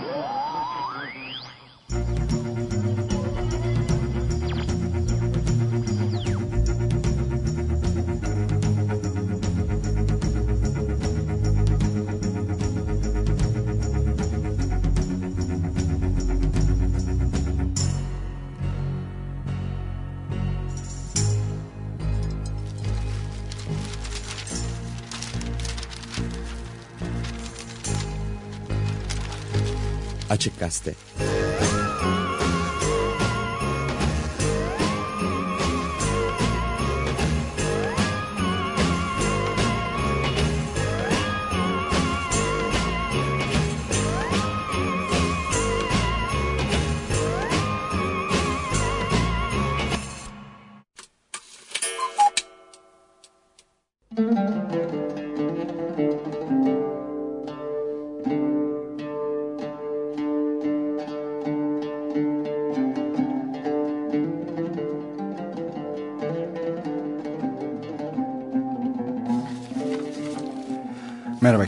Woo! Açık Gazete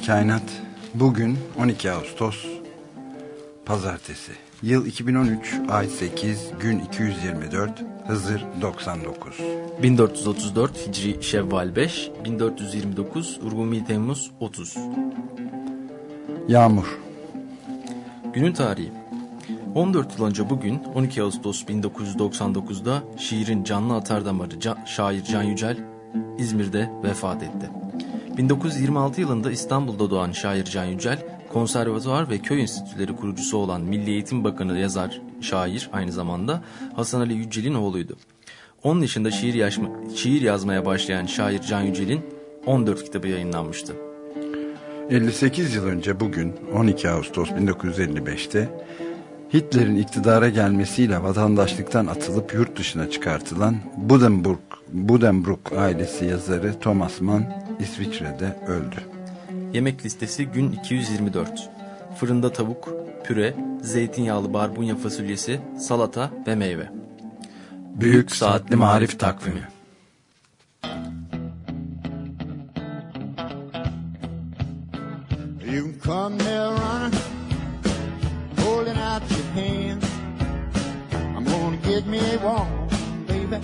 Kainat. Bugün 12 Ağustos Pazartesi. Yıl 2013, ay 8, gün 224, Hızır 99. 1434 Hicri Şevval 5, 1429 Rumi Temmuz 30. Yağmur. Günün tarihi 14 yıl önce bugün 12 Ağustos 1999'da şiirin canlı atardamarı Can, şair Can Yücel İzmir'de vefat etti. 1926 yılında İstanbul'da doğan şair Can Yücel, konservatuvar ve köy enstitüleri kurucusu olan Milli Eğitim Bakanı yazar, şair aynı zamanda Hasan Ali Yücel'in oğluydu. 10 yaşında şiir, yaşma, şiir yazmaya başlayan şair Can Yücel'in 14 kitabı yayınlanmıştı. 58 yıl önce bugün 12 Ağustos 1955'te Hitler'in iktidara gelmesiyle vatandaşlıktan atılıp yurt dışına çıkartılan Buddenbrook, Buddenbrook ailesi yazarı Thomas Mann İsviçre'de öldü. Yemek listesi gün 224. Fırında tavuk, püre, zeytinyağlı barbunya fasulyesi, salata ve meyve. Büyük Saatli Marif Takvimi You come there running, holding out your hand. I'm gonna get me woman, baby,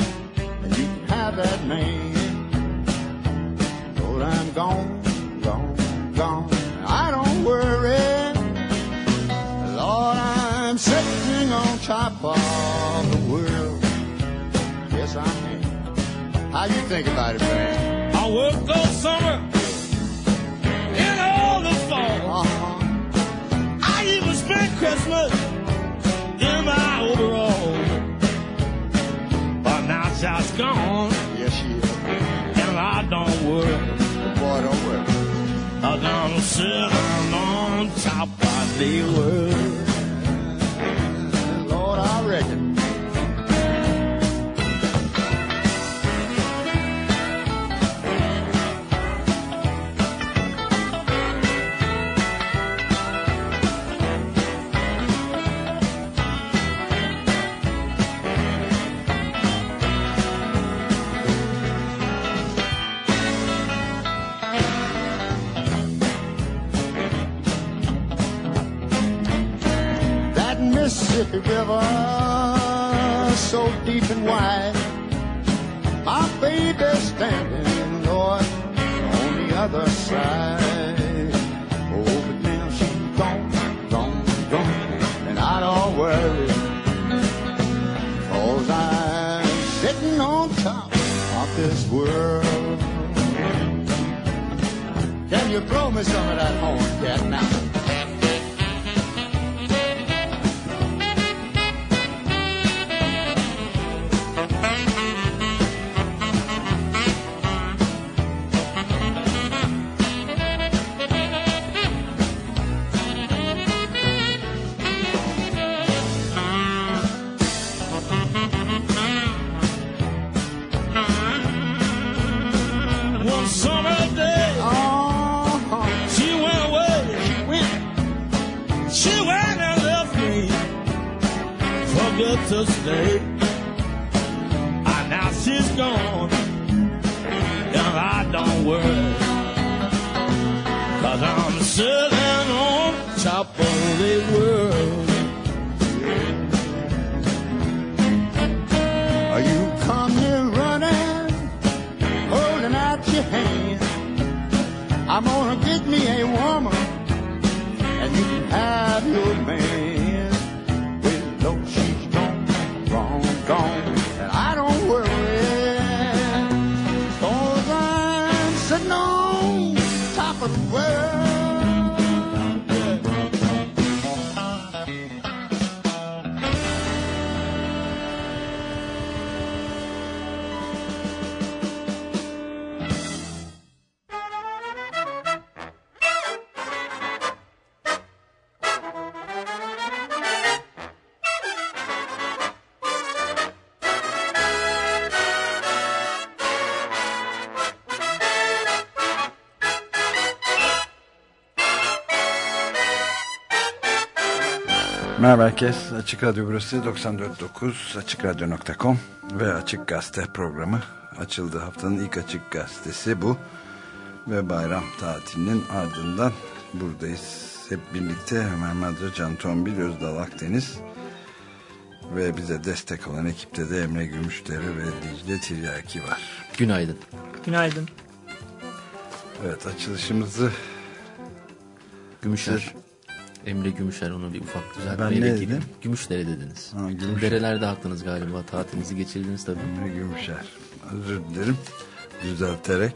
and you can have that man. Lord, I'm gone, gone, gone. I don't worry. Lord, I'm sitting on top of the world. Yes, I am. How you think about it, man? I work all summer Christmas in my overall. But now she's gone Yes, she is. and I don't worry. Boy, don't worry. I'm gonna sit on top of the world. Lord, I reckon. Mississippi River, so deep and wide. My baby's standing, Lord, on the other side. Oh, but now she's gone, gone, gone, and I don't worry. Cause I'm sitting on top of this world. Can you throw me some of that horn, cat, now? For good Merhaba herkes. Açık Radyo burası 94.9 AçıkRadyo.com ve Açık Gazete programı açıldı. Haftanın ilk Açık Gazetesi bu. Ve bayram tatilinin ardından buradayız. Hep birlikte Ömer Madra, Can Tombil, Özdal Akdeniz ve bize destek olan ekipte de Emre Gümüşdere ve Dicle Tiryaki var. Günaydın. Günaydın. Evet açılışımızı Gümüşer. Emre Gümüşer onu bir ufak Ben düzeltmeyle ne gireyim. dedim? Gümüşdere dediniz. Ha, Gümüşer. Derelerde haklınız galiba. Tatilinizi geçirdiniz tabii. Emre Gümüşer. Özür dilerim. Düzelterek.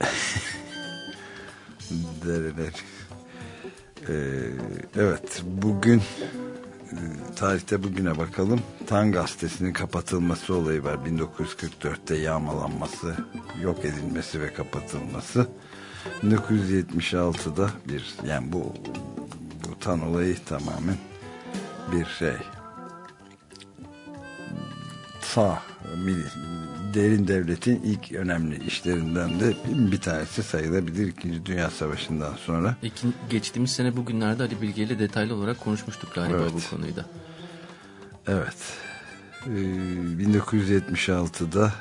Dereler. Ee, evet bugün e, tarihte bugüne bakalım. Tan gazetesinin kapatılması olayı var. 1944'te yağmalanması, yok edilmesi ve kapatılması. 1976'da bir yani bu bu tan olayı tamamen bir şey sağ derin devletin ilk önemli işlerinden de bir tanesi sayılabilir İkinci Dünya Savaşı'ndan sonra. İkin, geçtiğimiz sene bugünlerde Ali Bilge ile detaylı olarak konuşmuştuk galiba Evet. bu konuyu da. Evet. Ee, 1976'da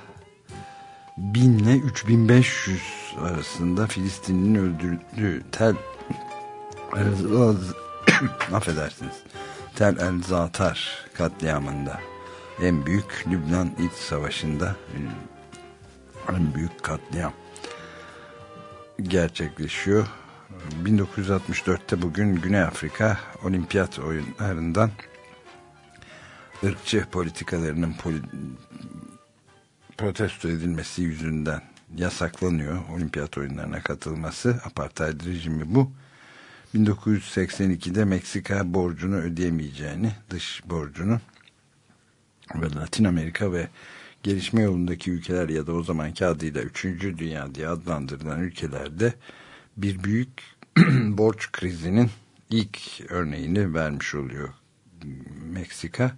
1000 ile 3500 arasında Filistinli'nin öldürüldüğü Tel El affedersiniz. Tel El Zatar katliamında en büyük Lübnan İç Savaşı'nda en büyük katliam gerçekleşiyor. 1964'te bugün Güney Afrika Olimpiyat oyunlarından ırkçı politikalarının poli- protesto edilmesi yüzünden yasaklanıyor olimpiyat oyunlarına katılması. Apartheid rejimi bu. 1982'de Meksika borcunu ödeyemeyeceğini, dış borcunu ve Latin Amerika ve gelişme yolundaki ülkeler ya da o zamanki adıyla 3. Dünya diye adlandırılan ülkelerde bir büyük borç krizinin ilk örneğini vermiş oluyor Meksika.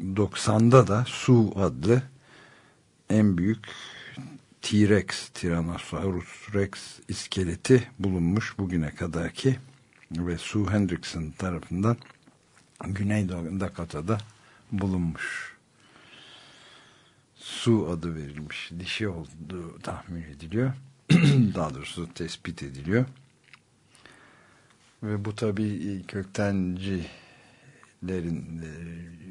1990'da da Su adlı en büyük T-Rex, Tyrannosaurus Rex iskeleti bulunmuş bugüne kadarki ve Sue Hendrickson tarafından Güney Dakota'da bulunmuş. Su adı verilmiş. Dişi olduğu tahmin ediliyor. Daha doğrusu tespit ediliyor. Ve bu tabii köktencilerin e,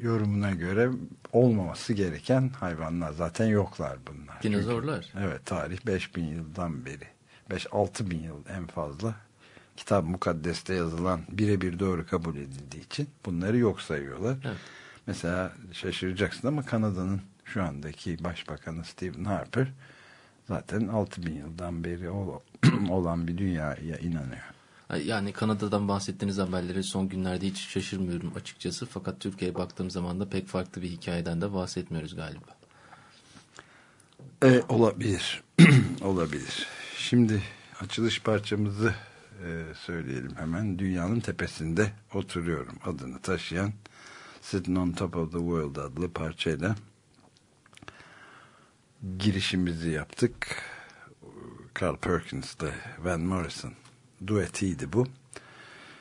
yorumuna göre olmaması gereken hayvanlar. Zaten yoklar bunlar. Dinozorlar. Çünkü- evet tarih 5000 yıldan beri. 5-6 bin yıl en fazla. Kitap mukaddeste yazılan birebir doğru kabul edildiği için bunları yok sayıyorlar. Evet. Mesela şaşıracaksın ama Kanada'nın şu andaki başbakanı Stephen Harper zaten 6000 yıldan beri ol- olan bir dünyaya inanıyor. Yani Kanada'dan bahsettiğiniz haberleri son günlerde hiç şaşırmıyorum açıkçası. Fakat Türkiye'ye baktığım zaman da pek farklı bir hikayeden de bahsetmiyoruz galiba. E, olabilir. olabilir. Şimdi açılış parçamızı e, söyleyelim hemen. Dünyanın tepesinde oturuyorum adını taşıyan Sitting on Top of the World adlı parçayla girişimizi yaptık. Carl Perkins'le Van Morrison duetiydi bu.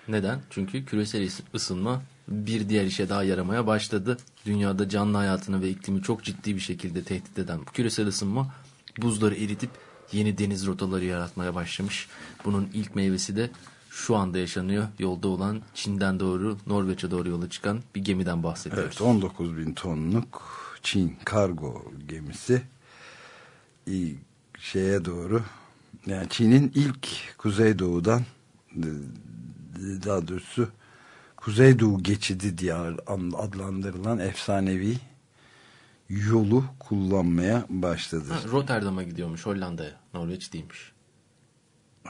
Neden? Çünkü küresel ısınma bir diğer işe daha yaramaya başladı. Dünyada canlı hayatını ve iklimi çok ciddi bir şekilde tehdit eden küresel ısınma buzları eritip yeni deniz rotaları yaratmaya başlamış. Bunun ilk meyvesi de şu anda yaşanıyor. Yolda olan Çin'den doğru Norveç'e doğru yola çıkan bir gemiden bahsediyoruz. Evet 19 bin tonluk Çin kargo gemisi şeye doğru yani Çin'in ilk kuzeydoğudan e, daha doğrusu Kuzeydoğu geçidi diye adlandırılan efsanevi yolu kullanmaya başladı. Ha, Rotterdam'a gidiyormuş Hollanda'ya. Norveç değilmiş.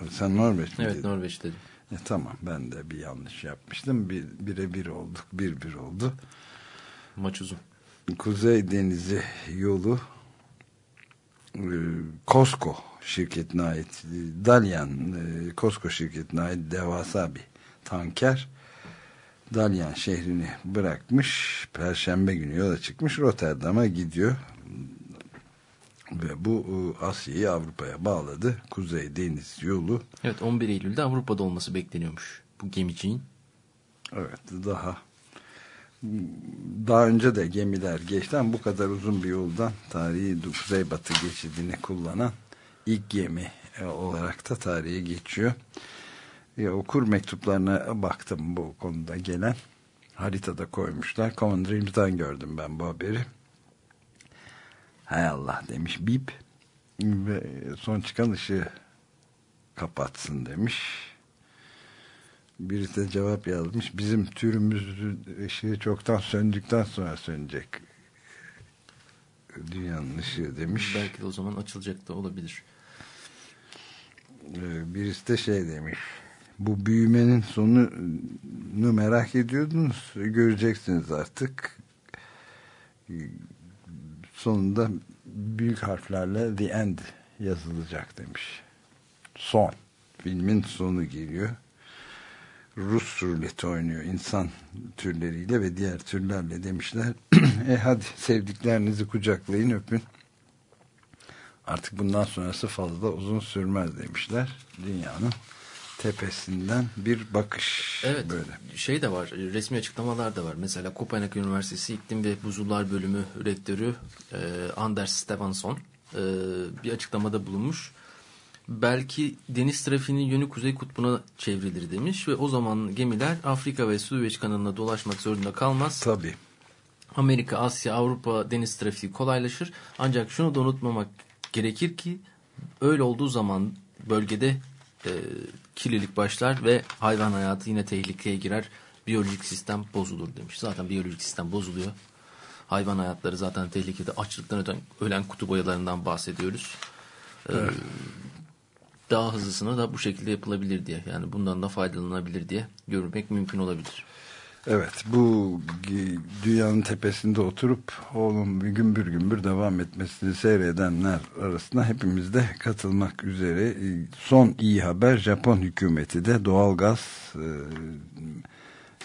Sen Norveç mi Evet dedin? Norveç dedim. E, tamam ben de bir yanlış yapmıştım. Bir, bire bir olduk. Bir bir oldu. Maç uzun. Kuzey Denizi yolu e, Costco şirketine ait Dalyan e, Costco şirketine ait devasa bir tanker. Dalyan şehrini bırakmış Perşembe günü yola çıkmış Rotterdam'a gidiyor. Ve bu e, Asya'yı Avrupa'ya bağladı. Kuzey Deniz yolu. Evet 11 Eylül'de Avrupa'da olması bekleniyormuş bu gemiciğin. evet daha daha önce de gemiler geçti ama bu kadar uzun bir yoldan tarihi Kuzeybatı geçidini kullanan ilk gemi e, olarak da tarihe geçiyor. Ya, okur mektuplarına baktım bu konuda gelen haritada koymuşlar. Common Dreams'dan gördüm ben bu haberi. Hay Allah demiş bip ve son çıkan ışığı kapatsın demiş. Birisi de cevap yazmış. Bizim türümüzün ışığı çoktan söndükten sonra sönecek. Dünyanın ışığı demiş. Belki de o zaman açılacak da olabilir. Ee, Birisi de şey demiş. Bu büyümenin sonunu merak ediyordunuz. Göreceksiniz artık. Sonunda büyük harflerle The End yazılacak demiş. Son. Filmin sonu geliyor. Rus ruleti oynuyor insan türleriyle ve diğer türlerle demişler. e hadi sevdiklerinizi kucaklayın öpün. Artık bundan sonrası fazla uzun sürmez demişler. Dünyanın tepesinden bir bakış Evet böyle. şey de var resmi açıklamalar da var. Mesela Kopenhag Üniversitesi İklim ve Buzullar Bölümü rektörü e, Anders Stefansson e, bir açıklamada bulunmuş. Belki deniz trafiğinin yönü kuzey kutbuna çevrilir demiş ve o zaman gemiler Afrika ve Süveyş kanalına dolaşmak zorunda kalmaz. Tabii. Amerika, Asya, Avrupa deniz trafiği kolaylaşır. Ancak şunu da unutmamak gerekir ki öyle olduğu zaman bölgede e, kirlilik başlar ve hayvan hayatı yine tehlikeye girer. Biyolojik sistem bozulur demiş. Zaten biyolojik sistem bozuluyor. Hayvan hayatları zaten tehlikede. Açlıktan ölen, ölen kutu boyalarından bahsediyoruz. Ee, Daha hızlısına da bu şekilde yapılabilir diye. Yani bundan da faydalanabilir diye görmek mümkün olabilir. Evet bu dünyanın tepesinde oturup oğlum gümbür gümbür devam etmesini seyredenler arasında hepimiz de katılmak üzere. Son iyi haber Japon hükümeti de doğalgaz e,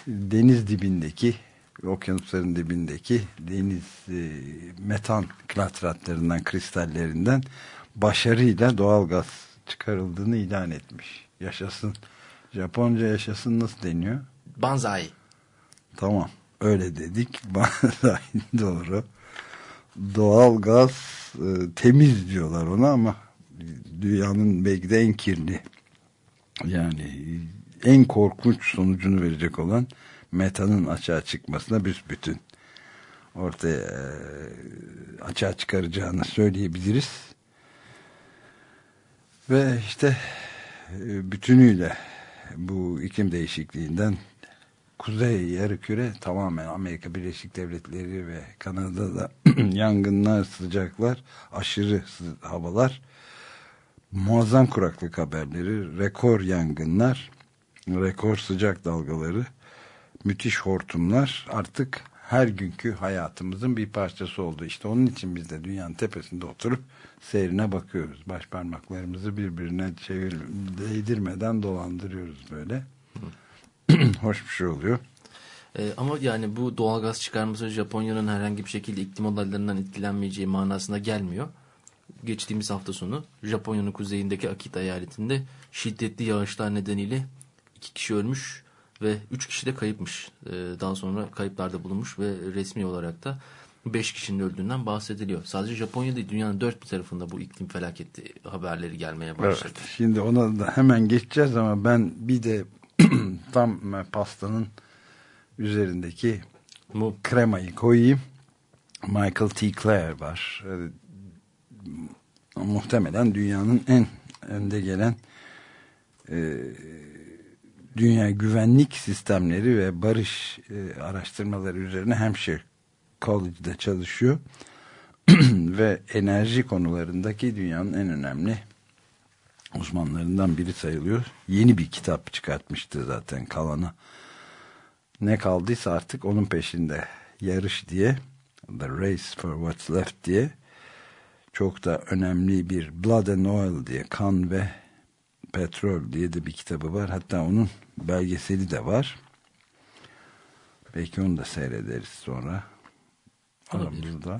deniz dibindeki okyanusların dibindeki deniz e, metan klatratlarından kristallerinden başarıyla doğalgaz çıkarıldığını ilan etmiş. Yaşasın. Japonca yaşasın nasıl deniyor? Banzai. Tamam. Öyle dedik. Doğru. Doğal gaz e, temiz diyorlar ona ama dünyanın belki de en kirli yani en korkunç sonucunu verecek olan metanın açığa çıkmasına bir bütün ortaya e, açığa çıkaracağını söyleyebiliriz. Ve işte e, bütünüyle bu iklim değişikliğinden kuzey yarı tamamen Amerika Birleşik Devletleri ve Kanada'da yangınlar, sıcaklar, aşırı havalar, muazzam kuraklık haberleri, rekor yangınlar, rekor sıcak dalgaları, müthiş hortumlar artık her günkü hayatımızın bir parçası oldu. İşte onun için biz de dünyanın tepesinde oturup seyrine bakıyoruz. Baş parmaklarımızı birbirine çevir, değdirmeden dolandırıyoruz böyle. Hoş bir şey oluyor. Ee, ama yani bu doğalgaz çıkarması Japonya'nın herhangi bir şekilde iklim olaylarından etkilenmeyeceği manasına gelmiyor. Geçtiğimiz hafta sonu Japonya'nın kuzeyindeki Akita eyaletinde şiddetli yağışlar nedeniyle iki kişi ölmüş ve üç kişi de kayıpmış. Ee, daha sonra kayıplarda bulunmuş ve resmi olarak da beş kişinin öldüğünden bahsediliyor. Sadece Japonya değil dünyanın dört bir tarafında bu iklim felaketi haberleri gelmeye başladı. Evet, şimdi ona da hemen geçeceğiz ama ben bir de tam pastanın üzerindeki Bu kremayı koyayım. Michael T. Clare var. muhtemelen dünyanın en önde gelen e, dünya güvenlik sistemleri ve barış e, araştırmaları üzerine Hampshire College'da çalışıyor ve enerji konularındaki dünyanın en önemli uzmanlarından biri sayılıyor. Yeni bir kitap çıkartmıştı zaten kalana. Ne kaldıysa artık onun peşinde yarış diye The Race for What's Left diye çok da önemli bir Blood and Oil diye kan ve petrol diye de bir kitabı var. Hatta onun belgeseli de var. Belki onu da seyrederiz sonra. Aramızda.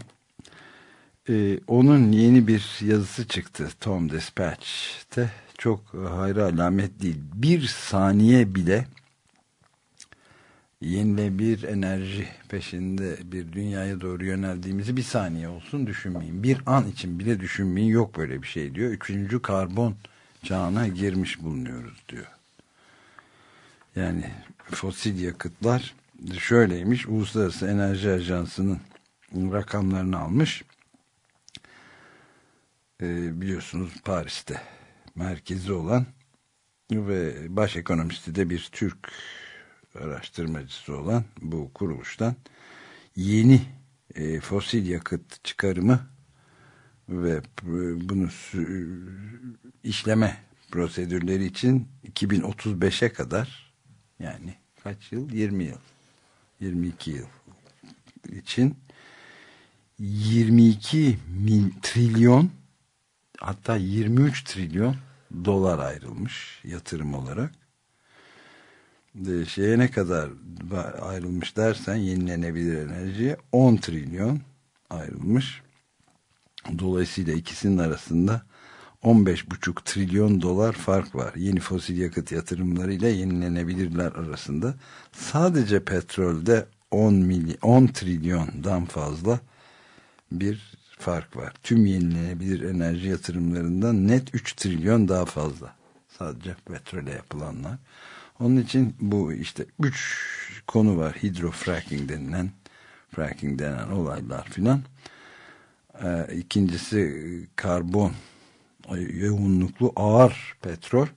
Ee, onun yeni bir yazısı çıktı Tom Dispatch'te. Çok hayra alamet değil. Bir saniye bile yenilebilir enerji peşinde bir dünyaya doğru yöneldiğimizi bir saniye olsun düşünmeyin. Bir an için bile düşünmeyin. Yok böyle bir şey diyor. Üçüncü karbon çağına girmiş bulunuyoruz diyor. Yani fosil yakıtlar şöyleymiş. Uluslararası Enerji Ajansı'nın rakamlarını almış. Ee, biliyorsunuz Paris'te merkezi olan ve baş ekonomisti de bir Türk araştırmacısı olan bu kuruluştan yeni e, fosil yakıt çıkarımı ve bunu işleme prosedürleri için 2035'e kadar yani kaç yıl? 20 yıl. 22 yıl için 22 mil, trilyon hatta 23 trilyon dolar ayrılmış yatırım olarak. De şeye ne kadar ayrılmış dersen yenilenebilir enerjiye 10 trilyon ayrılmış. Dolayısıyla ikisinin arasında 15,5 trilyon dolar fark var. Yeni fosil yakıt yatırımlarıyla yenilenebilirler arasında. Sadece petrolde 10, milyon, 10 trilyondan fazla bir fark var. Tüm yenilenebilir enerji yatırımlarından net 3 trilyon daha fazla. Sadece petrole yapılanlar. Onun için bu işte 3 konu var. Hidrofracking denilen fracking denen olaylar filan. Ee, ikincisi karbon yoğunluklu ağır petrol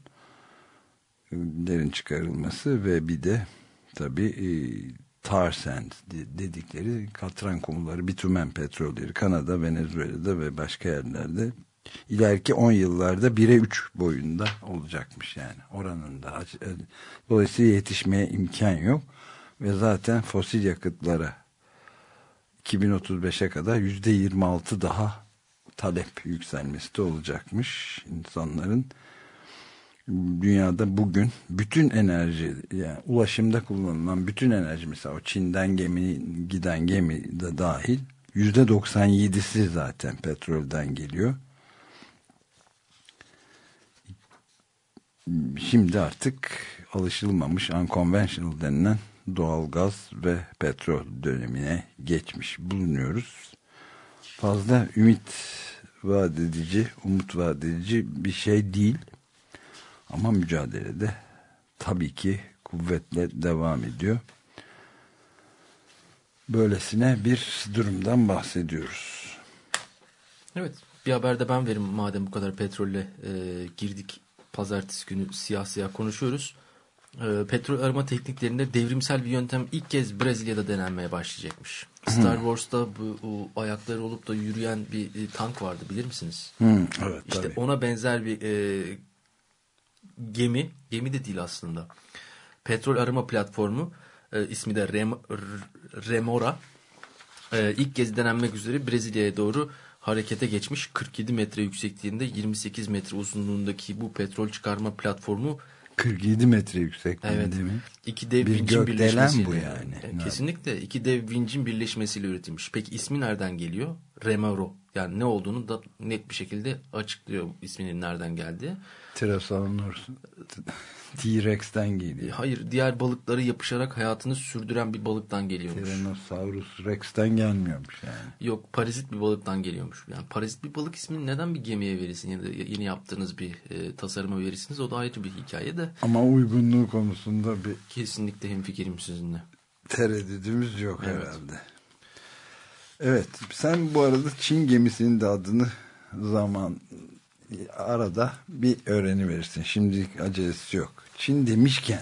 derin çıkarılması ve bir de tabi e, tar sand dedikleri katran kumulları bitumen petrolleri Kanada, Venezuela'da ve başka yerlerde ileriki 10 yıllarda 1'e 3 boyunda olacakmış yani oranında. Dolayısıyla yetişmeye imkan yok ve zaten fosil yakıtlara 2035'e kadar %26 daha talep yükselmesi de olacakmış insanların dünyada bugün bütün enerji yani ulaşımda kullanılan bütün enerji mesela o Çin'den gemi giden gemi de dahil yüzde 97'si zaten petrolden geliyor. Şimdi artık alışılmamış unconventional denilen doğal gaz ve petrol dönemine geçmiş bulunuyoruz. Fazla ümit vaat edici, umut vaat edici bir şey değil. Ama mücadelede tabii ki kuvvetle devam ediyor. Böylesine bir durumdan bahsediyoruz. Evet bir haberde ben verim madem bu kadar petrolle e, girdik pazartesi günü siyah siyah konuşuyoruz. E, petrol arama tekniklerinde devrimsel bir yöntem ilk kez Brezilya'da denenmeye başlayacakmış. Star Wars'ta bu, bu ayakları olup da yürüyen bir e, tank vardı bilir misiniz? Hmm, evet, işte tabii. ona benzer bir e, gemi, gemi de değil aslında. Petrol arama platformu e, ismi de Rem, Remora. E, ilk kez denenmek üzere Brezilya'ya doğru harekete geçmiş 47 metre yüksekliğinde 28 metre uzunluğundaki bu petrol çıkarma platformu 47 metre yüksekliğinde evet, mi? İki dev bir vincin birleşmesiyle. bu yani. E, kesinlikle iki dev vincin birleşmesiyle üretilmiş. Peki ismi nereden geliyor? Remoro. Yani ne olduğunu da net bir şekilde açıklıyor isminin nereden geldiği. Tyrannosaurus T-Rex'ten geliyor. Hayır diğer balıkları yapışarak hayatını sürdüren bir balıktan geliyormuş. Tyrannosaurus Rex'ten gelmiyormuş yani. Yok parazit bir balıktan geliyormuş. Yani parazit bir balık ismini neden bir gemiye verirsin ya da yeni yaptığınız bir e, tasarıma verirsiniz o da ayrı bir hikaye de. Ama uygunluğu konusunda bir kesinlikle hemfikirim sizinle. Tereddüdümüz yok evet. herhalde. Evet sen bu arada Çin gemisinin de adını zaman arada bir öğreni verirsin. Şimdi acelesi yok. Çin demişken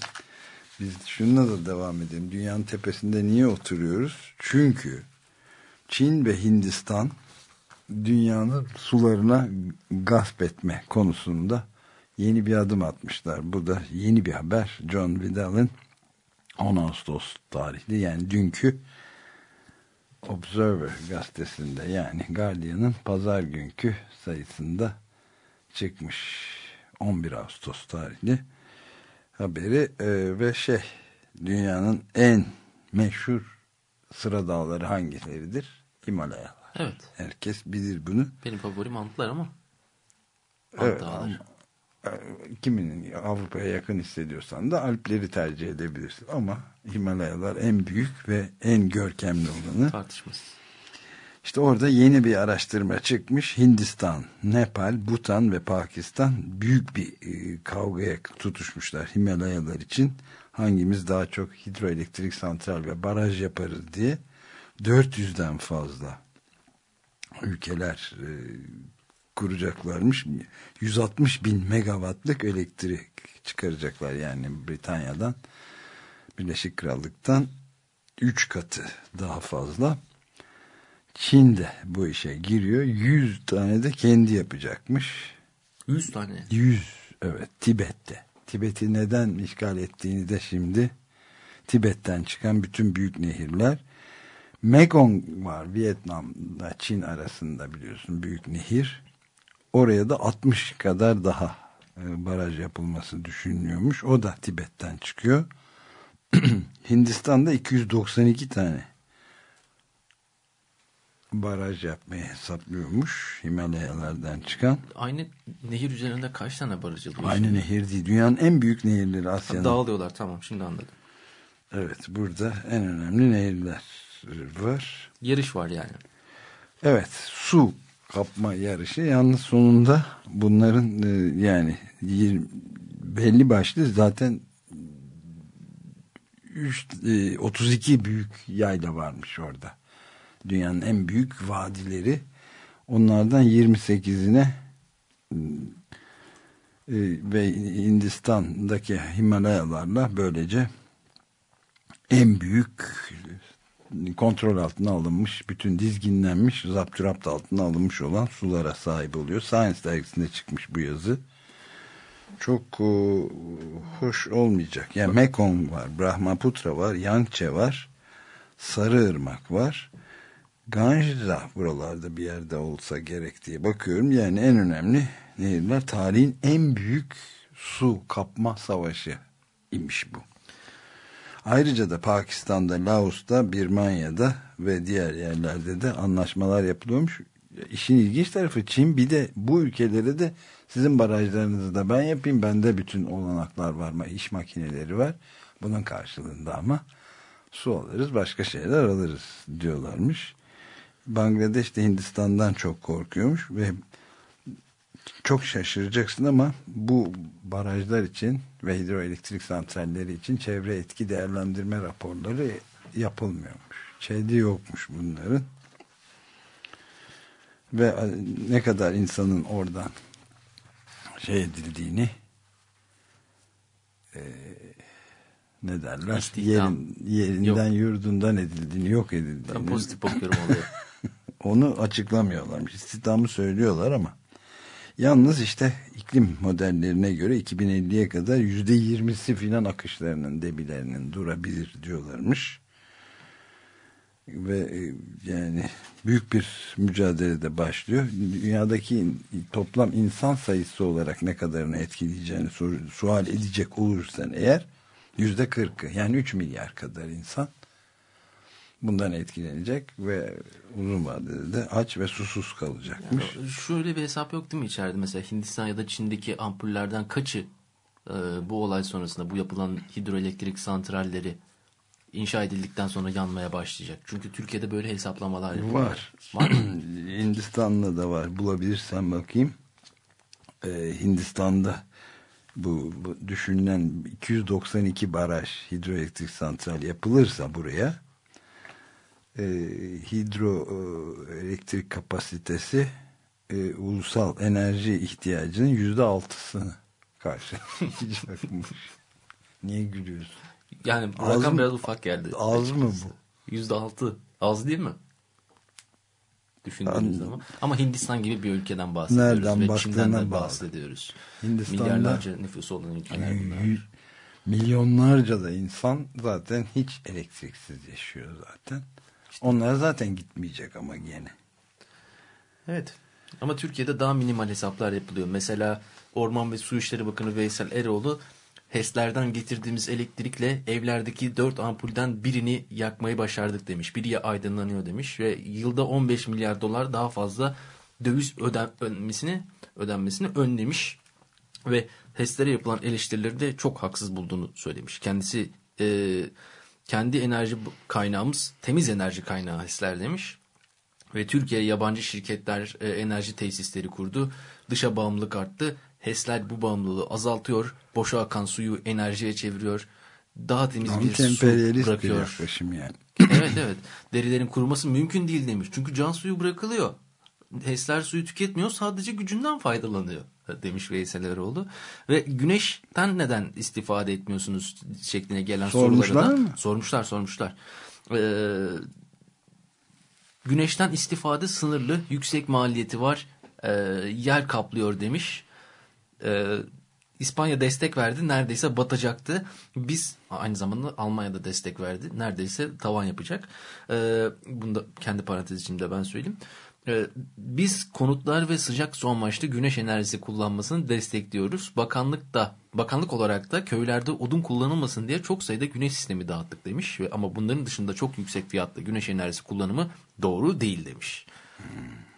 biz şununla da devam edelim. Dünyanın tepesinde niye oturuyoruz? Çünkü Çin ve Hindistan dünyanın sularına gasp etme konusunda yeni bir adım atmışlar. Bu da yeni bir haber. John Vidal'ın 10 Ağustos tarihli yani dünkü Observer gazetesinde yani Guardian'ın pazar günkü sayısında çıkmış 11 Ağustos tarihli haberi e, ve şey dünyanın en meşhur sıra dağları hangileridir? Himalayalar. Evet. Herkes bilir bunu. Benim favorim Antlar ama. Evet, Ant Dağlar. Kiminin Avrupa'ya yakın hissediyorsan da Alpleri tercih edebilirsin. Ama Himalayalar en büyük ve en görkemli olanı. Tartışmasız. İşte orada yeni bir araştırma çıkmış. Hindistan, Nepal, Bhutan ve Pakistan büyük bir e, kavgaya tutuşmuşlar Himalayalar için. Hangimiz daha çok hidroelektrik santral ve baraj yaparız diye 400'den fazla ülkeler e, kuracaklarmış. 160 bin megawattlık elektrik çıkaracaklar yani Britanya'dan Birleşik Krallık'tan 3 katı daha fazla. Çin de bu işe giriyor. 100 tane de kendi yapacakmış. 100 tane. 100 evet Tibet'te. Tibet'i neden işgal ettiğini de şimdi Tibet'ten çıkan bütün büyük nehirler Mekong var Vietnam'da Çin arasında biliyorsun büyük nehir. Oraya da 60 kadar daha e, baraj yapılması düşünülüyormuş. O da Tibet'ten çıkıyor. Hindistan'da 292 tane baraj yapmayı hesaplıyormuş Himalayalardan çıkan. Aynı nehir üzerinde kaç tane baraj yapıyor? Aynı nehir değil. Dünyanın en büyük nehirleri Asya'nın. Dağılıyorlar tamam şimdi anladım. Evet burada en önemli nehirler var. Yarış var yani. Evet su kapma yarışı yalnız sonunda bunların e, yani yirmi- belli başlı zaten üç, e, 32 büyük yayla varmış orada. Dünyanın en büyük vadileri onlardan 28'ine e, ve Hindistan'daki Himalayalarla böylece en büyük kontrol altına alınmış, bütün dizginlenmiş, zapturapt altına alınmış olan sulara sahip oluyor. Science dergisinde çıkmış bu yazı. Çok e, hoş olmayacak. Yani Mekong var, Brahmaputra var, Yangtze var, Sarıırmak var. Ganj da buralarda bir yerde olsa gerek diye bakıyorum. Yani en önemli nehirler tarihin en büyük su kapma savaşı imiş bu. Ayrıca da Pakistan'da, Laos'ta, Birmanya'da ve diğer yerlerde de anlaşmalar yapılıyormuş. İşin ilginç tarafı Çin bir de bu ülkelere de sizin barajlarınızı da ben yapayım. Bende bütün olanaklar var, iş makineleri var. Bunun karşılığında ama su alırız, başka şeyler alırız diyorlarmış. Bangladeş de Hindistan'dan çok korkuyormuş ve çok şaşıracaksın ama bu barajlar için ve hidroelektrik santralleri için çevre etki değerlendirme raporları yapılmıyormuş. Şeyde yokmuş bunların. Ve e, ne kadar insanın oradan şey edildiğini e, ne derler? İstihdam. Yerin, yerinden yurdundan edildiğini, yok edildiğini. Ben pozitif bakıyorum olaya. Onu açıklamıyorlarmış. İstihdamı söylüyorlar ama yalnız işte iklim modellerine göre 2050'ye kadar yüzde yirmisi filan akışlarının debilerinin durabilir diyorlarmış. Ve e, yani büyük bir mücadele de başlıyor. Dünyadaki toplam insan sayısı olarak ne kadarını etkileyeceğini sual edecek olursan eğer yüzde kırkı yani 3 milyar kadar insan bundan etkilenecek ve uzun vadede de aç ve susuz kalacakmış. Yani şöyle bir hesap yok değil mi içeride? Mesela Hindistan ya da Çin'deki ampullerden kaçı e, bu olay sonrasında bu yapılan hidroelektrik santralleri inşa edildikten sonra yanmaya başlayacak? Çünkü Türkiye'de böyle hesaplamalar yapılıyor. Var. Var? Hindistan'da da var. Bulabilirsem bakayım. Ee, Hindistan'da bu, bu düşünülen 292 baraj hidroelektrik santral yapılırsa buraya e, hidroelektrik kapasitesi e, ulusal enerji ihtiyacının yüzde altısını karşılayacakmış. Niye gülüyorsun? Yani bu Az rakam mı? biraz ufak geldi. Az mı bu? Yüzde altı. Az değil mi? Düşündüğünüz An- zaman. Ama Hindistan gibi bir ülkeden bahsediyoruz. Nereden ve Çin'den de bahsediyoruz. Hindistan'da- Milyarlarca nüfusu olan ülkeler bunlar. Y- milyonlarca da insan zaten hiç elektriksiz yaşıyor zaten. Onlar zaten gitmeyecek ama gene. Evet. Ama Türkiye'de daha minimal hesaplar yapılıyor. Mesela Orman ve Su İşleri Bakanı Veysel Eroğlu HES'lerden getirdiğimiz elektrikle evlerdeki 4 ampulden birini yakmayı başardık demiş. Biri aydınlanıyor demiş ve yılda 15 milyar dolar daha fazla döviz ödenmesini ödenmesini önlemiş ve HES'lere yapılan eleştirileri de çok haksız bulduğunu söylemiş. Kendisi e, kendi enerji kaynağımız temiz enerji kaynağı HES'ler demiş. Ve Türkiye yabancı şirketler e, enerji tesisleri kurdu. Dışa bağımlılık arttı. HES'ler bu bağımlılığı azaltıyor. Boşa akan suyu enerjiye çeviriyor. Daha temiz bir su Anti-emperyalist bir bırakıyor. yaklaşım yani. evet evet. Derilerin kuruması mümkün değil demiş. Çünkü can suyu bırakılıyor. HES'ler suyu tüketmiyor sadece gücünden faydalanıyor demiş Veysel Eroğlu. Ve güneşten neden istifade etmiyorsunuz şekline gelen Sormuşlar sorulara da sormuşlar sormuşlar. Ee, güneşten istifade sınırlı yüksek maliyeti var Ee, yer kaplıyor demiş. Ee, İspanya destek verdi neredeyse batacaktı. Biz aynı zamanda Almanya'da destek verdi neredeyse tavan yapacak. Ee, bunu da kendi parantez içinde ben söyleyeyim. Biz konutlar ve sıcak su amaçlı güneş enerjisi kullanmasını destekliyoruz. Bakanlık da bakanlık olarak da köylerde odun kullanılmasın diye çok sayıda güneş sistemi dağıttık demiş. Ve ama bunların dışında çok yüksek fiyatlı güneş enerjisi kullanımı doğru değil demiş.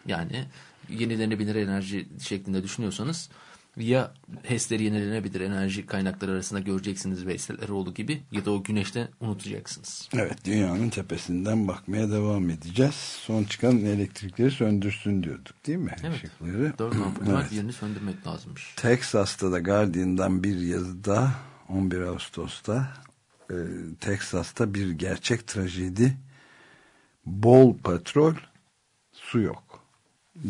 Yani yenilenebilir enerji şeklinde düşünüyorsanız ya HES'leri yenilenebilir enerji kaynakları arasında göreceksiniz Veysel Eroğlu gibi ya da o güneşte unutacaksınız. Evet dünyanın tepesinden bakmaya devam edeceğiz. Son çıkan elektrikleri söndürsün diyorduk değil mi? Evet. Işıkları. Dört ampul var Evet. yerini söndürmek lazımmış. Texas'ta da Guardian'dan bir yazıda 11 Ağustos'ta e, Texas'ta bir gerçek trajedi bol petrol su yok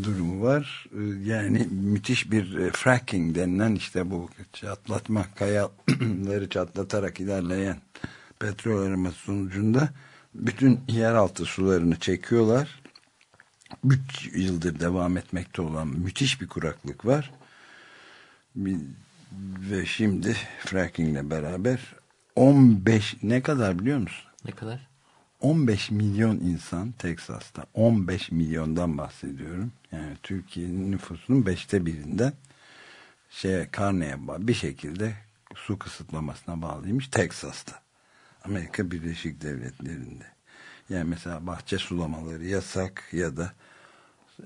durumu var. E, Yani müthiş bir e, fracking denilen işte bu çatlatma kayaları çatlatarak ilerleyen petrol araması sonucunda bütün yeraltı sularını çekiyorlar. 3 yıldır devam etmekte olan müthiş bir kuraklık var. Ve şimdi frackingle beraber 15 ne kadar biliyor musun? Ne kadar? 15 milyon insan Teksas'ta 15 milyondan bahsediyorum. Yani Türkiye'nin nüfusunun beşte birinden şeye karneye bir şekilde su kısıtlamasına bağlıymış Teksas'ta. Amerika Birleşik Devletleri'nde. Yani mesela bahçe sulamaları yasak ya da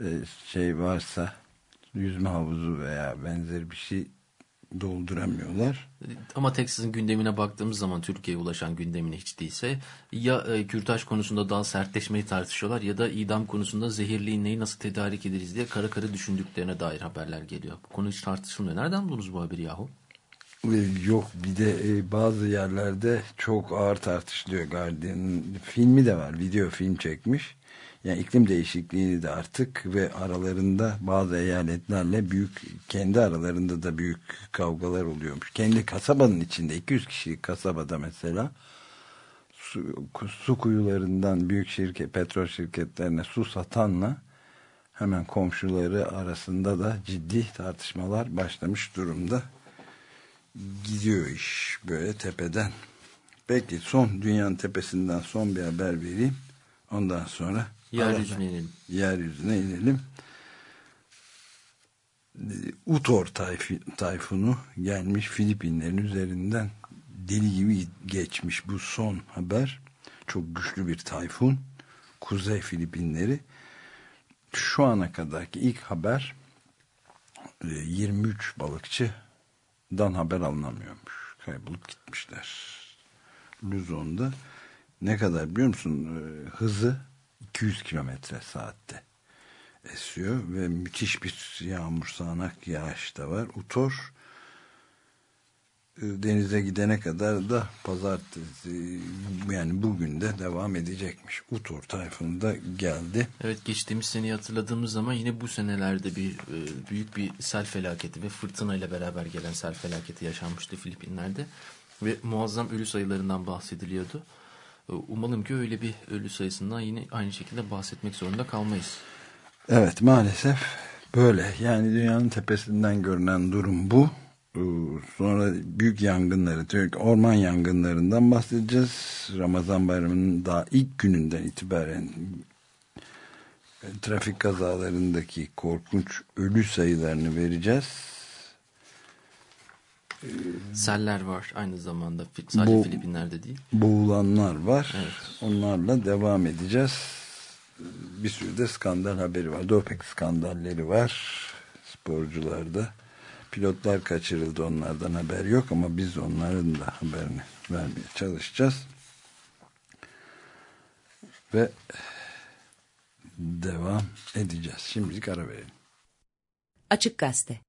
e, şey varsa yüzme havuzu veya benzeri bir şey dolduramıyorlar. Ama Texas'ın gündemine baktığımız zaman Türkiye'ye ulaşan gündemine hiç değilse ya e, kürtaj konusunda daha sertleşmeyi tartışıyorlar ya da idam konusunda zehirli iğneyi nasıl tedarik ederiz diye kara kara düşündüklerine dair haberler geliyor. Bu konu hiç tartışılmıyor. Nereden buldunuz bu haberi yahu? Ve Yok bir de e, bazı yerlerde çok ağır tartışılıyor Guardian'ın filmi de var video film çekmiş yani iklim değişikliğini de artık ve aralarında bazı eyaletlerle büyük kendi aralarında da büyük kavgalar oluyormuş kendi kasabanın içinde 200 kişilik kasabada mesela su, su kuyularından büyük şirket petrol şirketlerine su satanla hemen komşuları arasında da ciddi tartışmalar başlamış durumda gidiyor iş böyle tepeden. Peki son dünyanın tepesinden son bir haber vereyim. Ondan sonra Yeryüzüne inelim. yeryüzüne inelim. Utor tayfi, tayfunu gelmiş Filipinlerin üzerinden deli gibi geçmiş bu son haber. Çok güçlü bir tayfun. Kuzey Filipinleri. Şu ana kadarki ilk haber e, 23 balıkçıdan haber alınamıyormuş. Kaybolup gitmişler. Luzon'da ne kadar biliyor musun? E, Hızı 200 kilometre saatte esiyor ve müthiş bir yağmur sağanak yağış da var. Utor e, denize gidene kadar da pazartesi yani bugün de devam edecekmiş. Utur tayfunu da geldi. Evet geçtiğimiz seneyi hatırladığımız zaman yine bu senelerde bir e, büyük bir sel felaketi ve fırtına ile beraber gelen sel felaketi yaşanmıştı Filipinler'de. Ve muazzam ölü sayılarından bahsediliyordu. E, umalım ki öyle bir ölü sayısından yine aynı şekilde bahsetmek zorunda kalmayız. Evet maalesef böyle yani dünyanın tepesinden görünen durum bu. Ee, Sonra büyük yangınları, orman yangınlarından bahsedeceğiz. Ramazan bayramının daha ilk gününden itibaren trafik kazalarındaki korkunç ölü sayılarını vereceğiz. Seller var aynı zamanda sadece Bu- Filipinler'de değil. Boğulanlar var. Evet. Onlarla devam edeceğiz. Bir sürü de skandal haberi var. Doping skandalleri var sporcularda. Pilotlar kaçırıldı onlardan haber yok ama biz onların da haberini vermeye çalışacağız. Ve devam edeceğiz. Şimdilik ara verelim. Açık Gazete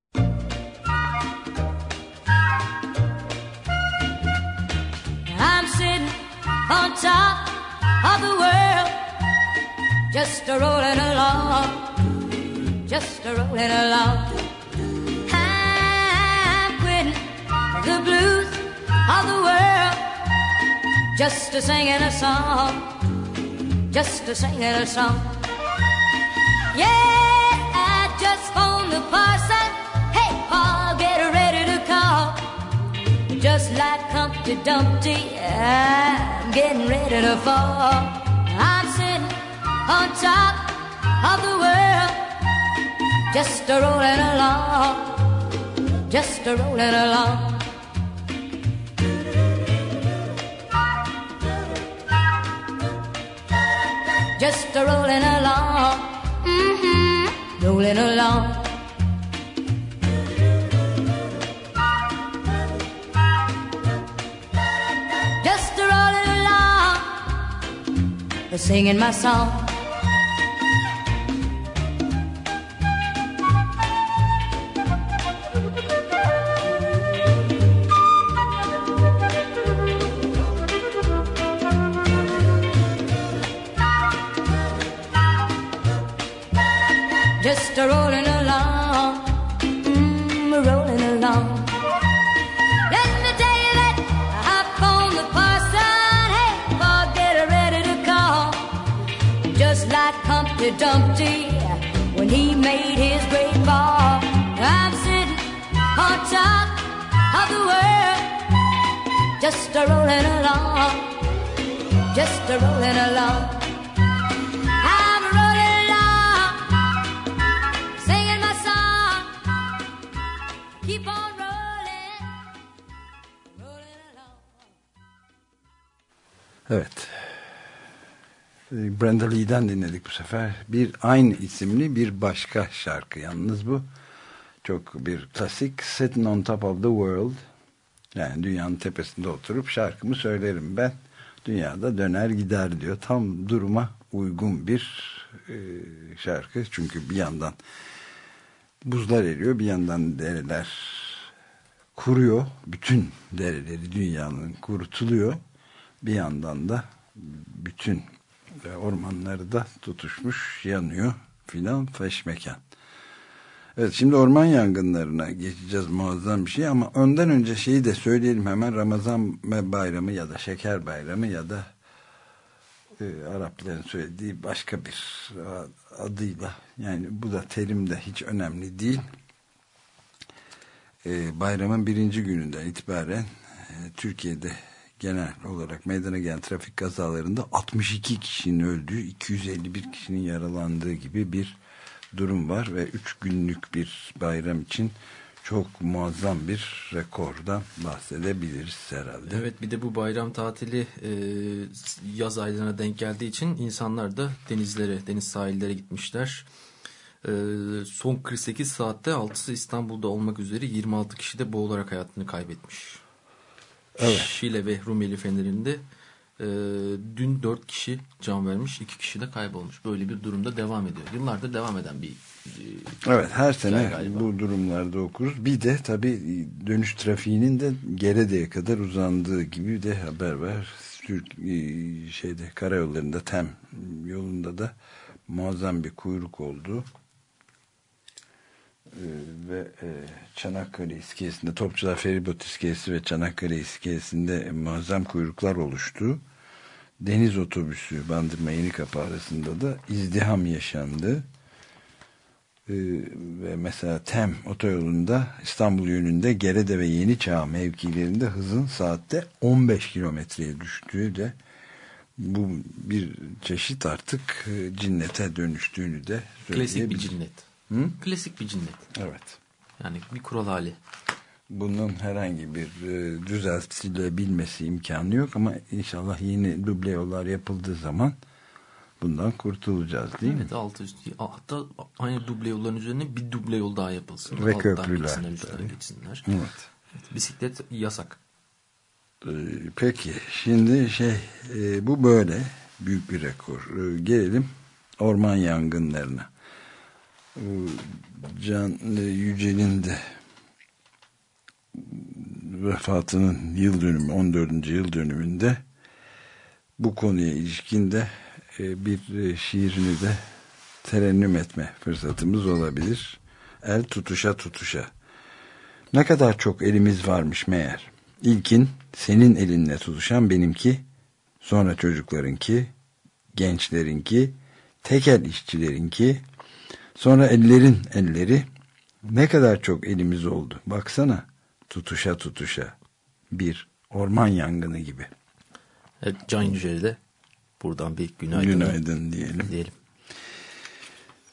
top of the world, just a rolling along, just a rolling along. I'm quitting the blues of the world, just a singing a song, just a singing a song. Yeah, I just phoned the parson. Hey, Paul, get ready to call. Just like Humpty Dumpty, I'm getting ready to fall. I'm sitting on top of the world, just a rolling along, just a rolling along. Just a rolling along, mm-hmm, rolling along. Singing my song. Humpty Dumpty when he made his great. I'm sitting on top of the world, just a rolling along, just a rolling along. I'm rolling along, singing my song. Keep on. Evet. Ee, Brenda Lee'den dinledik bu sefer. Bir aynı isimli bir başka şarkı. Yalnız bu çok bir klasik Sitting on Top of the World. Yani dünyanın tepesinde oturup şarkımı söylerim ben. Dünyada döner gider diyor. Tam duruma uygun bir e, şarkı. Çünkü bir yandan buzlar eriyor bir yandan dereler kuruyor. Bütün dereleri dünyanın kurutuluyor. Bir yandan da bütün e, ormanları da tutuşmuş yanıyor filan feşmeken. Evet şimdi orman yangınlarına geçeceğiz muazzam bir şey ama önden önce şeyi de söyleyelim hemen Ramazan bayramı ya da şeker bayramı ya da e, Arapların söylediği başka bir adıyla yani bu da terim de hiç önemli değil. E, bayramın birinci gününden itibaren e, Türkiye'de genel olarak meydana gelen trafik kazalarında 62 kişinin öldüğü 251 kişinin yaralandığı gibi bir durum var ve 3 günlük bir bayram için çok muazzam bir rekordan bahsedebiliriz herhalde. Evet bir de bu bayram tatili e, yaz aylarına denk geldiği için insanlar da denizlere, deniz sahillere gitmişler. E, son 48 saatte 6'sı İstanbul'da olmak üzere 26 kişi de boğularak hayatını kaybetmiş. Evet. Şile ve Rumeli Feneri'nde Ee, dün 4 kişi can vermiş, 2 kişi de kaybolmuş. Böyle bir durumda devam ediyor. Yıllardır devam eden bir e, Evet her sene galiba. bu durumlarda okuruz. Bir de tabii dönüş trafiğinin de Gerede'ye kadar uzandığı gibi de haber var. Türk e, şeyde karayollarında Tem yolunda da muazzam bir kuyruk oldu. Ee, ve e, Çanakkale iskelesinde Topçular Feribot iskelesi ve Çanakkale iskelesinde muazzam kuyruklar oluştu. Deniz otobüsü Bandırma Yenikapı arasında da izdiham yaşandı. Ee, ve mesela Tem otoyolunda İstanbul yönünde Gerede ve Yeni Çağ mevkilerinde hızın saatte 15 kilometreye düştüğü de bu bir çeşit artık e, cinnete dönüştüğünü de klasik bir söyleyebiliriz. Cinnet. Klasik bir cinnet. Evet. Yani bir kural hali. Bunun herhangi bir e, düzeltilebilmesi imkanı yok ama inşallah yeni duble yollar yapıldığı zaman bundan kurtulacağız değil mi? Evet altı üstü. Hatta aynı duble yolların üzerine bir duble yol daha yapılsın. Ve Alttan köprüler Geçsinler, üstten geçsinler. Evet. Bisiklet yasak. Ee, Peki şimdi şey e, bu böyle büyük bir rekor. Ee, Gelelim orman yangınlarına. Can e, Yücel'in de vefatının yıl dönümü 14. yıl dönümünde bu konuya ilişkin de e, bir e, şiirini de terennüm etme fırsatımız olabilir. El tutuşa tutuşa. Ne kadar çok elimiz varmış meğer. İlkin senin elinle tutuşan benimki, sonra çocuklarınki, gençlerinki, tekel işçilerinki, sonra ellerin elleri. Ne kadar çok elimiz oldu. Baksana tutuşa tutuşa. Bir orman yangını gibi. Evet, Can Yücel'e buradan bir günaydın. Günaydın diyelim. diyelim.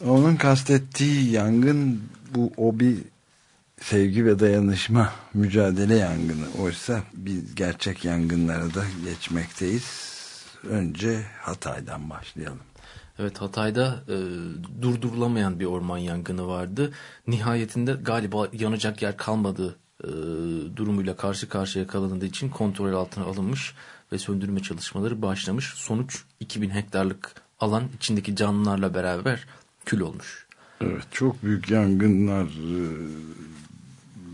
Onun kastettiği yangın bu o bir sevgi ve dayanışma mücadele yangını. Oysa biz gerçek yangınlara da geçmekteyiz. Önce Hatay'dan başlayalım. Evet Hatay'da e, durdurulamayan bir orman yangını vardı. Nihayetinde galiba yanacak yer kalmadığı e, durumuyla karşı karşıya kalındığı için kontrol altına alınmış ve söndürme çalışmaları başlamış. Sonuç 2000 hektarlık alan içindeki canlılarla beraber kül olmuş. Evet çok büyük yangınlar e,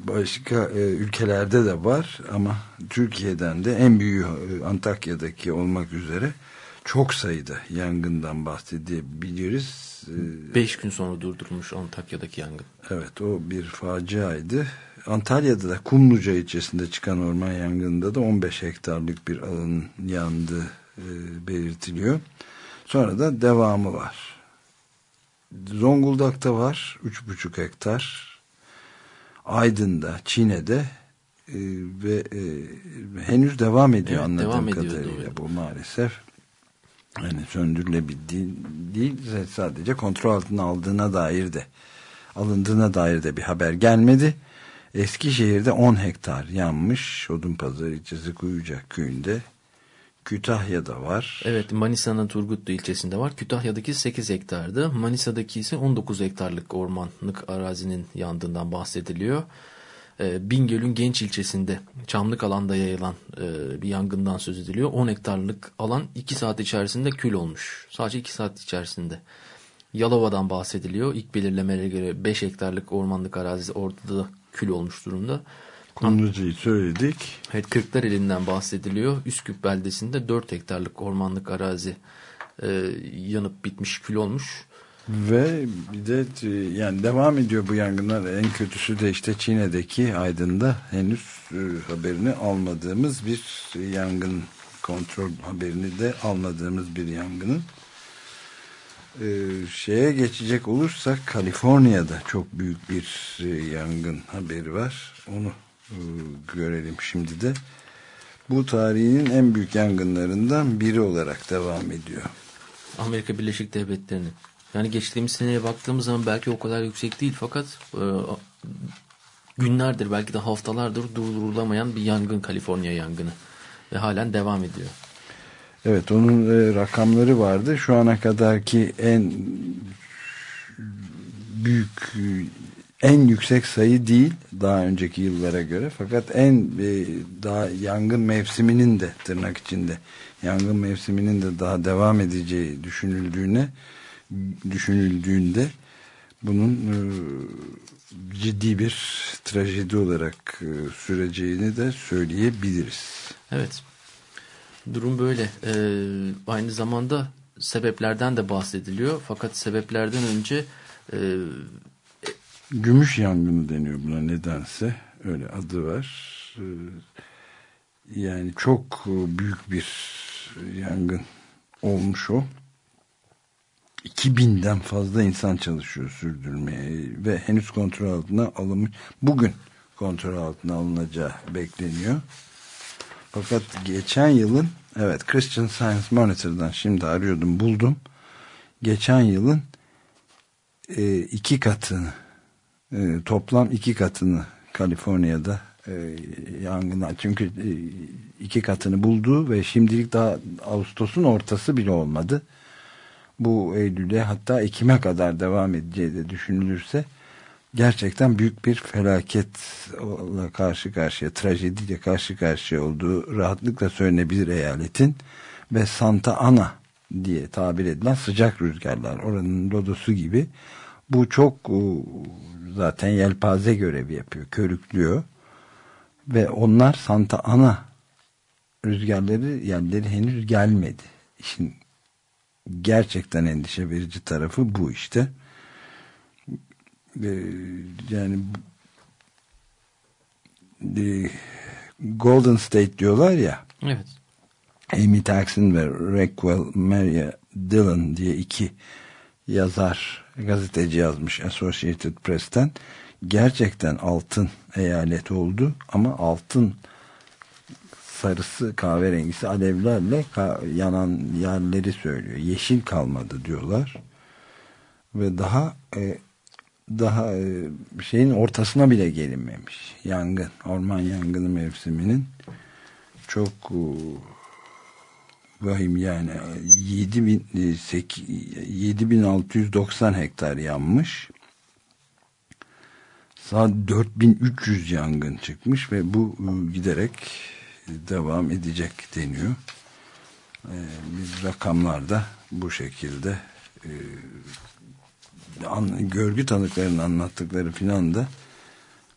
başka e, ülkelerde de var ama Türkiye'den de en büyüğü e, Antakya'daki olmak üzere çok sayıda yangından bahsedebiliriz. E, 5 gün sonra durdurulmuş Antakya'daki yangın. Evet o bir faciaydı. Antalya'da da Kumluca ilçesinde çıkan orman yangınında da 15 hektarlık bir alanın yandığı e, belirtiliyor. Sonra da devamı var. Zonguldak'ta var 3,5 hektar. Aydın'da, Çin'de e, ve e, henüz devam ediyor Evet, anladığım devam kadarıyla bu maalesef. Yani söndürülebildiği değil sadece kontrol altına aldığına dair de alındığına dair de bir haber gelmedi. Eskişehir'de 10 hektar yanmış. Odunpazarı ilçesi Kuyucak köyünde. Kütahya'da var. Evet Manisa'nın Turgutlu ilçesinde var. Kütahya'daki 8 hektardı. Manisa'daki ise 19 hektarlık ormanlık arazinin yandığından bahsediliyor. Ee, Bingöl'ün Genç ilçesinde çamlık alanda yayılan e, bir yangından söz ediliyor. 10 hektarlık alan 2 saat içerisinde kül olmuş. Sadece 2 saat içerisinde. Yalova'dan bahsediliyor. İlk belirlemelere göre 5 hektarlık ormanlık arazi orada da kül olmuş durumda. Kumluca'yı söyledik. Evet Kırklareli'nden bahsediliyor. Üsküp beldesinde 4 hektarlık ormanlık arazi e, yanıp bitmiş kül olmuş. Ve bir de e, yani devam ediyor bu yangınlar. En kötüsü de işte Çin'deki Aydın'da henüz e, haberini almadığımız bir yangın kontrol haberini de almadığımız bir yangının e, şeye geçecek olursak Kaliforniya'da çok büyük bir e, yangın haberi var. Onu e, görelim şimdi de. Bu tarihin en büyük yangınlarından biri olarak devam ediyor. Amerika Birleşik Devletleri'nin. Yani geçtiğimiz seneye baktığımız zaman belki o kadar yüksek değil fakat e, günlerdir belki de haftalardır durdurulamayan bir yangın Kaliforniya yangını. Ve halen devam ediyor. Evet onun e, rakamları vardı. Şu ana kadarki en büyük e, en yüksek sayı değil daha önceki yıllara göre fakat en e, daha yangın mevsiminin de tırnak içinde yangın mevsiminin de daha devam edeceği düşünüldüğüne düşünüldüğünde bunun e, ciddi bir trajedi olarak e, süreceğini de söyleyebiliriz. Evet. Durum böyle. Ee, aynı zamanda sebeplerden de bahsediliyor. Fakat sebeplerden önce e, Gümüş yangını deniyor buna nedense. Öyle adı var. Ee, Yani çok e, büyük bir yangın olmuş o. 2000'den fazla insan çalışıyor sürdürmeye ve henüz kontrol altına alınmış. Bugün kontrol altına alınacağı bekleniyor. Fakat geçen yılın evet Christian Science Monitor'dan şimdi arıyordum buldum. Geçen yılın e, iki katını e, toplam iki katını Kaliforniya'da e, yangına çünkü e, iki katını buldu ve şimdilik daha Ağustos'un ortası bile olmadı. Bu Eylül'e hatta Ekim'e kadar devam edeceği de düşünülürse gerçekten büyük bir felaketle karşı karşıya, trajediyle karşı karşıya olduğu rahatlıkla söylenebilir eyaletin ve Santa Ana diye tabir edilen sıcak rüzgarlar oranın lodosu gibi bu çok e, zaten yelpaze görevi yapıyor, körüklüyor ve onlar Santa Ana rüzgarları yerleri henüz gelmedi. İşin gerçekten endişe verici tarafı bu işte. Ee, yani e, Golden State diyorlar ya evet. Amy Taxon ve Rockwell Maria Dillon diye iki yazar, gazeteci yazmış Associated Press'ten. Gerçekten altın eyalet oldu ama altın sarısı kahverengisi alevlerle yanan yerleri söylüyor. Yeşil kalmadı diyorlar. Ve daha e, daha e, şeyin ortasına bile gelinmemiş. Yangın, orman yangını mevsiminin çok e, vahim yani 7000 7690 hektar yanmış. Saat 4300 yangın çıkmış ve bu e, giderek devam edecek deniyor. E, biz rakamlarda bu şekilde e, görgü tanıklarının anlattıkları filan da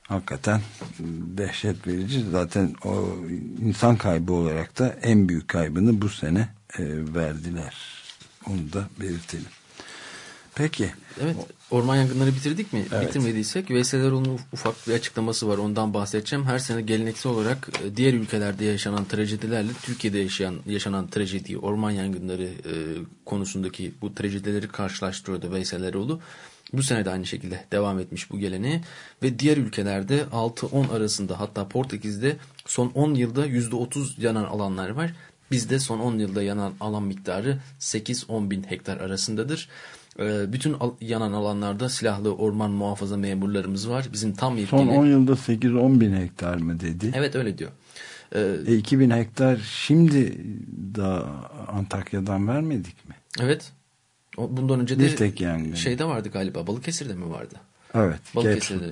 hakikaten dehşet verici. Zaten o insan kaybı olarak da en büyük kaybını bu sene e, verdiler. Onu da belirtelim. Peki. Evet. Orman yangınları bitirdik mi? Evet. Bitirmediysek Veysel Erol'un ufak bir açıklaması var. Ondan bahsedeceğim. Her sene geleneksel olarak e, diğer ülkelerde yaşanan trajedilerle Türkiye'de yaşayan yaşanan trajediyi, orman yangınları e, konusundaki bu trajedileri karşılaştırıyordu Veysel. Bu sene de aynı şekilde devam etmiş bu geleneği ve diğer ülkelerde 6-10 arasında hatta Portekiz'de son 10 yılda %30 yanan alanlar var. Bizde son 10 yılda yanan alan miktarı 8-10 bin hektar arasındadır. Ee, bütün yanan alanlarda silahlı orman muhafaza memurlarımız var. Bizim tam yetkili... Son 10 yılda 8-10 bin hektar mı dedi? Evet öyle diyor. Ee, e, 2 bin hektar şimdi daha Antakya'dan vermedik mi? Evet. Bundan önce de tek yangın. şeyde vardı galiba Balıkesir'de mi vardı? Evet. Balıkesir'de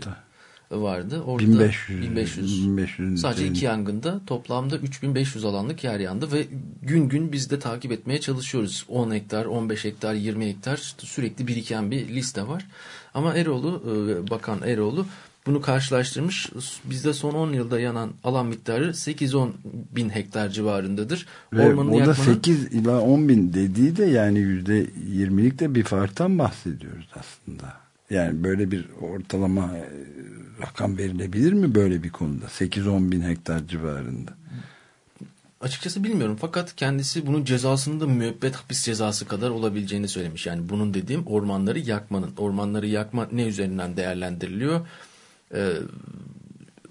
vardı. Orada 1500, 1500, 1500 sadece iki yangında toplamda 3500 alanlık yer yandı ve gün gün biz de takip etmeye çalışıyoruz. 10 hektar, 15 hektar, 20 hektar sürekli biriken bir liste var. Ama Eroğlu, Bakan Eroğlu bunu karşılaştırmış. Bizde son 10 yılda yanan alan miktarı 8-10 bin hektar civarındadır. Ve Ormanın o da yakmanın... 8 ila 10 bin dediği de yani %20'lik de bir farktan bahsediyoruz aslında. Yani böyle bir ortalama rakam verilebilir mi böyle bir konuda? 8-10 bin hektar civarında. Açıkçası bilmiyorum fakat kendisi bunun cezasının da müebbet hapis cezası kadar olabileceğini söylemiş. Yani bunun dediğim ormanları yakmanın. Ormanları yakma ne üzerinden değerlendiriliyor? Ee,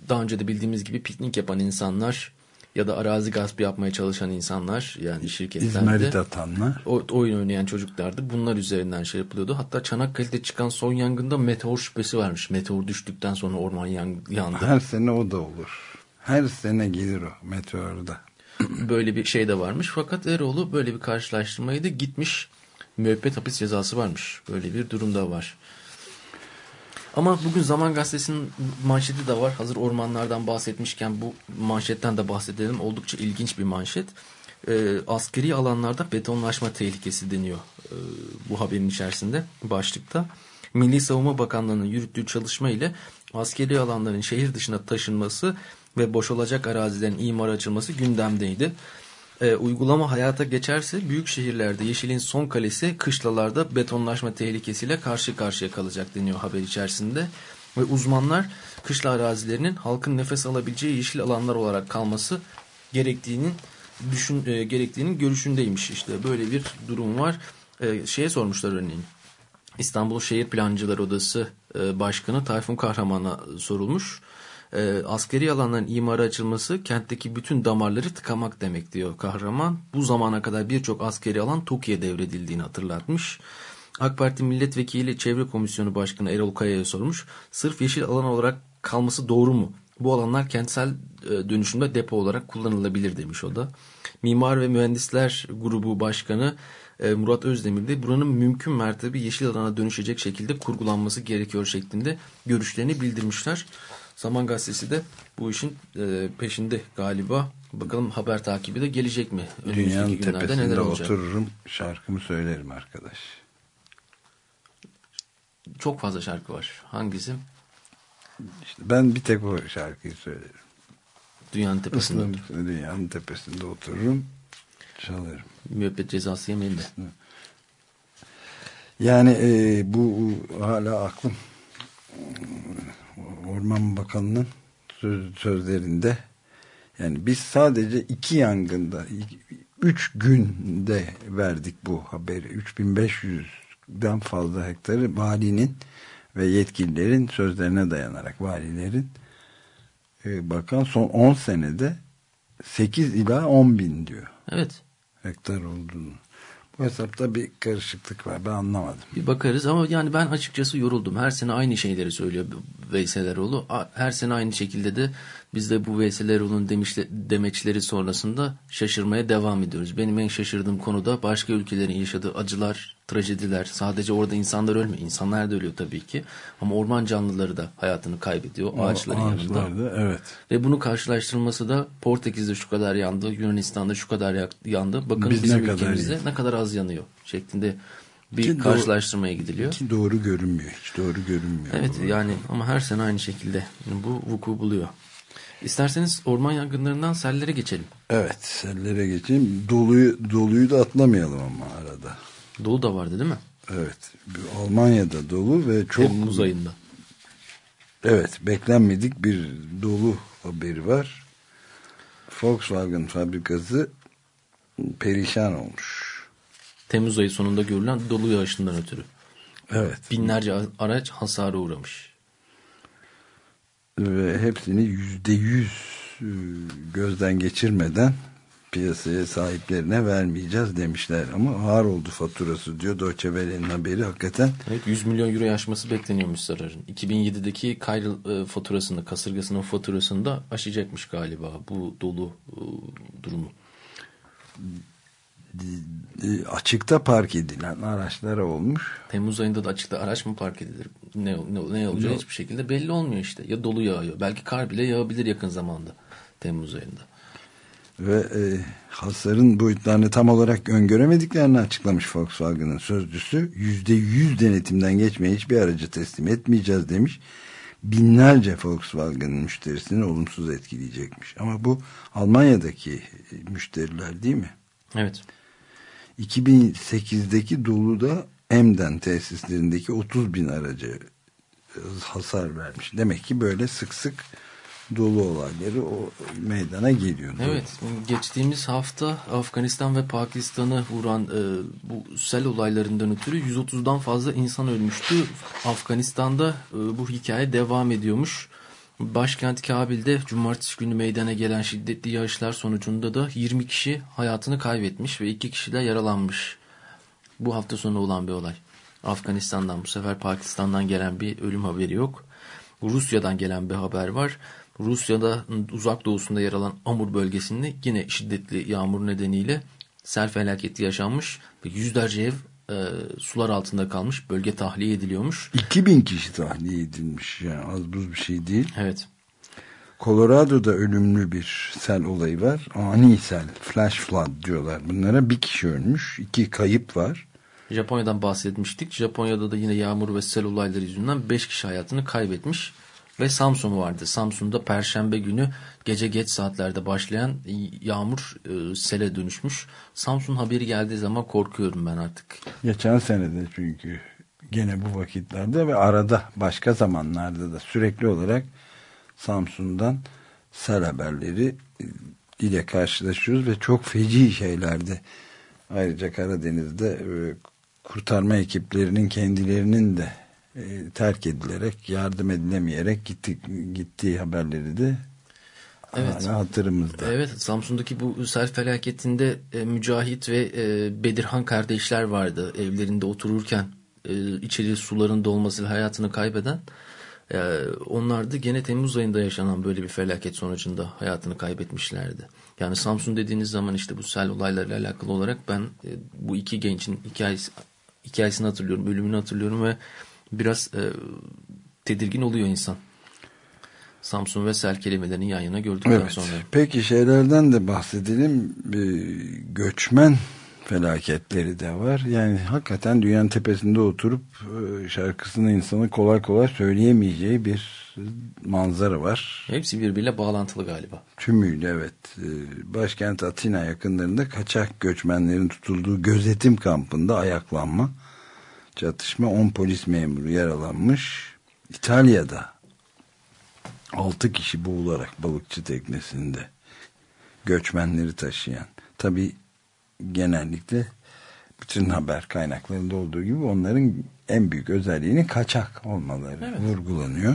daha önce de bildiğimiz gibi piknik yapan insanlar ya da arazi gaspı yapmaya çalışan insanlar yani şirketlerde İzmarit atanlar oyun oynayan çocuklardı. Bunlar üzerinden şey yapılıyordu. Hatta Çanakkale'de çıkan son yangında meteor şüphesi varmış. Meteor düştükten sonra orman yandı. Her sene o da olur. Her sene gelir o meteorda. böyle bir şey de varmış. Fakat Eroğlu böyle bir karşılaştırmayı da gitmiş müebbet hapis cezası varmış. Böyle bir durumda var. Ama bugün Zaman Gazetesi'nin manşeti de var. Hazır ormanlardan bahsetmişken bu manşetten de bahsedelim. Oldukça ilginç bir manşet. Ee, askeri alanlarda betonlaşma tehlikesi deniyor ee, bu haberin içerisinde başlıkta. Milli Savunma Bakanlığı'nın yürüttüğü çalışma ile askeri alanların şehir dışına taşınması ve boşalacak arazilerin imara açılması gündemdeydi. Ee, uygulama hayata geçerse büyük şehirlerde yeşilin son kalesi kışlalarda betonlaşma tehlikesiyle karşı karşıya kalacak deniyor haber içerisinde. Ve uzmanlar kışla arazilerinin halkın nefes alabileceği yeşil alanlar olarak kalması gerektiğinin düşün e, gerektiğinin görüşündeymiş. İşte böyle bir durum var. E, şeye sormuşlar örneğin. İstanbul Şehir Plancılar Odası e, Başkanı Tayfun Kahraman'a sorulmuş. E, askeri alanların imara açılması kentteki bütün damarları tıkamak demek diyor Kahraman. Bu zamana kadar birçok askeri alan TOKİ'ye devredildiğini hatırlatmış. AK Parti Milletvekili Çevre Komisyonu Başkanı Erol Kaya'ya sormuş. Sırf yeşil alan olarak kalması doğru mu? Bu alanlar kentsel e, dönüşümde depo olarak kullanılabilir demiş o da. Mimar ve Mühendisler Grubu Başkanı e, Murat Özdemir de buranın mümkün mertebe yeşil alana dönüşecek şekilde kurgulanması gerekiyor şeklinde görüşlerini bildirmişler. Zaman Gazetesi de bu işin e, peşinde galiba. Bakalım haber takibi de gelecek mi? Önümüzdeki Dünyanın tepesinde neler olacak? otururum şarkımı söylerim arkadaş. Çok fazla şarkı var. Hangisi? İşte ben bir tek o şarkıyı söylerim. Dünyanın tepesinde. Islanıp dünyanın tepesinde otururum çalarım. Müebbet cezası yemeyin de. Yani e, bu hala aklım Orman Bakanı'nın söz, sözlerinde yani biz sadece iki yangında üç günde verdik bu haberi 3500'den fazla hektarı valinin ve yetkililerin sözlerine dayanarak valilerin e, bakan son 10 senede 8 ila 10 bin diyor Evet. hektar olduğunu. Bu hesapta bir karışıklık var ben anlamadım. Bir bakarız ama yani ben açıkçası yoruldum. Her sene aynı şeyleri söylüyor Veysel Eroğlu. Her sene aynı şekilde de biz de bu Veysel demişle, demeçleri sonrasında şaşırmaya devam ediyoruz. Benim en şaşırdığım konu da başka ülkelerin yaşadığı acılar, trajediler. Sadece orada insanlar ölmüyor. İnsanlar da ölüyor tabii ki. Ama orman canlıları da hayatını kaybediyor ağaçların yanında. Ağaçlarda, evet. Ve bunu karşılaştırması da Portekiz'de şu kadar yandı, Yunanistan'da şu kadar yandı. Bakın Biz bizim ne kadar ülkemizde yandı? ne kadar az yanıyor şeklinde bir Ki karşılaştırmaya gidiliyor. Ki doğru görünmüyor. Hiç doğru görünmüyor. Evet yani ama her sene aynı şekilde bu vuku buluyor. İsterseniz orman yangınlarından sellere geçelim. Evet sellere geçeyim. Doluyu, doluyu da atlamayalım ama arada. Dolu da vardı değil mi? Evet. Almanya'da dolu ve çok Temmuz ayında. evet beklenmedik bir dolu haberi var. Volkswagen fabrikası perişan olmuş. Temmuz ayı sonunda görülen dolu yağışından ötürü. Evet. Binlerce araç hasara uğramış. Ve hepsini yüzde yüz e, gözden geçirmeden piyasaya sahiplerine vermeyeceğiz demişler. Ama ağır oldu faturası diyor Deutsche Welle'nin haberi hakikaten. Evet 100 milyon euro aşması bekleniyormuş zararın. 2007'deki Kayrıl e, faturasını, kasırgasının faturasını da aşacakmış galiba bu dolu e, durumu. E, açıkta park edilen araçlara olmuş. Temmuz ayında da açıkta araç mı park edilir? Ne, ne, ne olacağı hiçbir şekilde belli olmuyor işte. Ya dolu yağıyor. Belki kar bile yağabilir yakın zamanda. Temmuz ayında. Ve e, hasarın boyutlarını tam olarak öngöremediklerini açıklamış Volkswagen'ın sözcüsü. Yüzde yüz denetimden geçmeye hiçbir aracı teslim etmeyeceğiz demiş. Binlerce Volkswagen müşterisini olumsuz etkileyecekmiş. Ama bu Almanya'daki müşteriler değil mi? Evet. 2008'deki doluda Emden tesislerindeki 30 bin aracı hasar vermiş. Demek ki böyle sık sık dolu olayları o meydana geliyor. Evet, geçtiğimiz hafta Afganistan ve Pakistan'ı vuran e, bu sel olaylarından ötürü 130'dan fazla insan ölmüştü. Afganistan'da e, bu hikaye devam ediyormuş. Başkent Kabil'de cumartesi günü meydana gelen şiddetli yağışlar sonucunda da 20 kişi hayatını kaybetmiş ve 2 kişi de yaralanmış. Bu hafta sonu olan bir olay. Afganistan'dan bu sefer Pakistan'dan gelen bir ölüm haberi yok. Rusya'dan gelen bir haber var. Rusya'da uzak doğusunda yer alan Amur bölgesinde yine şiddetli yağmur nedeniyle sel felaketi yaşanmış ve yüzlerce ev e, sular altında kalmış. Bölge tahliye ediliyormuş. 2000 kişi tahliye edilmiş. Yani az buz bir şey değil. Evet. Colorado'da ölümlü bir sel olayı var. Ani sel, flash flood diyorlar. Bunlara bir kişi ölmüş, iki kayıp var. Japonya'dan bahsetmiştik. Japonya'da da yine yağmur ve sel olayları yüzünden 5 kişi hayatını kaybetmiş. Ve Samsun vardı. Samsun'da perşembe günü gece geç saatlerde başlayan yağmur e, sele dönüşmüş. Samsun haberi geldiği zaman korkuyorum ben artık. Geçen senede çünkü gene bu vakitlerde ve arada başka zamanlarda da sürekli olarak Samsun'dan sel haberleri e, ile karşılaşıyoruz ve çok feci şeylerde ayrıca Karadeniz'de e, kurtarma ekiplerinin kendilerinin de e, terk edilerek yardım edilemeyerek gitti, gittiği haberleri de Evet. hala hatırımızda. Evet Samsun'daki bu sel felaketinde e, Mücahit ve e, Bedirhan kardeşler vardı. Evlerinde otururken e, içeri suların dolmasıyla hayatını kaybeden. E, onlar da gene Temmuz ayında yaşanan böyle bir felaket sonucunda hayatını kaybetmişlerdi. Yani Samsun dediğiniz zaman işte bu sel olaylarıyla alakalı olarak ben e, bu iki gençin hikayesi, hikayesini hatırlıyorum, ölümünü hatırlıyorum ve biraz e, tedirgin oluyor insan. Samsun ve sel kelimelerini yan yana gördükten Evet. sonra. Peki şeylerden de bahsedelim. Bir göçmen felaketleri de var. Yani hakikaten dünyanın tepesinde oturup e, şarkısını insanı kolay kolay söyleyemeyeceği bir manzara var. Hepsi birbiriyle bağlantılı galiba. Tümüyle evet. E, Başkent Atina yakınlarında kaçak göçmenlerin tutulduğu gözetim kampında ayaklanma, çatışma 10 polis memuru yaralanmış. İtalya'da 6 kişi boğularak balıkçı teknesinde göçmenleri taşıyan. Tabi genellikle bütün haber kaynaklarında olduğu gibi onların en büyük özelliğinin kaçak olmaları vurgulanıyor.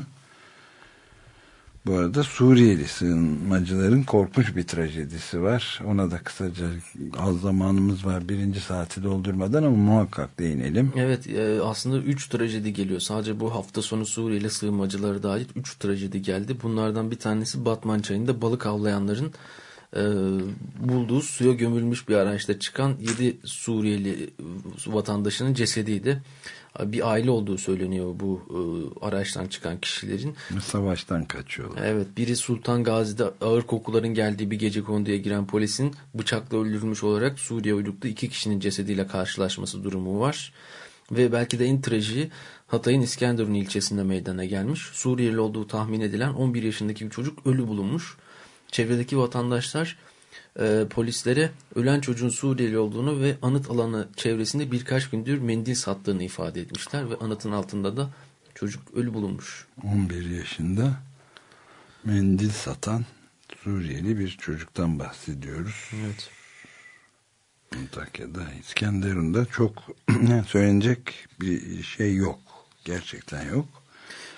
Bu arada Suriyeli sığınmacıların korkunç bir trajedisi var. Ona da kısaca az zamanımız var birinci saati doldurmadan ama muhakkak değinelim. Evet e, aslında 3 trajedi geliyor. Sadece bu hafta sonu Suriyeli sığınmacıları dahil 3 trajedi geldi. Bunlardan bir tanesi Batman çayında balık avlayanların e, bulduğu suya gömülmüş bir araçta çıkan 7 Suriyeli vatandaşının cesediydi. Bir aile olduğu söyleniyor bu e, araçtan çıkan kişilerin. Savaştan kaçıyorlar. Evet biri Sultan Gazi'de ağır kokuların geldiği bir gece konduya giren polisin bıçakla öldürülmüş olarak Suriye uyruklu iki kişinin cesediyle karşılaşması durumu var. Ve belki de en trajiği Hatay'ın İskenderun ilçesinde meydana gelmiş. Suriyeli olduğu tahmin edilen 11 yaşındaki bir çocuk ölü bulunmuş. Çevredeki vatandaşlar e, polislere ölen çocuğun Suriyeli olduğunu ve anıt alanı çevresinde birkaç gündür mendil sattığını ifade etmişler. Ve anıtın altında da çocuk ölü bulunmuş. 11 yaşında mendil satan Suriyeli bir çocuktan bahsediyoruz. Evet. Antakya'da, İskenderun'da çok söylenecek bir şey yok. Gerçekten yok.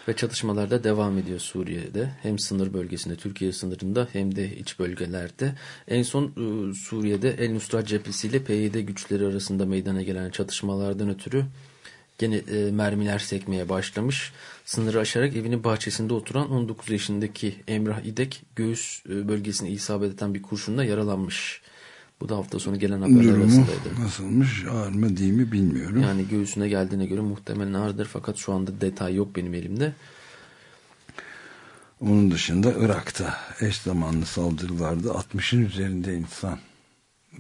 Ve çatışmalar da devam ediyor Suriye'de. Hem sınır bölgesinde, Türkiye sınırında hem de iç bölgelerde. En son e, Suriye'de El Nusra cephesiyle PYD güçleri arasında meydana gelen çatışmalardan ötürü gene e, mermiler sekmeye başlamış. Sınırı aşarak evinin bahçesinde oturan 19 yaşındaki Emrah İdek göğüs e, bölgesine isabet eden bir kurşunla yaralanmış. Bu da hafta sonu gelen haberler Durumu arasındaydı. nasılmış ağır mı değil mi bilmiyorum. Yani göğsüne geldiğine göre muhtemelen ağırdır fakat şu anda detay yok benim elimde. Onun dışında Irak'ta eş zamanlı saldırılarda 60'ın üzerinde insan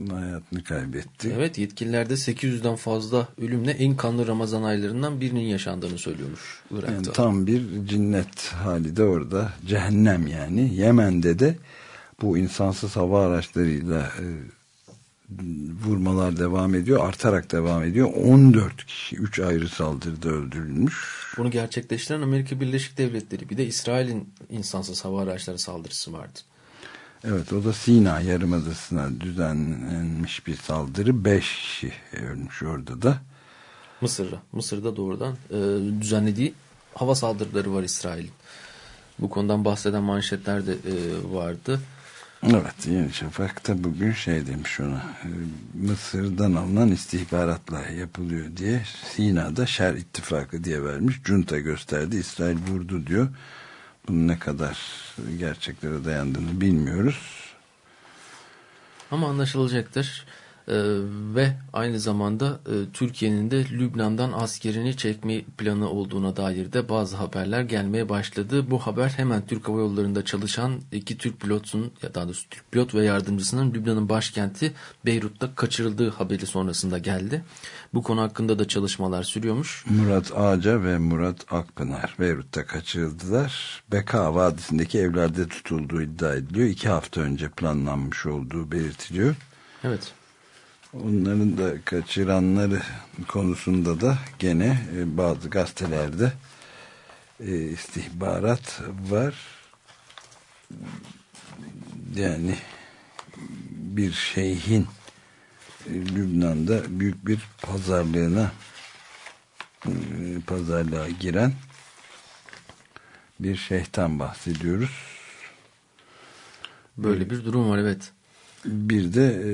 hayatını kaybetti. Evet yetkililerde 800'den fazla ölümle en kanlı Ramazan aylarından birinin yaşandığını söylüyormuş Irak'ta. Yani tam bir cinnet hali de orada. Cehennem yani. Yemen'de de bu insansız hava araçlarıyla e, vurmalar devam ediyor. Artarak devam ediyor. 14 kişi 3 ayrı saldırıda öldürülmüş. Bunu gerçekleştiren Amerika Birleşik Devletleri bir de İsrail'in insansız hava araçları saldırısı vardı. Evet o da Sina Yarımadası'na düzenlenmiş bir saldırı. 5 kişi ölmüş orada da. Mısır'da. Mısır'da doğrudan e, düzenlediği hava saldırıları var İsrail'in. Bu konudan bahseden manşetler de e, vardı. Evet Yeni Şafak'ta bugün şey demiş ona e, Mısır'dan alınan istihbaratla yapılıyor diye Sina'da Şer ittifakı diye vermiş. Junta gösterdi İsrail vurdu diyor. Bunun ne kadar gerçeklere dayandığını bilmiyoruz. Ama anlaşılacaktır. Ee, ve aynı zamanda e, Türkiye'nin de Lübnan'dan askerini çekme planı olduğuna dair de bazı haberler gelmeye başladı. Bu haber hemen Türk Hava Yolları'nda çalışan iki Türk pilotun ya daha doğrusu Türk pilot ve yardımcısının Lübnan'ın başkenti Beyrut'ta kaçırıldığı haberi sonrasında geldi. Bu konu hakkında da çalışmalar sürüyormuş. Murat Ağaca ve Murat Akpınar Beyrut'ta kaçırıldılar. Beka Vadisi'ndeki evlerde tutulduğu iddia ediliyor. İki hafta önce planlanmış olduğu belirtiliyor. Evet. Onların da kaçıranları konusunda da gene e, bazı gazetelerde e, istihbarat var. Yani bir şeyhin e, Lübnan'da büyük bir pazarlığına pazarlığa giren bir şeyhten bahsediyoruz. Böyle bir durum var evet. Bir de e,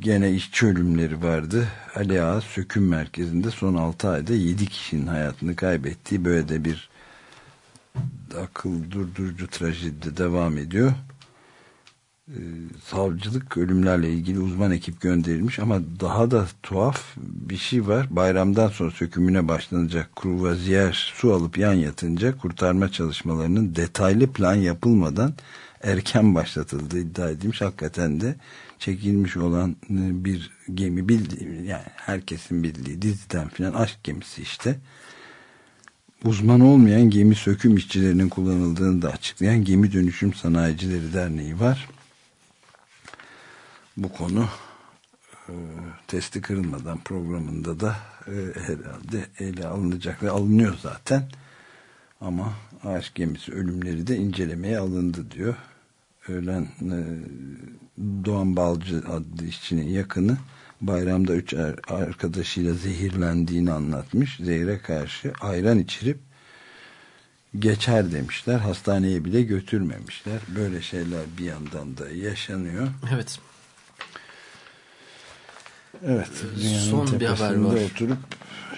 gene işçi ölümleri vardı. Ali Ağa Söküm Merkezi'nde son 6 ayda 7 kişinin hayatını kaybettiği böyle de bir akıl durdurucu trajedi devam ediyor. Ee, savcılık ölümlerle ilgili uzman ekip gönderilmiş ama daha da tuhaf bir şey var. Bayramdan sonra sökümüne başlanacak kruvaziyer su alıp yan yatınca kurtarma çalışmalarının detaylı plan yapılmadan erken başlatıldığı iddia edilmiş. Hakikaten de çekilmiş olan e, bir gemi bildiğim yani herkesin bildiği diziden filan aşk gemisi işte uzman olmayan gemi söküm işçilerinin kullanıldığını da açıklayan Gemi Dönüşüm Sanayicileri Derneği var. Bu konu e, testi kırılmadan programında da e, herhalde ele alınacak ve alınıyor zaten. Ama aşk gemisi ölümleri de incelemeye alındı diyor. Ölen e, Doğan Balcı adlı işçinin yakını bayramda üç er, arkadaşıyla zehirlendiğini anlatmış. Zehre karşı ayran içirip geçer demişler. Hastaneye bile götürmemişler. Böyle şeyler bir yandan da yaşanıyor. Evet. Evet. Son bir haber var. oturup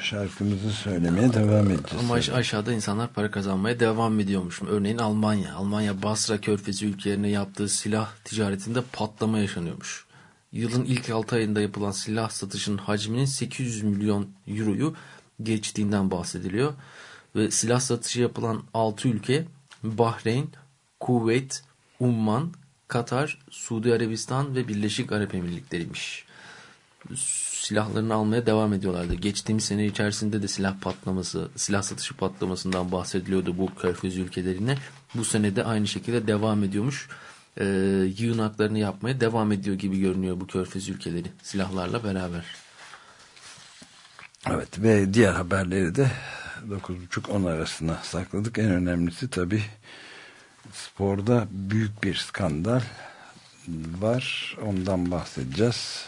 şarkımızı söylemeye devam edeceğiz. Ama aşağıda insanlar para kazanmaya devam ediyormuş. Örneğin Almanya. Almanya Basra Körfezi ülkelerine yaptığı silah ticaretinde patlama yaşanıyormuş. Yılın ilk 6 ayında yapılan silah satışının hacminin 800 milyon euroyu geçtiğinden bahsediliyor. Ve silah satışı yapılan 6 ülke Bahreyn, Kuveyt, Umman, Katar, Suudi Arabistan ve Birleşik Arap Emirlikleri'ymiş silahlarını almaya devam ediyorlardı. Geçtiğimiz sene içerisinde de silah patlaması, silah satışı patlamasından bahsediliyordu bu körfez ülkelerine. Bu sene de aynı şekilde devam ediyormuş. Ee, yığınaklarını yapmaya devam ediyor gibi görünüyor bu körfez ülkeleri silahlarla beraber. Evet ve diğer haberleri de 9.30-10 arasına sakladık. En önemlisi tabi sporda büyük bir skandal var. Ondan bahsedeceğiz.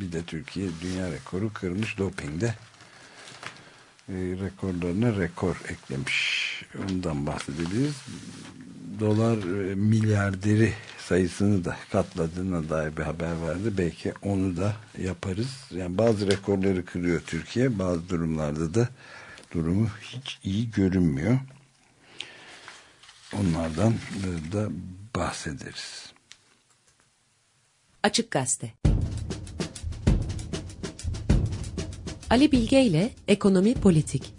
Bir de Türkiye dünya rekoru kırmış dopingde. E, rekorlarına rekor eklemiş. Ondan bahsedebiliriz. Dolar e, milyarderi sayısını da katladığına dair bir haber vardı. Belki onu da yaparız. Yani bazı rekorları kırıyor Türkiye. Bazı durumlarda da durumu hiç iyi görünmüyor. Onlardan da bahsederiz. Açık Gazete Ali Bilge ile Ekonomi Politik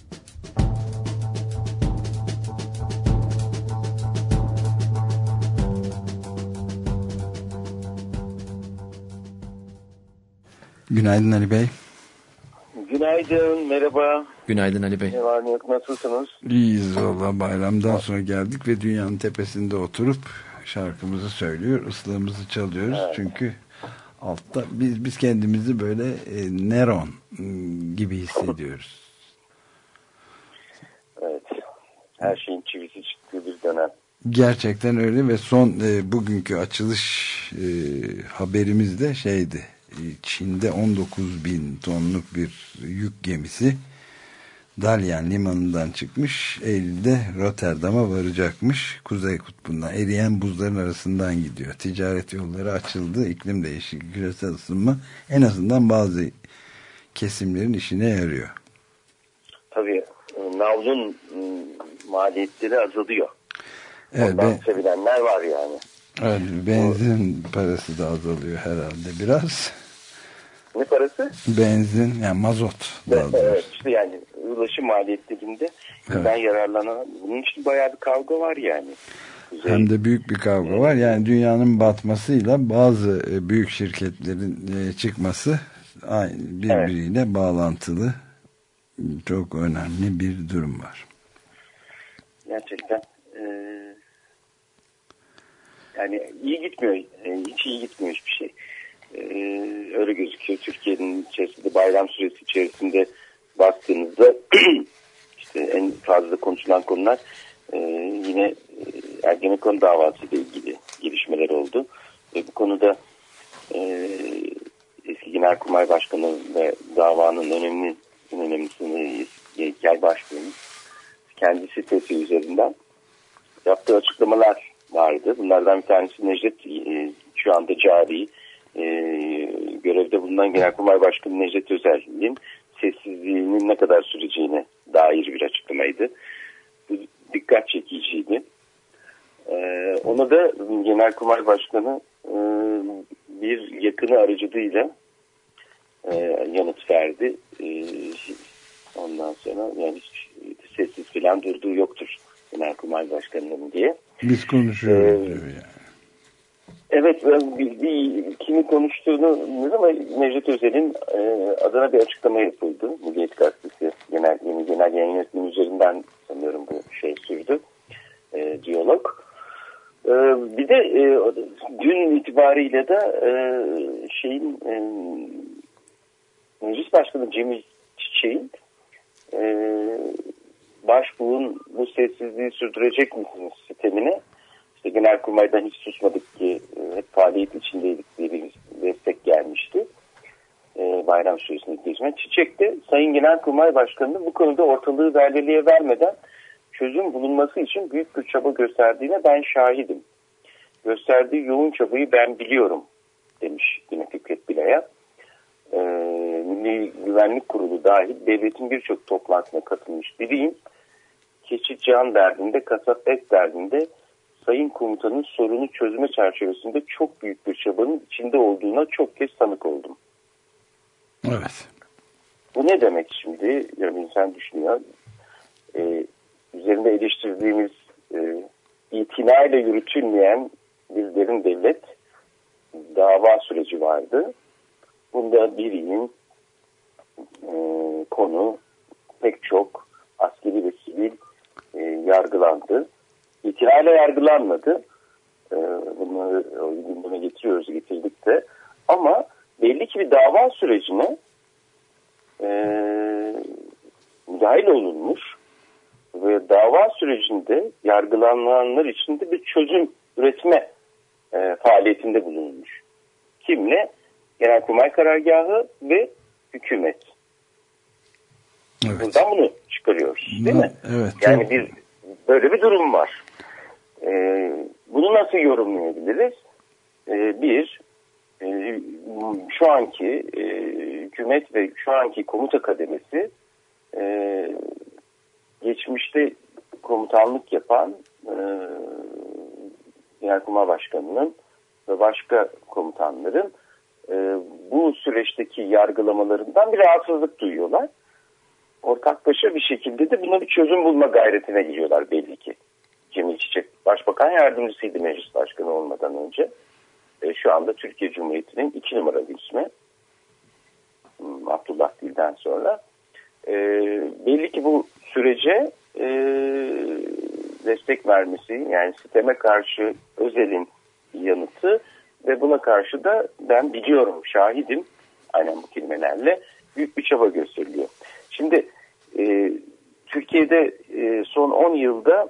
Günaydın Ali Bey. Günaydın, merhaba. Günaydın Ali Bey. Ne var ne yok, nasılsınız? İyiyiz valla bayramdan sonra geldik ve dünyanın tepesinde oturup şarkımızı söylüyor, ıslığımızı çalıyoruz. Evet. Çünkü altta biz biz kendimizi böyle e, Neron ıı, gibi hissediyoruz. Evet. Her şeyin çivisi çıktığı bir dönem. Gerçekten öyle ve son e, bugünkü açılış e, haberimiz de şeydi. E, Çin'de 19 bin tonluk bir yük gemisi Dalyan limanından çıkmış. Eylül'de Rotterdam'a varacakmış. Kuzey kutbundan eriyen buzların arasından gidiyor. Ticaret yolları açıldı. İklim değişikliği, küresel ısınma en azından bazı kesimlerin işine yarıyor. Tabii navlun ıı, maliyetleri azalıyor. Evet, Ondan ben, sevilenler var yani. Evet, benzin parası da azalıyor herhalde biraz. Ne parası? Benzin yani mazot Evet, doğrusu. işte yani ulaşım maliyetlerinde Evet. ben yararlanan bunun için bayağı bir kavga var yani. Kuzey- Hem de büyük bir kavga var. Yani dünyanın batmasıyla bazı e, büyük şirketlerin e, çıkması aynı birbiriyle bağlantılı. Çok önemli bir durum var. gerçekten e, yani iyi gitmiyor. Hiç iyi gitmiyor hiçbir şey. E, öyle gözüküyor. Türkiye'nin içerisinde bayram süresi içerisinde baktığınızda işte en fazla konuşulan konular e, yine e, Ergenekon davası ile ilgili gelişmeler oldu. Ve bu konuda e, eski Genelkurmay Başkanı ve davanın önemli en önemlisini Yelkel Başkanı kendi sitesi üzerinden yaptığı açıklamalar vardı. Bunlardan bir tanesi Necdet e, şu anda cari e, görevde bulunan Genelkurmay Başkanı Necdet Özel'in sessizliğinin ne kadar süreceğine dair bir açıklamaydı. Bu dikkat çekiciydi. E, ona da Genelkurmay Başkanı e, bir yakını aracılığıyla e, yanıt verdi. E, ondan sonra yani hiç sessiz falan durduğu yoktur Genelkurmay Başkanı'nın diye. Biz konuşuyoruz Ee, diyor yani. Evet bir, bir kimin konuştuğunu bilmiyorum ama Necdet Özel'in e, adına bir açıklama yapıldı. Milliyet Gazetesi genel, yeni genel yayın yönetmeni üzerinden sanıyorum bu şey sürdü. E, diyalog. E, bir de e, dün itibariyle de e, şeyin e, Meclis Başkanı Cemil Çiçek'in e, başbuğun bu sessizliği sürdürecek misiniz sistemine işte Genelkurmay'dan hiç susmadık ki e, hep faaliyet içindeydik diye bir destek gelmişti. E, bayram süresindeki geçme. Çiçek de Sayın Genelkurmay Başkanı'nın bu konuda ortalığı belirliğe vermeden çözüm bulunması için büyük bir çaba gösterdiğine ben şahidim. Gösterdiği yoğun çabayı ben biliyorum demiş yine Fikret Bilay'a. E, Milli Güvenlik Kurulu dahil devletin birçok toplantısına katılmış biriyim. Keçi can derdinde, kasap et derdinde Sayın Komutan'ın sorunu çözme çerçevesinde çok büyük bir çabanın içinde olduğuna çok kez tanık oldum. Evet. Bu ne demek şimdi? Yani insan düşünüyor. Ee, üzerinde eleştirdiğimiz e, itinayla yürütülmeyen bir derin devlet dava süreci vardı. Bunda birinin e, konu pek çok askeri ve sivil e, yargılandı. İtirayla yargılanmadı. E, bunu gündeme getiriyoruz, getirdik de. Ama belli ki bir dava sürecine e, müdahil olunmuş ve dava sürecinde yargılananlar için de bir çözüm üretme e, faaliyetinde bulunmuş. Kimle? Genelkurmay Karargahı ve hükümet. Evet. Buradan bunu çıkarıyoruz değil mi? Evet. Yani bir böyle bir durum var. Ee, bunu nasıl yorumlayabiliriz? Ee, bir, e, şu anki e, hükümet ve şu anki komuta kademesi e, geçmişte komutanlık yapan e, Genelkurmay Başkanı'nın ve başka komutanların e, bu süreçteki yargılamalarından bir rahatsızlık duyuyorlar ortaklaşa bir şekilde de buna bir çözüm bulma gayretine giriyorlar belli ki. Çiçek Başbakan Yardımcısıydı meclis başkanı olmadan önce. E, şu anda Türkiye Cumhuriyeti'nin iki numaralı ismi. Hmm, Abdullah Gül'den sonra. E, belli ki bu sürece e, destek vermesi yani sisteme karşı Özel'in yanıtı ve buna karşı da ben biliyorum şahidim aynen bu kelimelerle büyük bir çaba gösteriliyor. Şimdi e, Türkiye'de e, son 10 yılda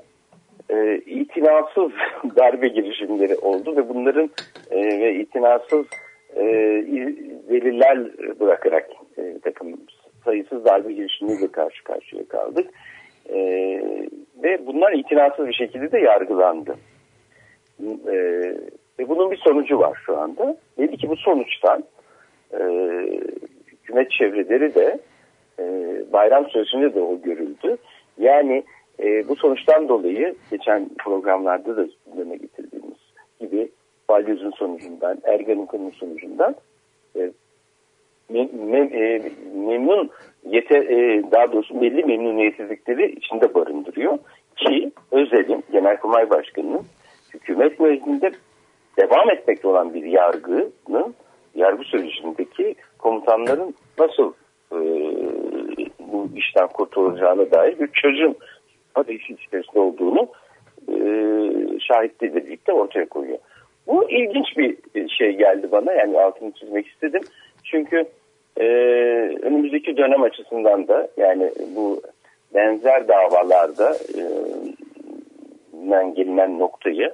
e, itinasız darbe girişimleri oldu ve bunların e, ve itinasız e, deliller bırakarak e, takım sayısız darbe girişimiyle karşı karşıya kaldık. E, ve bunlar itinasız bir şekilde de yargılandı. E, ve bunun bir sonucu var şu anda. Belli ki bu sonuçtan e, hükümet çevreleri de e, bayram sürecinde de o görüldü. Yani e, bu sonuçtan dolayı geçen programlarda da gündeme getirdiğimiz gibi balyozun sonucundan, Ergenekon'un sonucundan e, mem- mem- e, memnun yete, e, daha doğrusu belli memnuniyetsizlikleri içinde barındırıyor ki Özel'in Genelkurmay Başkanı'nın hükümet nezdinde devam etmekte olan bir yargının yargı sürecindeki komutanların nasıl e, bu işten kurtulacağına dair bir çözüm arayışı içerisinde olduğunu e, şahitliğiyle birlikte ortaya koyuyor. Bu ilginç bir şey geldi bana yani altını çizmek istedim. Çünkü e, önümüzdeki dönem açısından da yani bu benzer davalarda e, gelinen noktayı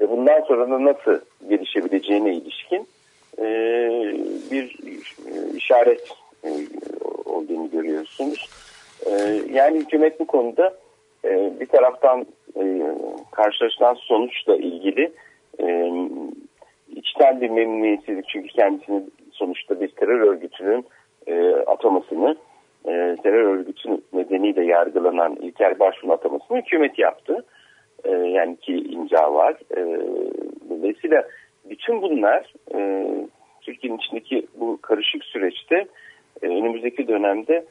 ve bundan sonra da nasıl gelişebileceğine ilişkin e, bir e, işaret e, olduğunu görüyorsunuz. E, yani hükümet bu konuda e, bir taraftan e, karşılaşılan sonuçla ilgili e, içten bir memnuniyetsizlik çünkü kendisini sonuçta bir terör örgütünün e, atamasını e, terör örgütü nedeniyle yargılanan İlker Başbuğ'un atamasını hükümet yaptı. E, yani ki imza var. E, dolayısıyla bütün bunlar e, Türkiye'nin içindeki bu karışık süreçte önümüzdeki dönemde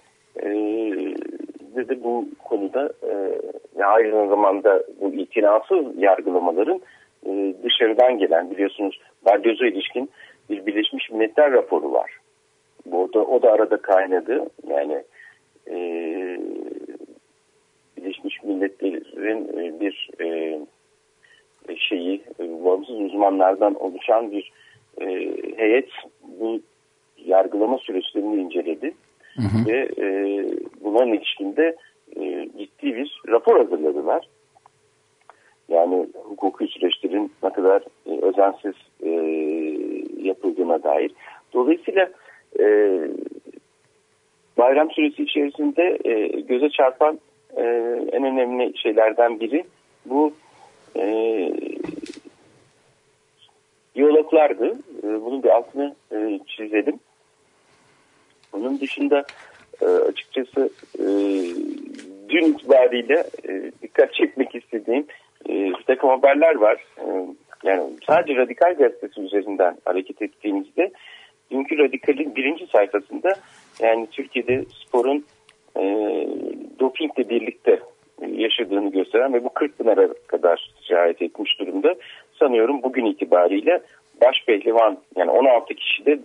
de, de bu konuda e, aynı zamanda bu itinasız yargılamaların e, dışarıdan gelen biliyorsunuz Balyoz'a ilişkin bir Birleşmiş Milletler raporu var. Bu da, o da arada kaynadı. Yani e, Birleşmiş Milletler'in e, bir e, şeyi e, bağımsız uzmanlardan oluşan bir e, heyet bu yargılama süreçlerini inceledi Hı hı. ve e, bunların ilişkinde e, ciddi bir rapor hazırladılar. Yani hukuki süreçlerin ne kadar e, özensiz e, yapıldığına dair. Dolayısıyla e, bayram süresi içerisinde e, göze çarpan e, en önemli şeylerden biri bu e, diyaloglardı. E, bunun bir altını e, çizelim. Onun dışında e, açıkçası e, dün itibariyle e, dikkat çekmek istediğim e, bir takım haberler var. Yani sadece Radikal Gazetesi üzerinden hareket ettiğimizde dünkü Radikal'in birinci sayfasında yani Türkiye'de sporun e, dopingle birlikte yaşadığını gösteren ve bu 40 binara kadar şahit etmiş durumda. Sanıyorum bugün itibariyle baş pehlivan yani 16 kişide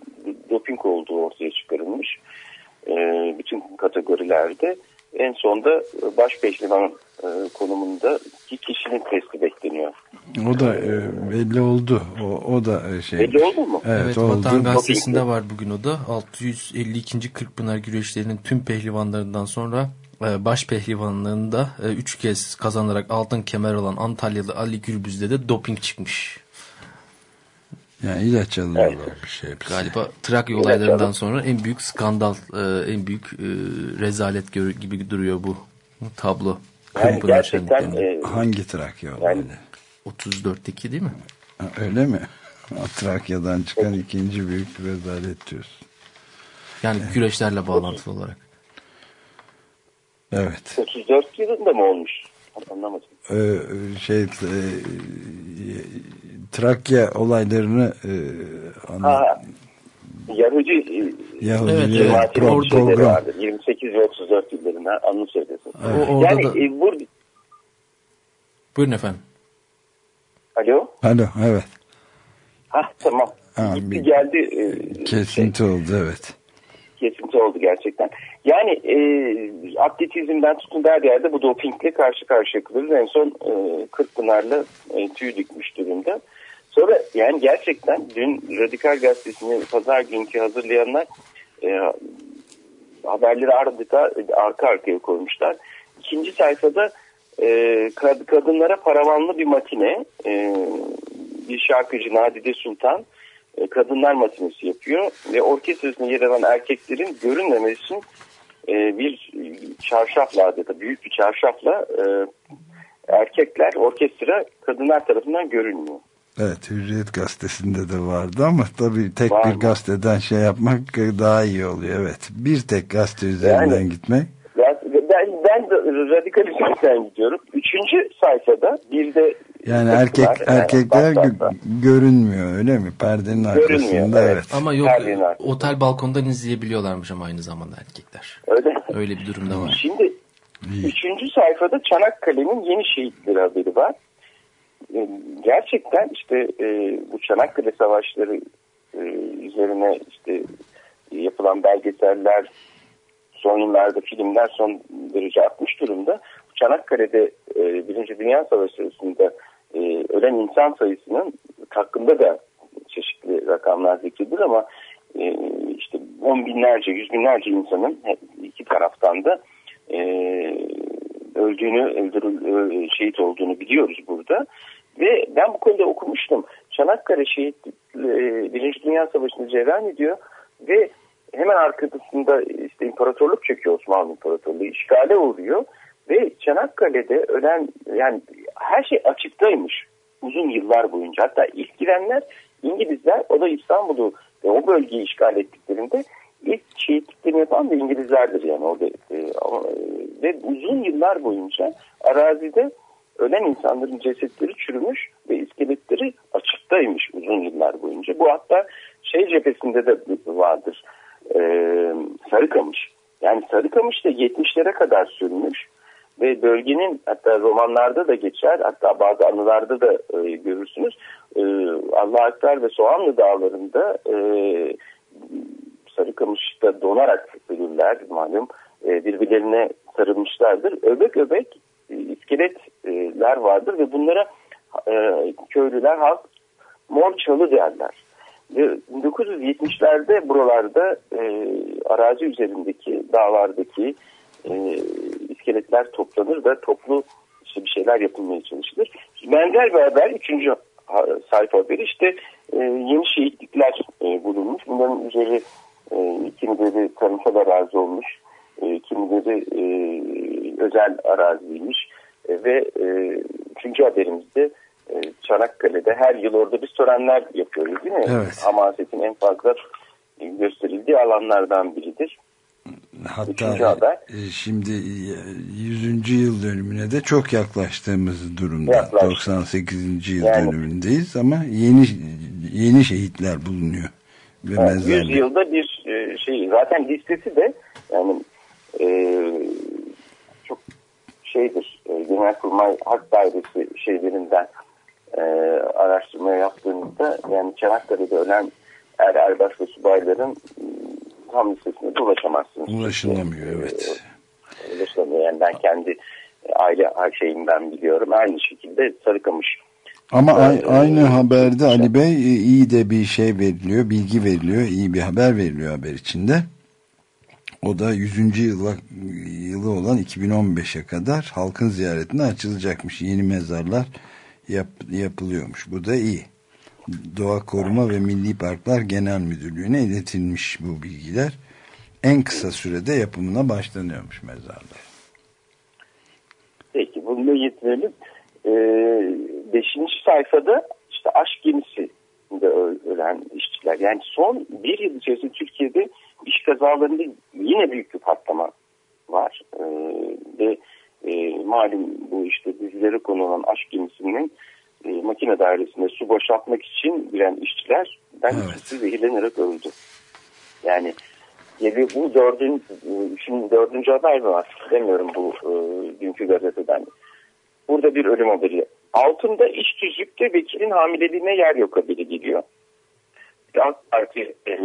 doping olduğu ortaya çıkarılmış. E, bütün kategorilerde. En sonda baş pehlivan e, konumunda iki kişinin testi bekleniyor. O da e, belli oldu. O, o da e, şey. Belli oldu mu? Evet, Evet, oldu. Vatan Gazetesi'nde var bugün o da. 652. Kırkpınar güreşlerinin tüm pehlivanlarından sonra e, baş pehlivanlığında 3 kez kazanarak altın kemer olan Antalyalı Ali Gürbüz'de de doping çıkmış. Yani ilaç alıyorlar bir şey. hepsi. Galiba Trakya olaylarından sonra en büyük skandal, e, en büyük e, rezalet gibi duruyor bu tablo. Yani Kırkpınar gerçekten e, Hangi Trakya Yani- olayı? 34'teki değil mi? Ha, Öyle mi? Trakya'dan çıkan ikinci büyük rezalet diyorsun. Yani güreşlerle bağlantılı olarak. Evet. 34 yılında mı olmuş? Anlamadım. Ee, şey e, Trakya olaylarını e, anla- Ha, Yahudi e, Yahudi Evet, evet. pro- program. vardır. 28 ve 34 yıllarında anlı söylesin. O, orada Yani da... e, burada... Buyurun efendim. Alo? Alo evet. Ha tamam. Ha, Gitti bir- geldi. E, Kesinti oldu evet. kesinti oldu gerçekten. Yani e, atletizmden tutun her yerde bu dopingle karşı karşıya kalıyoruz. En son e, Kırkpınar'la e, tüy dikmiş durumda. Sonra yani gerçekten dün Radikal Gazetesi'ni pazar günkü hazırlayanlar e, haberleri arka, arka arkaya koymuşlar. İkinci sayfada e, kad- kadınlara paravanlı bir makine e, bir şarkıcı Nadide Sultan e, kadınlar matinesi yapıyor ve orkestrasında yer alan erkeklerin görünmemesi için e, bir çarşafla adeta büyük bir çarşafla e, erkekler orkestra kadınlar tarafından görünmüyor. Evet Hürriyet gazetesinde de vardı ama tabii tek Var bir mı? gazeteden şey yapmak daha iyi oluyor. Evet bir tek gazete üzerinden Yani- gitmek. Ben, ben, ben de radikal üzerinden gidiyorum. Üçüncü sayfada bir de Yani erkek yani erkekler bak. görünmüyor öyle mi? Perdenin arkasında Görünmüyor, evet. evet. Ama yok Perdenin arkasında. otel balkondan izleyebiliyorlarmış ama aynı zamanda erkekler. Öyle? Öyle bir durumda var. Şimdi üçüncü sayfada Çanakkale'nin yeni şehitleri haberi var. E, Gerçekten işte e, bu Çanakkale Savaşları e, üzerine işte yapılan belgeseller, son yıllarda filmler son derece artmış durumda. Çanakkale'de e, Birinci Dünya Savaşı sırasında e, ölen insan sayısının hakkında da çeşitli rakamlar zikredilir ama e, işte on binlerce, yüz binlerce insanın iki taraftan da e, öldüğünü, öldürül, şehit olduğunu biliyoruz burada. Ve ben bu konuda okumuştum. Çanakkale şehit e, Birinci Dünya Savaşı'nda cereyan ediyor ve hemen arkasında işte imparatorluk çöküyor Osmanlı İmparatorluğu işgale uğruyor ve Çanakkale'de ölen yani her şey açıktaymış uzun yıllar boyunca. Hatta ilk girenler İngilizler o da İstanbul'u ve o bölgeyi işgal ettiklerinde ilk şehitliklerini yapan da İngilizlerdir yani orada e, e, ve uzun yıllar boyunca arazide ölen insanların cesetleri çürümüş ve iskeletleri açıktaymış uzun yıllar boyunca. Bu hatta şey cephesinde de vardır. E, Sarıkamış. Yani Sarıkamış da 70'lere kadar sürmüş ve bölgenin hatta romanlarda da geçer hatta bazı anılarda da e, görürsünüz. E, Allah Akbar ve Soğanlı dağlarında e, Sarıkamış'ta donarak ölürler malum e, birbirlerine sarılmışlardır. Öbek öbek iskeletler vardır ve bunlara e, köylüler halk mor çalı derler. Ve 1970'lerde buralarda e, arazi üzerindeki dağlardaki e, iskeletler toplanır da toplu işte bir şeyler yapılmaya çalışılır. Benzer bir haber, üçüncü ha- sayfa haberi işte e, yeni şehitlikler bulunmuş. Bunların üzeri kimileri tarımsal arazi olmuş, kimileri özel araziymiş e, ve e, üçüncü haberimizde e, Çanakkale'de her yıl orada biz törenler yapıyoruz değil mi? Evet. Hamasetin en fazla e, gösterildiği alanlardan biridir. Hatta e, şimdi e, 100. yıl dönümüne de çok yaklaştığımız durumda. Yaklaştık. 98. yıl Yani- dönümündeyiz ama yeni yeni şehitler bulunuyor ve Evet, mezarlar. 100 yılda bir e, şey zaten listesi de yani e, şeydir e, Genelkurmay Hak Dairesi şeylerinden e, araştırma yaptığınızda yani Çanakkale'de ölen er erbaş ve subayların e, tam listesine de ulaşamazsınız. Ulaşılamıyor evet. E, ulaşılamıyor. Yani ben kendi e, aile şeyimden biliyorum. Aynı şekilde Sarıkamış Ama Ee, aynı haberde Ali Bey e, iyi de bir şey veriliyor, bilgi veriliyor, iyi bir haber veriliyor haber içinde. O da 100. yıla, yılı olan 2015'e kadar halkın ziyaretine açılacakmış. Yeni mezarlar yap, yapılıyormuş. Bu da iyi. Doğa Koruma ve Milli Parklar Genel Müdürlüğü'ne iletilmiş bu bilgiler. En kısa sürede yapımına başlanıyormuş mezarlar. Peki bunu da getirelim. Ee, beşinci sayfada işte aşk gemisi ölen işçiler. Yani son bir yıl içerisinde Türkiye'de iş kazalarında yine büyük bir patlama var. Ee, ve e, malum bu işte dizilere konu olan aşk gemisinin e, makine dairesinde su boşaltmak için giren işçiler ben Evet. zehirlenerek öldü. Yani geliyor bu dördüncü, şimdi dördüncü haber mi var? Demiyorum bu e, dünkü gazeteden. Burada bir ölüm haberi. Altında iş tüzükte vekilin hamileliğine yer yok haberi geliyor. AK Parti e,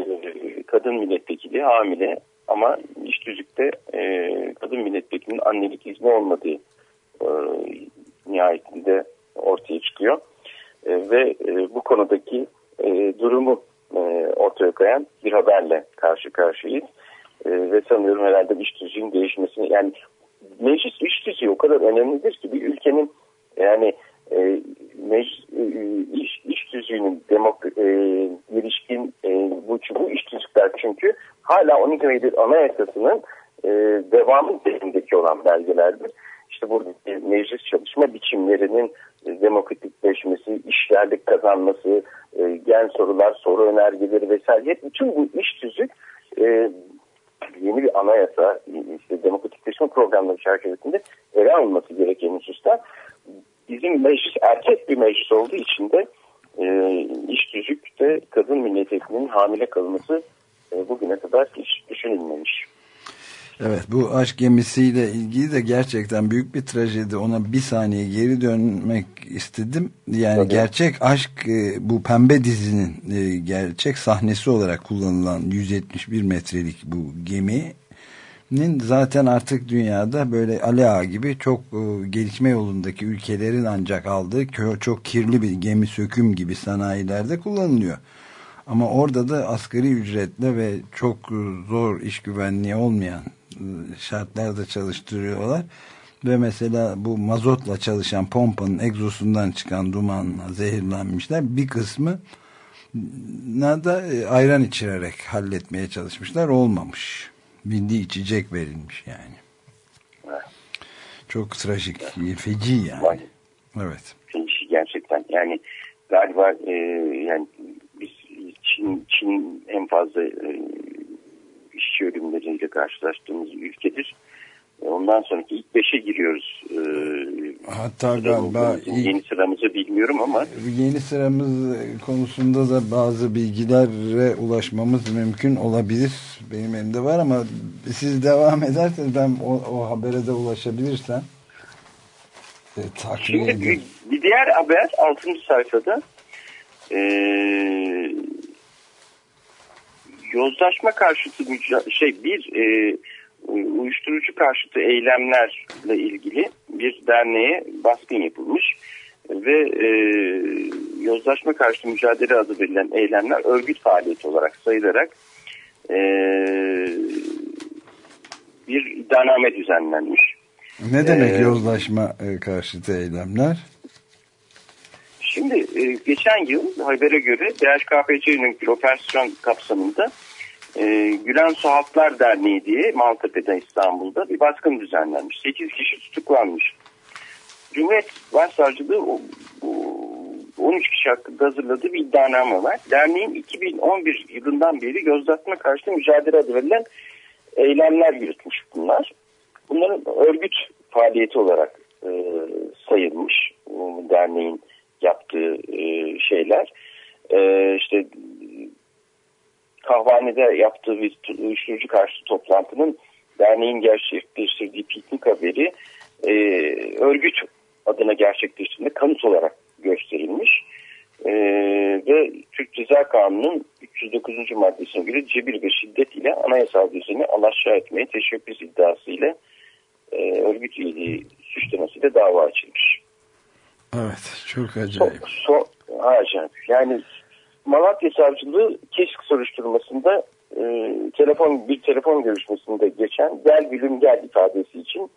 kadın milletvekili hamile ama iş tüzükte e, kadın milletvekilinin annelik izni olmadığı e, nihayetinde ortaya çıkıyor. E, ve e, bu konudaki e, durumu e, ortaya koyan bir haberle karşı karşıyayız. E, ve sanıyorum herhalde iş tüzüğün değişmesini yani meclis iş tüzüğü o kadar önemlidir ki bir ülkenin yani e, meclis, e, iş, iş tüzüğünün demok e, ilişkin e, bu, bu iş tüzükler çünkü hala 12 Eylül Anayasası'nın e, devamı üzerindeki olan belgelerdir. İşte burada meclis çalışma biçimlerinin e, demokratikleşmesi, işlerlik kazanması, e, gen sorular, soru önergeleri vesaire bütün bu iş e, yeni bir anayasa, işte demokratikleşme programları çerçevesinde ele alınması gereken hususlar. bizim meclis erkek bir meclis olduğu için de e, iş tüzükte kadın milletvekilinin hamile kalması e, bugüne kadar hiç düşünülmemiş. Evet bu aşk gemisiyle ilgili de gerçekten büyük bir trajedi. Ona bir saniye geri dönmek istedim. Yani Tabii. gerçek aşk e, bu pembe dizinin e, gerçek sahnesi olarak kullanılan 171 metrelik bu geminin zaten artık dünyada böyle Ali Ağa gibi çok e, gelişme yolundaki ülkelerin ancak aldığı çok kirli bir gemi söküm gibi sanayilerde kullanılıyor. Ama orada da asgari ücretle ve çok e, zor iş güvenliği olmayan e, şartlarda çalıştırıyorlar. Ve mesela bu mazotla çalışan pompanın egzosundan çıkan dumanla zehirlenmişler. Bir kısmı da ayran içirerek halletmeye çalışmışlar. Olmamış. Bildiği içecek verilmiş yani. Çok trajik, feci yani. Vay. Evet. Fenişi gerçekten yani galiba e, yani biz Çin, Çin en fazla e, işçi ölümleriyle karşılaştığımız ülkedir. Ondan sonraki ilk beşe giriyoruz. E, Hatta galiba ilk- yeni sıramızı bilmiyorum ama Yeni sıramız konusunda da bazı bilgilere ulaşmamız mümkün olabilir. Benim elimde var ama siz devam ederseniz ben o, o habere de ulaşabilirsem e, takviye Şimdi edeyim. bir, diğer haber 6. sayfada e, yozlaşma karşıtı şey bir e, uyuşturucu karşıtı eylemlerle ilgili bir derneğe baskın yapılmış ve e, yozlaşma karşıtı mücadele adı verilen eylemler örgüt faaliyeti olarak sayılarak e, bir iddianame düzenlenmiş. Ne demek Ee, yozlaşma e, karşıtı eylemler? Şimdi e, geçen yıl habere göre DHKPC yönelik bir operasyon kapsamında e, Gülen Suhaflar Derneği diye Maltepe'de İstanbul'da bir baskın düzenlenmiş. 8 kişi tutuklanmış. Cumhuriyet Başsavcılığı o- bu 13 kişi hakkında hazırladığı bir iddianame var. Derneğin 2011 yılından beri gözdatma karşıtı mücadele adı verilen eylemler yürütmüş bunlar. Bunların örgüt faaliyeti olarak e, sayılmış derneğin yaptığı e, şeyler. E, işte kahvanede yaptığı bir uyuşturucu karşı toplantının derneğin gerçekleştirdiği piknik haberi e, örgüt adına gerçekleştiğinde kanıt olarak gösterilmiş. E, ve Türk Ceza Kanunu'nun 309. maddesine göre cebir ve şiddet ile anayasal düzeni alaşağı etmeye teşebbüs iddiası ile e, örgüt üyeliği suçlamasıyla dava açılmış. Evet çok acayip. son, acayip. Yani Malatya Savcılığı keşk soruşturmasında e, telefon bir telefon görüşmesinde geçen gel gülüm gel ifadesi için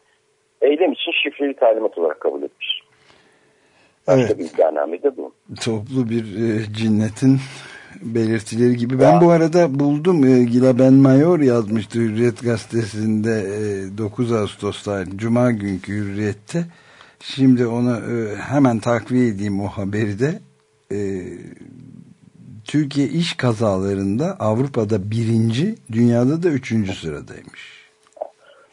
eylem için şifreli talimat olarak kabul etmiş. Başka Evet. bir iddianamede bu. toplu bir e, cinnetin belirtileri gibi. Ben bu arada buldum. E, Gila Ben Mayor yazmıştı Hürriyet gazetesinde e, 9 Ağustos'ta Cuma günkü Hürriyet'te. Şimdi onu e, hemen takviye edeyim o haberi de. E, Türkiye iş kazalarında Avrupa'da birinci, dünyada da üçüncü sıradaymış.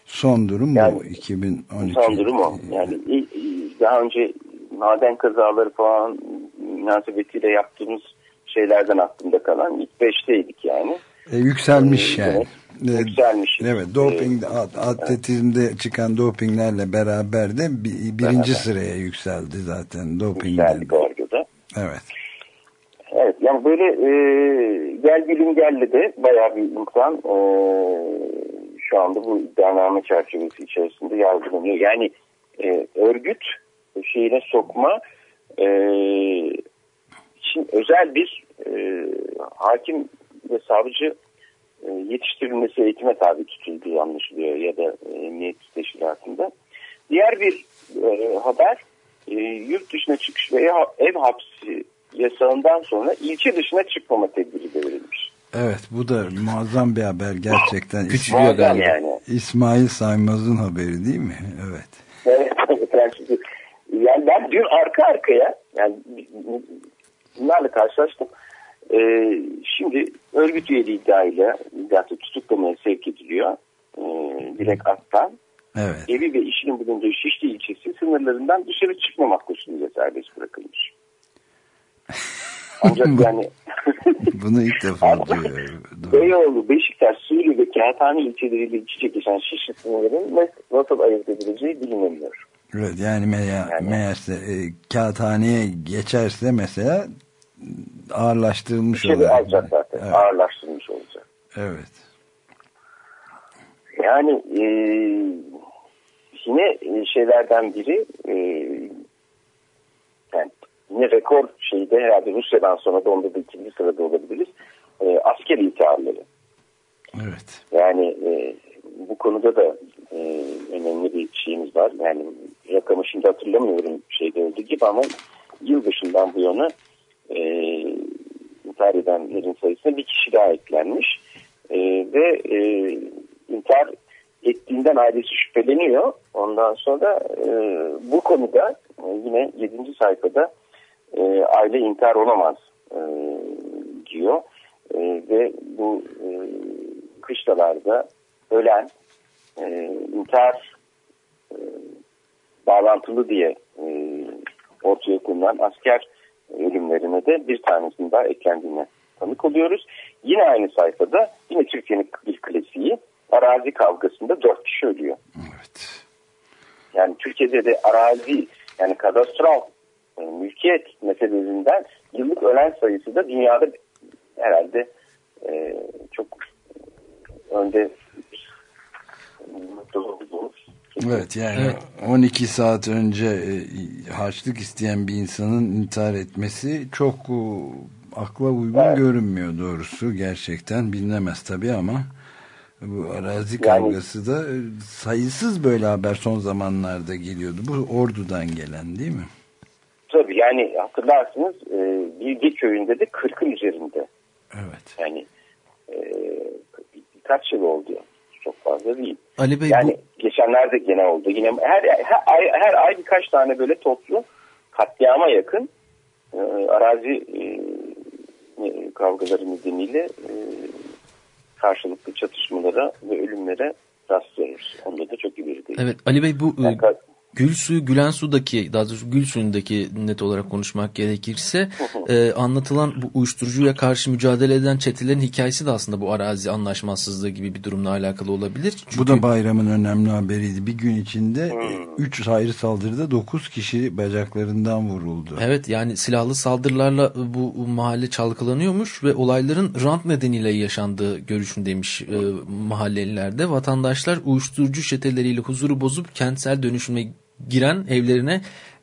Son durum Yani bu 2012. Son durum o. Yani daha önce maden kazaları falan münasebetiyle yaptığımız şeylerden aklımda kalan ilk beşteydik yani. E, yükselmiş Ee, yani. evet, E, yükselmiş. Evet, doping, at- atletizmde çıkan dopinglerle beraber de bi- birinci Beraber. sıraya yükseldi zaten dopingde. Yükseldik orada. Evet. Evet yani böyle e, gel gülüm gelle de bayağı bir insan e, şu anda bu iddianame çerçevesi içerisinde yargılanıyor. Yani e, örgüt şeyine sokma e, için özel bir e, hakim ve savcı e, yetiştirilmesi eğitime tabi tutulduğu anlaşılıyor ya da e, emniyet teşkilatında. Diğer bir e, haber e, yurt dışına çıkış veya ev hapsi yasağından sonra ilçe dışına çıkmama tedbiri de verilmiş. Evet bu da muazzam bir haber gerçekten. Küçülüyor galiba. yani. İsmail Saymaz'ın haberi değil mi? Evet. Evet, yani ben dün arka arkaya yani bunlarla karşılaştım. Ee, şimdi örgüt üyeliği iddiayla iddiatı tutuklamaya sevk ediliyor. Ee, Dilek Aktan. Evet. Evi ve işinin bulunduğu Şişli ilçesi sınırlarından dışarı çıkmamak koşuluyla serbest bırakılmış. Ancak yani Bunu ilk defa duyuyorum. Beyoğlu, Beşiktaş, Suriye ve Kağıthane ilçeleriyle iç içe geçen Şişli sınırların nasıl, ayırt edileceği bilinmiyor. Evet yani meğer, Yani- meğerse e, kağıthaneye geçerse mesela ağırlaştırılmış İçeri olarak. alacak zaten. Evet. Ağırlaştırılmış olacak. evet. Yani e, yine e, şeylerden biri e, yine rekor şeyde herhalde Rusya'dan sonra da onda da ikinci sırada olabiliriz. E, asker intiharları. Evet. Yani e, bu konuda da e, önemli bir şeyimiz var. Yani rakamı şimdi hatırlamıyorum şeyde olduğu gibi ama yılbaşından bu yana e, intihar edenlerin sayısına bir kişi daha eklenmiş. E, ve e, intihar ettiğinden ailesi şüpheleniyor. Ondan sonra e, bu konuda e, yine 7. sayfada e, aile intihar olamaz e, diyor. E, ve bu e, kışlalarda ölen e, intihar e, bağlantılı diye e, ortaya konulan asker ölümlerine de bir tanesinin daha eklendiğine tanık oluyoruz. Yine aynı sayfada yine Türkiye'nin bir klasiği arazi kavgasında dört kişi ölüyor. Evet. Yani Türkiye'de de arazi yani kadastral e, mülkiyet meselelerinden yıllık ölen sayısı da dünyada herhalde e, çok önde Evet yani Evet. 12 saat önce e, harçlık isteyen bir insanın intihar etmesi çok e, akla uygun Evet. görünmüyor doğrusu gerçekten bilinemez tabii ama bu arazi Yani- kavgası da e, sayısız böyle haber son zamanlarda geliyordu. Bu ordudan gelen değil mi? Tabii yani hatırlarsınız e, Bilge köyünde de 40'ın üzerinde Evet. yani e, birkaç yıl oldu çok fazla değil. Ali Bey Yani geçenlerde gene oldu. Yine her, her ay her ay birkaç tane böyle toplu katliama yakın e, arazi e, kavgaları nedeniyle e, karşılıklı çatışmalara ve ölümlere rastlıyoruz. Onda da çok ileri değil. bu evet Ali Bey bu e, Yani Gül suyu Gülen sudaki daha doğrusu Gül suyundaki net olarak konuşmak gerekirse e, anlatılan bu uyuşturucuya karşı mücadele eden çetelerin hikayesi de aslında bu arazi anlaşmazsızlığı gibi bir durumla alakalı olabilir. Bu Çünkü- da bayramın önemli haberiydi. Bir gün içinde Hmm. 3 ayrı saldırıda 9 kişi bacaklarından vuruldu. Evet yani silahlı saldırılarla bu mahalle çalkalanıyormuş ve olayların rant nedeniyle yaşandığı görüşündeymiş e, mahallelilerde. Vatandaşlar uyuşturucu çeteleriyle huzuru bozup kentsel dönüşüme giren evlerine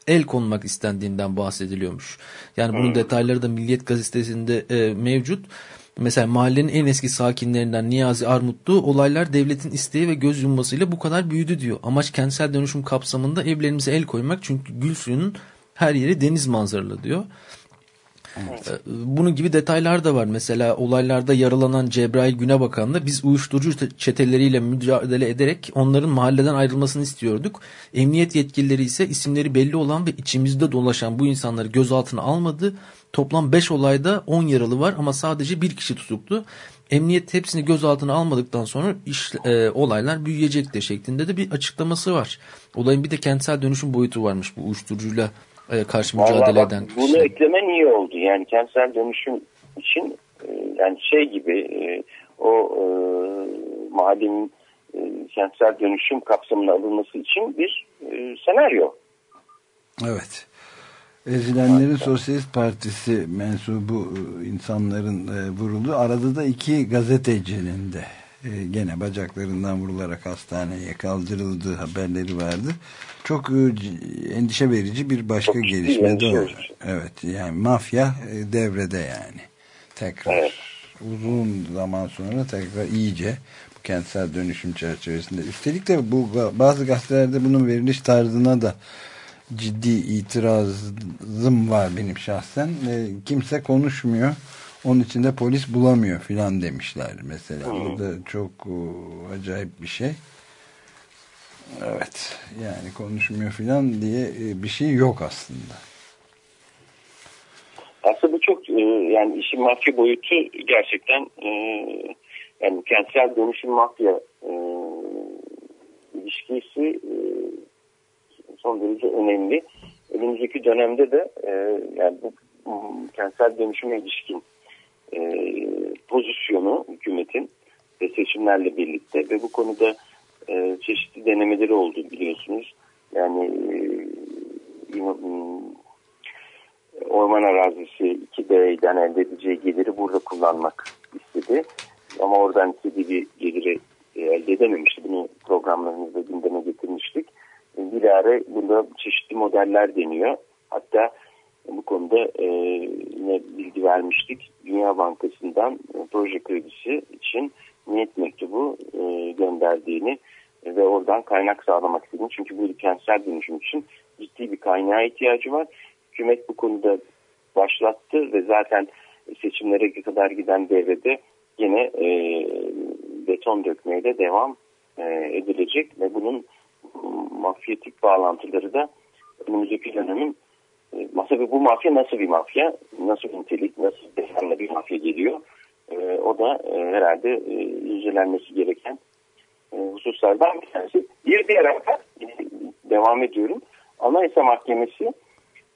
el konmak istendiğinden bahsediliyormuş. Yani bunun detayları da Milliyet Gazetesi'nde e, mevcut. Mesela mahallenin en eski sakinlerinden Niyazi Armutlu olaylar devletin isteği ve göz yummasıyla bu kadar büyüdü diyor. Amaç kentsel dönüşüm kapsamında evlerimize el koymak çünkü gül suyunun her yeri deniz manzaralı diyor. Ee, Bunun gibi detaylar da var. Mesela olaylarda yaralanan Cebrail Günebakan'la biz uyuşturucu çeteleriyle mücadele ederek onların mahalleden ayrılmasını istiyorduk. Emniyet yetkilileri ise isimleri belli olan ve içimizde dolaşan bu insanları gözaltına almadı. Toplam 5 olayda 10 yaralı var ama sadece bir kişi tutuklu. Emniyet hepsini gözaltına almadıktan sonra iş, e, olaylar büyüyecektir şeklinde de bir açıklaması var. Olayın bir de kentsel dönüşüm boyutu varmış bu uyuşturucuyla e, karşı mücadele Vallahi bak, eden Bunu kişiler. eklemen iyi oldu. Yani kentsel dönüşüm için e, yani şey gibi e, o e, mahallenin e, kentsel dönüşüm kapsamına alınması için bir e, senaryo. Evet. Ezilenlerin Sosyalist Partisi mensubu insanların e, vuruldu. Arada da iki gazetecinin de gene bacaklarından vurularak hastaneye kaldırıldığı haberleri vardı. Çok e, endişe verici bir başka Çok gelişme de verici. Evet yani mafya e, devrede yani. Tekrar Evet. uzun zaman sonra tekrar iyice bu kentsel dönüşüm çerçevesinde. Üstelik de bu bazı gazetelerde bunun veriliş tarzına da ciddi itirazım var benim şahsen. E, kimse konuşmuyor. Onun için de polis bulamıyor filan demişler mesela. Bu da çok e, acayip bir şey. Evet. Yani konuşmuyor filan diye e, bir şey yok aslında. Aslında bu çok e, yani işin mafya boyutu gerçekten yani kentsel dönüşüm mafya ilişkisi son derece önemli. Önümüzdeki dönemde de yani bu kentsel dönüşüme ilişkin e, pozisyonu hükümetin ve seçimlerle birlikte ve bu konuda e, çeşitli denemeleri oldu biliyorsunuz. Yani e, orman arazisi 2B'den elde edeceği geliri burada kullanmak istedi. Ama oradan istediği bir geliri e, elde edememişti. Bunu programlarımızda gündeme getirmiştik. E, Bilare burada çeşitli modeller deniyor. Hatta konuda e, yine bilgi vermiştik. Dünya Bankası'ndan e, proje kredisi için niyet mektubu e, gönderdiğini ve oradan kaynak sağlamak istediğini. Çünkü bu kentsel dönüşüm için ciddi bir kaynağa ihtiyacı var. Hükümet bu konuda başlattı ve zaten seçimlere kadar giden devrede yine e, beton dökmeye de devam e, edilecek ve bunun mafyatik bağlantıları da önümüzdeki dönemin tabii bu mafya nasıl bir mafya, nasıl bir nitelik, nasıl desenli bir mafya geliyor. E, o da e, herhalde e, incelenmesi gereken e, hususlardan bir tanesi. Bir diğer e, devam ediyorum. Anayasa Mahkemesi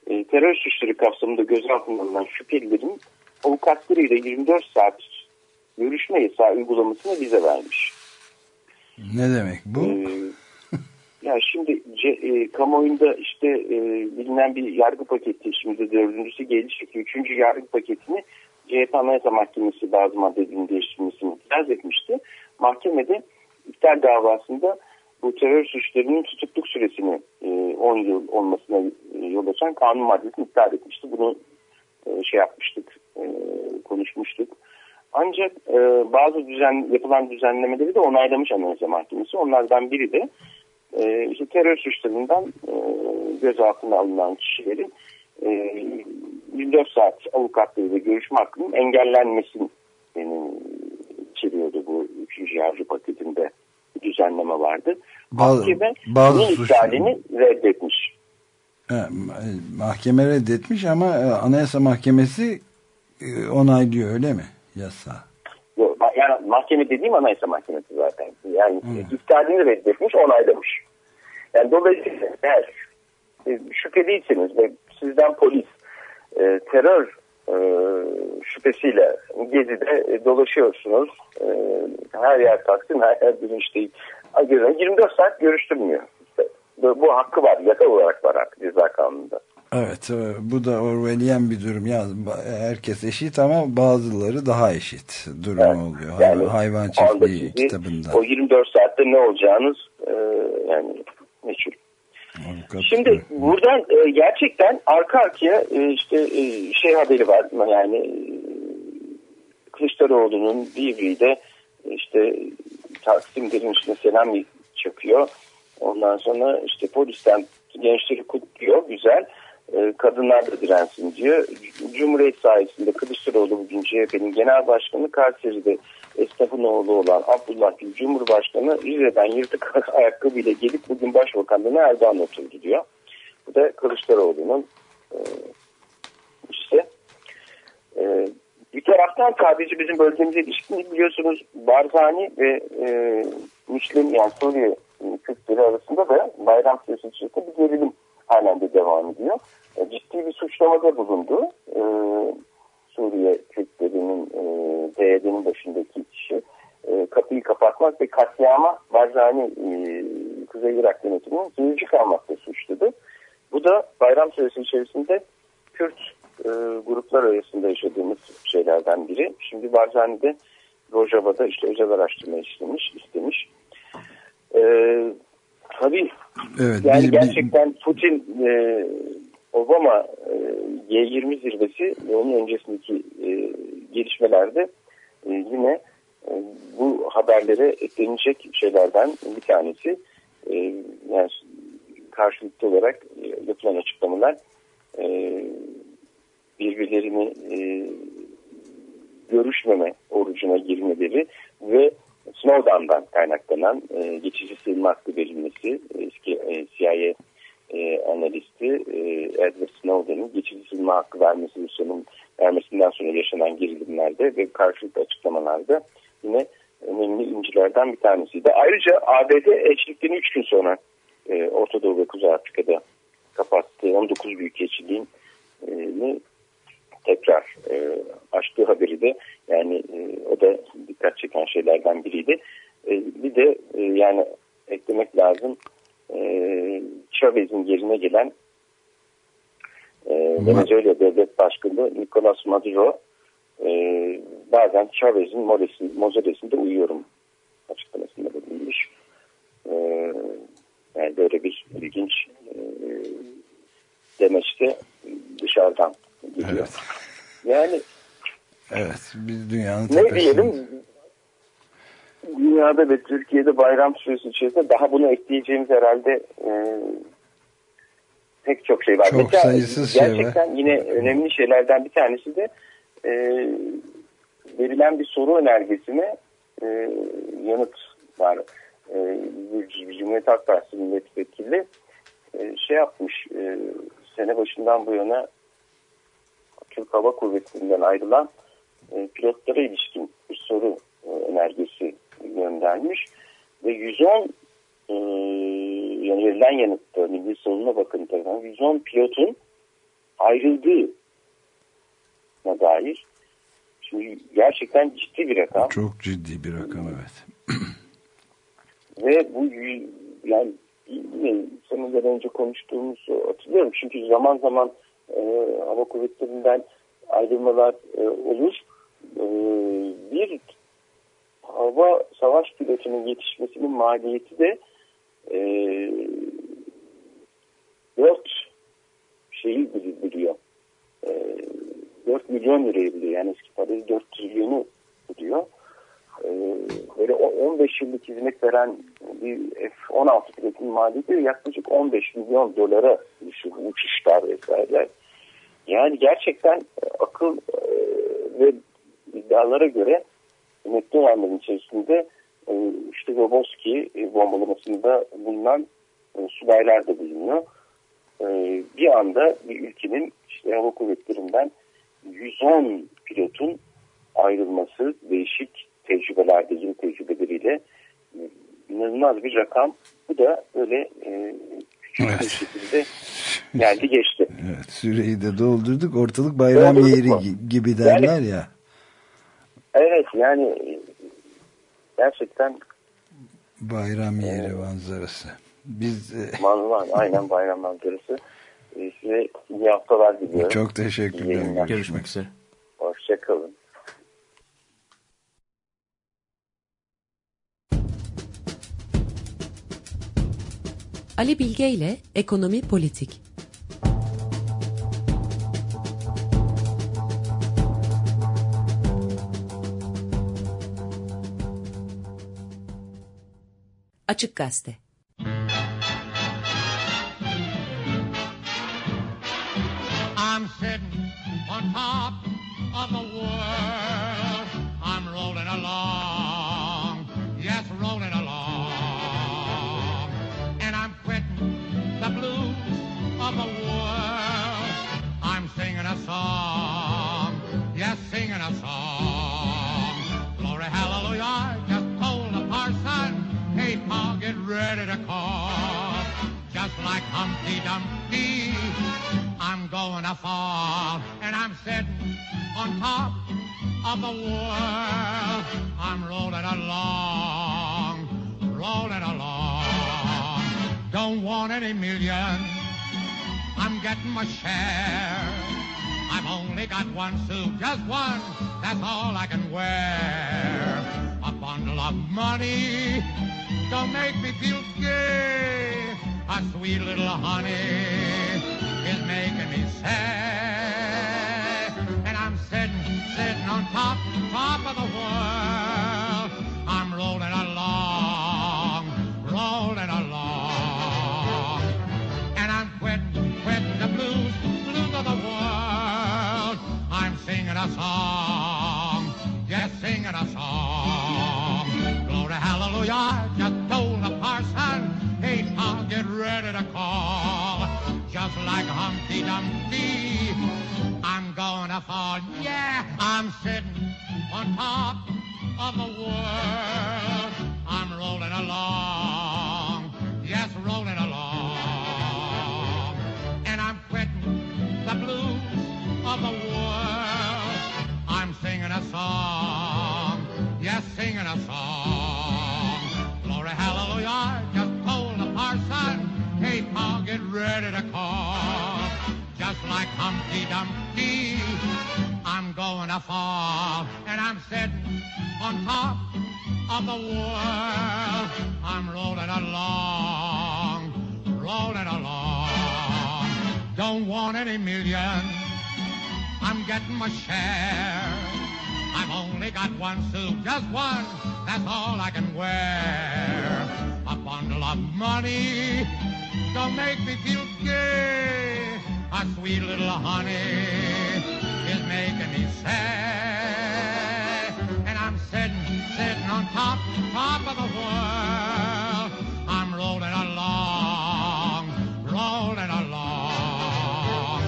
e, terör suçları kapsamında gözaltına alınan şüphelilerin avukatlarıyla 24 saat görüşme yasağı uygulamasına vize vermiş. Ne demek bu? Ee, ya şimdi e, kamuoyunda işte e, bilinen bir yargı paketi şimdi dördüncüsü gelecek. Üçüncü yargı paketini CHP Anayasa Mahkemesi bazı maddelerin değiştirilmesini itiraz etmişti. Mahkemede iptal davasında bu terör suçlarının tutukluk süresini e, 10 yıl olmasına e, yol açan kanun maddesini iptal etmişti. Bunu e, şey yapmıştık, e, konuşmuştuk. Ancak e, bazı düzen yapılan düzenlemeleri de onaylamış Anayasa Mahkemesi. Onlardan biri de e, işte terör suçlarından e, gözaltına alınan kişilerin e, 24 saat avukatlığıyla görüşme hakkının engellenmesini e, içeriyordu bu 3. yargı paketinde düzenleme vardı. Bazı- Mahkeme bazı bunun iptalini reddetmiş. Ma- mahkeme reddetmiş ama e, Anayasa Mahkemesi e, onaylıyor öyle mi? Yasa. Yok, Yani mahkeme dediğim anayasa mahkemesi zaten. Yani iptalini reddetmiş, onaylamış. Yani dolayısıyla eğer e, şüpheliyseniz ve sizden polis e, terör e, şüphesiyle gezide e, dolaşıyorsunuz. E, her yer taksim, her yer bilinç değil. 24 saat görüştürmüyor. İşte bu, hakkı var, yasa olarak var hakkı ceza kanununda. Evet e, bu da Orwellian bir durum. Ya, ba- herkes eşit ama bazıları daha eşit durumu Evet. oluyor. Yani Hay- Hayvan çiftliği kitabında. O 24 saatte ne olacağınız e, yani meçhul. Şimdi buradan e, gerçekten arka arkaya e, işte e, şey haberi var yani e, Kılıçdaroğlu'nun Divri'de işte Taksim direnişine selam çakıyor. Ondan sonra işte polisten gençleri kutluyor. Güzel. E, kadınlar da dirensin diyor. Cumhuriyet sayesinde Kılıçdaroğlu bugün CHP'nin genel başkanı Kayseri'de esnafın oğlu olan Abdullah Gül Cumhurbaşkanı Rize'den yırtık ayakkabıyla gelip bugün başbakanlığına Erdoğan oturdu diyor. Bu da Kılıçdaroğlu'nun e, işte e, bir taraftan sadece bizim bölgemize ilişkin biliyorsunuz Barzani ve e, Müslim yani Suriye e, Kürtleri arasında da bayram süresi bir gerilim halen de devam ediyor. E, ciddi bir suçlamada bulundu. E, Suriye Kürtlerinin e, PYD'nin başındaki kapatmak ve katliama Barzani e, Kuzey Irak yönetiminin seyirci kalmakla suçladı. Bu da bayram süresi içerisinde Kürt e, gruplar arasında yaşadığımız şeylerden biri. Şimdi Barzani'de Rojava'da işte özel araştırma istemiş. istemiş. E, tabii Evet, yani bir- bir- gerçekten Putin e, Obama e, G20 zirvesi ve onun öncesindeki e, gelişmelerde e, yine bu haberlere eklenecek şeylerden bir tanesi e, yani karşılıklı olarak e, yapılan açıklamalar e, birbirlerini e, görüşmeme orucuna girmeleri ve Snowden'dan kaynaklanan e, geçici sığınma hakkı verilmesi eski e, CIA e, analisti e, Edward Snowden'ın geçici sığınma hakkı vermesi Rusya'nın vermesinden sonra yaşanan gerilimlerde ve karşılıklı açıklamalarda yine önemli incilerden bir tanesiydi. Ayrıca ABD elçiliklerini 3 gün sonra e, Orta Doğu ve Kuzey Afrika'da kapattığı 19 büyükelçiliğini tekrar e, açtığı haberi de yani e, o da dikkat çeken şeylerden biriydi. E, bir de e, yani eklemek lazım e, Chavez'in yerine gelen e, Venezuela Devlet Başkanı Nicolas Maduro e, bazen Chavez'in mozolesinde uyuyorum açıklamasında bulunmuş. E, yani böyle bir ilginç e, demeçte dışarıdan geliyor. Evet. Yani Evet biz dünyanın ne tepesinde. diyelim dünyada ve Türkiye'de bayram süresi içerisinde daha bunu ekleyeceğimiz herhalde e, pek çok şey var. Çok Mesela sayısız şey var. gerçekten yine önemli şeylerden bir tanesi de e, verilen bir soru önergesine e, yanıt var. E, Cumhuriyet Halk Partisi milletvekili e, şey yapmış e, sene başından bu yana Türk Hava Kuvvetleri'nden ayrılan e, pilotlara ilişkin bir soru e, önergesi göndermiş ve 110 e, yani verilen yanıtta Milli Savunma Bakanı tarafından 110 pilotun ayrıldığına dair şimdi gerçekten ciddi bir rakam Çok ciddi bir rakam evet. ve bu yani yine seneler önce konuştuğumuzu hatırlıyorum çünkü zaman zaman e, hava kuvvetlerinden ayrılmalar e, olur. E, bir hava savaş pilotunun yetişmesinin maliyeti de e, 4 şeyi buluyor. E, 4 milyon lirayı buluyor. Yani eski parayı 4 trilyonu buluyor. E, böyle o- 15 yıllık hizmet veren bir F-16 pilotun maliyeti yaklaşık 15 milyon dolara düşüyor. Uçuşlar vesaireler. Yani gerçekten akıl e, ve iddialara göre emekli olanların içerisinde e, işte Roboski e, bombalamasında bulunan subaylar da bulunuyor. Bir anda bir ülkenin işte hava kuvvetlerinden 110 pilotun ayrılması değişik tecrübelerde yeni tecrübeleriyle e, inanılmaz bir rakam. Bu da öyle e, küçük bir Evet. şekilde geldi geçti. Evet süreyi de doldurduk. Ortalık bayram Doldurduk yeri mu? gibi derler ya. Evet yani e, gerçekten Bayram yeri manzarası. Biz e, manzara aynen bayram manzarası. Size iyi haftalar diliyorum. çok teşekkürler. Görüşmek üzere. Hoşçakalın. Ali Bilge ile Ekonomi Politik. Açık Gazete. Like Humpty Dumpty, I'm going to fall, and I'm sitting on top of the world. I'm rolling along, rolling along. Don't want any million, I'm getting my share. I've only got one suit, just one, that's all I can wear. A bundle of money, don't make me feel gay. A sweet little honey is making me sad. And I'm sitting, sitting on top, top of the world. I'm rolling along, rolling along. And I'm quitting, quitting the blues, blues of the world. I'm singing a song, yes, singing a song. Glory, hallelujah, just told the parson, I'll get ready to call. Just like Humpty Dumpty, I'm gonna fall. Yeah, I'm sitting on top of the world. I'm rolling along. Yes, rolling along. And I'm quitting the blues of the world. I'm singing a song. Yes, singing a song. Glory, hallelujah ready to call. Just like Humpty Dumpty, I'm going to fall. And I'm sitting on top of the world. I'm rolling along, rolling along. Don't want any million. I'm getting my share. I've only got one suit, just one. That's all I can wear. A bundle of money don't make me feel gay. A sweet little honey is making me sad. And I'm sitting, sitting on top, top of the world. I'm rolling along, rolling along.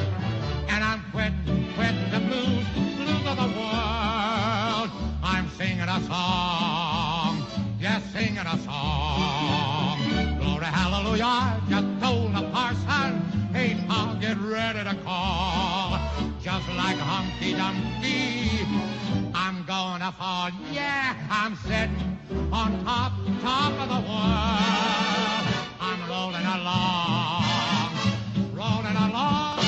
And I'm quitting, quitting the blues, blues of the world. I'm singing a song, yes, singing a song. Hallelujah, just told the parson, hey, Pa, get ready to call. Just like Humpty Dumpty, I'm gonna fall. Yeah, I'm sitting on top, top of the world. I'm rolling along, rolling along.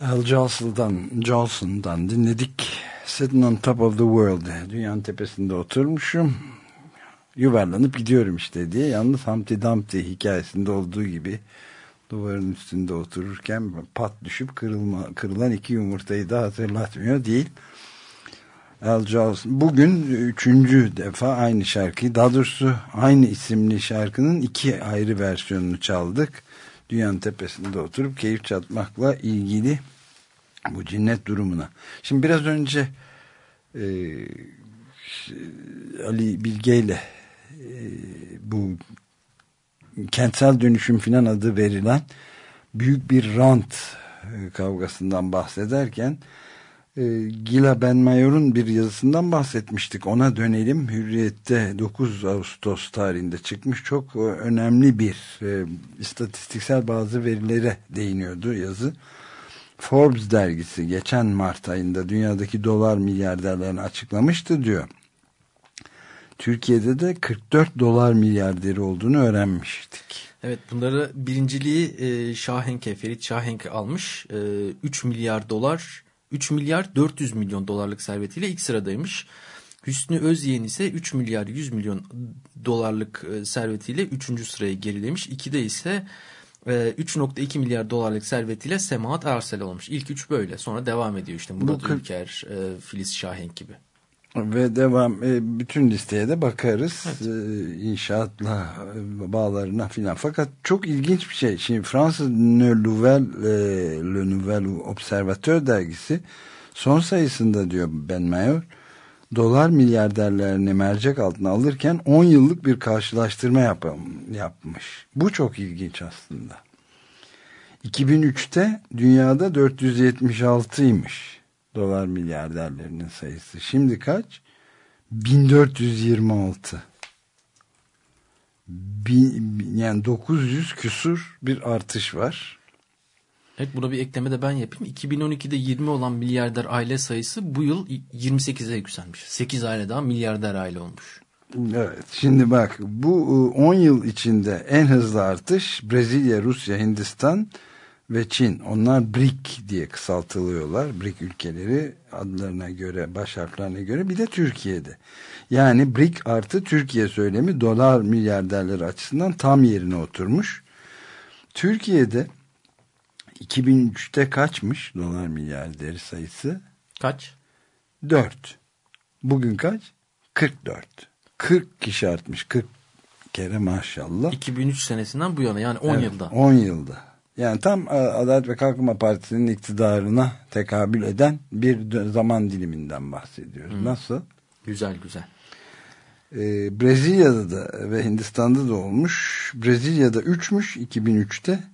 Al Johnson'dan, Johnson'dan dinledik. Sitting on top of the world. Dünyanın tepesinde oturmuşum. Yuvarlanıp gidiyorum işte diye. Yalnız Humpty Dumpty hikayesinde olduğu gibi duvarın üstünde otururken pat düşüp kırılma, kırılan iki yumurtayı da hatırlatmıyor değil. Al Jolson bugün üçüncü defa aynı şarkıyı daha doğrusu aynı isimli şarkının iki ayrı versiyonunu çaldık. Dünyanın tepesinde oturup keyif çatmakla ilgili bu cinnet durumuna. Şimdi biraz önce e, Ali Bilge ile bu kentsel dönüşüm filan adı verilen büyük bir rant e, kavgasından bahsederken e, Gila Benmayor'un bir yazısından bahsetmiştik. Ona dönelim. Hürriyet'te 9 Ağustos tarihinde çıkmış çok e, önemli bir e, istatistiksel bazı verilere değiniyordu yazı. Forbes dergisi geçen Mart ayında dünyadaki dolar milyarderlerini açıklamıştı diyor. Türkiye'de de 44 dolar milyarderi olduğunu öğrenmiştik. Evet bunları birinciliği e, Şahenk'e, Ferit Şahenk almış. E, 3 milyar dolar, 3 milyar 400 milyon dolarlık servetiyle ilk sıradaymış. Hüsnü Özyeğin ise 3 milyar 100 milyon dolarlık e, servetiyle 3. sıraya gerilemiş. 2'de ise e, 3.2 milyar dolarlık servetiyle Semahat Arsel olmuş. İlk üç böyle. Sonra devam ediyor işte Murat kırk- Ülker, e, Filiz Şahenk gibi. Ve devam e, bütün listeye de bakarız. E, inşaatla e, bağlarına filan. Fakat çok ilginç bir şey. Şimdi Fransız Ne Nouvelle, e, Le Nouvel Observateur dergisi son sayısında diyor Ben Mayor dolar milyarderlerini mercek altına alırken 10 yıllık bir karşılaştırma yapam- yapmış. Bu çok ilginç aslında. 2003'te dünyada 476'ymış dolar milyarderlerinin sayısı. Şimdi kaç? 1426. Bi- yani 900 küsur bir artış var. Evet buna bir ekleme de ben yapayım. 2012'de 20 olan milyarder aile sayısı bu yıl 28'e yükselmiş. 8 aile daha milyarder aile olmuş. Evet şimdi bak bu e, 10 yıl içinde en hızlı artış Brezilya, Rusya, Hindistan ve Çin. Onlar BRIC diye kısaltılıyorlar. BRIC ülkeleri adlarına göre, baş harflerine göre bir de Türkiye'de. Yani BRIC artı Türkiye söylemi dolar milyarderleri açısından tam yerine oturmuş. Türkiye'de 2003'te kaçmış dolar milyarderi sayısı? Kaç? 4. Bugün kaç? 44. 40 kişi artmış. 40 kere maşallah. 2003 senesinden bu yana yani 10 Evet, yılda. 10 yılda. Yani tam e, Adalet ve Kalkınma Partisi'nin iktidarına tekabül eden bir zaman diliminden bahsediyoruz. Nasıl? Güzel güzel. Ee, Brezilya'da da ve Hindistan'da da olmuş. Brezilya'da 3'müş 2003'te.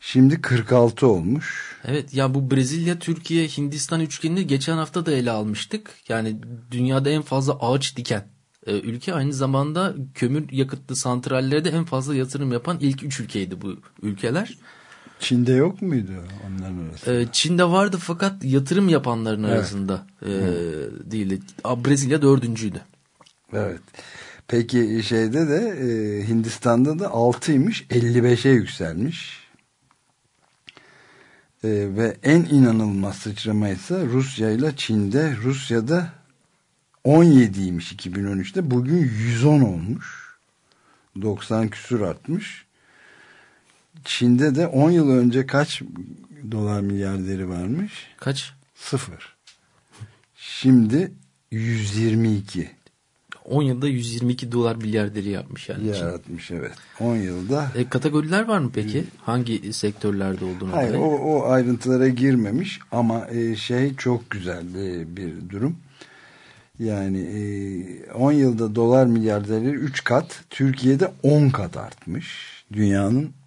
Şimdi 46 olmuş. Evet ya bu Brezilya, Türkiye, Hindistan üçgenini geçen hafta da ele almıştık. Yani dünyada en fazla ağaç diken e, ülke aynı zamanda kömür yakıtlı santrallere de en fazla yatırım yapan ilk üç ülkeydi bu ülkeler. Çin'de yok muydu onların arasında? Ee, Çin'de vardı fakat yatırım yapanların Evet. arasında e, değildi. Aa, Brezilya dördüncüydü. Evet. Peki şeyde de e, Hindistan'da da 6'ymış 55'e yükselmiş. E, ve en inanılmaz sıçrama ise Rusya ile Çin'de. Rusya'da 17'ymiş 2013'te. Bugün 110 olmuş. 90 küsur artmış. Çin'de de 10 yıl önce kaç dolar milyarderi varmış? Kaç? Sıfır. Şimdi 122 10 yılda 122 dolar milyarderi yapmış yani. Çin. yaratmış evet. 10 yılda. E, kategoriler var mı peki? Hangi sektörlerde olduğunu Hayır o, o ayrıntılara girmemiş ama e, şey çok güzel e, bir durum. Yani e, 10 yılda dolar milyarderleri 3 kat, Türkiye'de 10 kat artmış. Dünyanın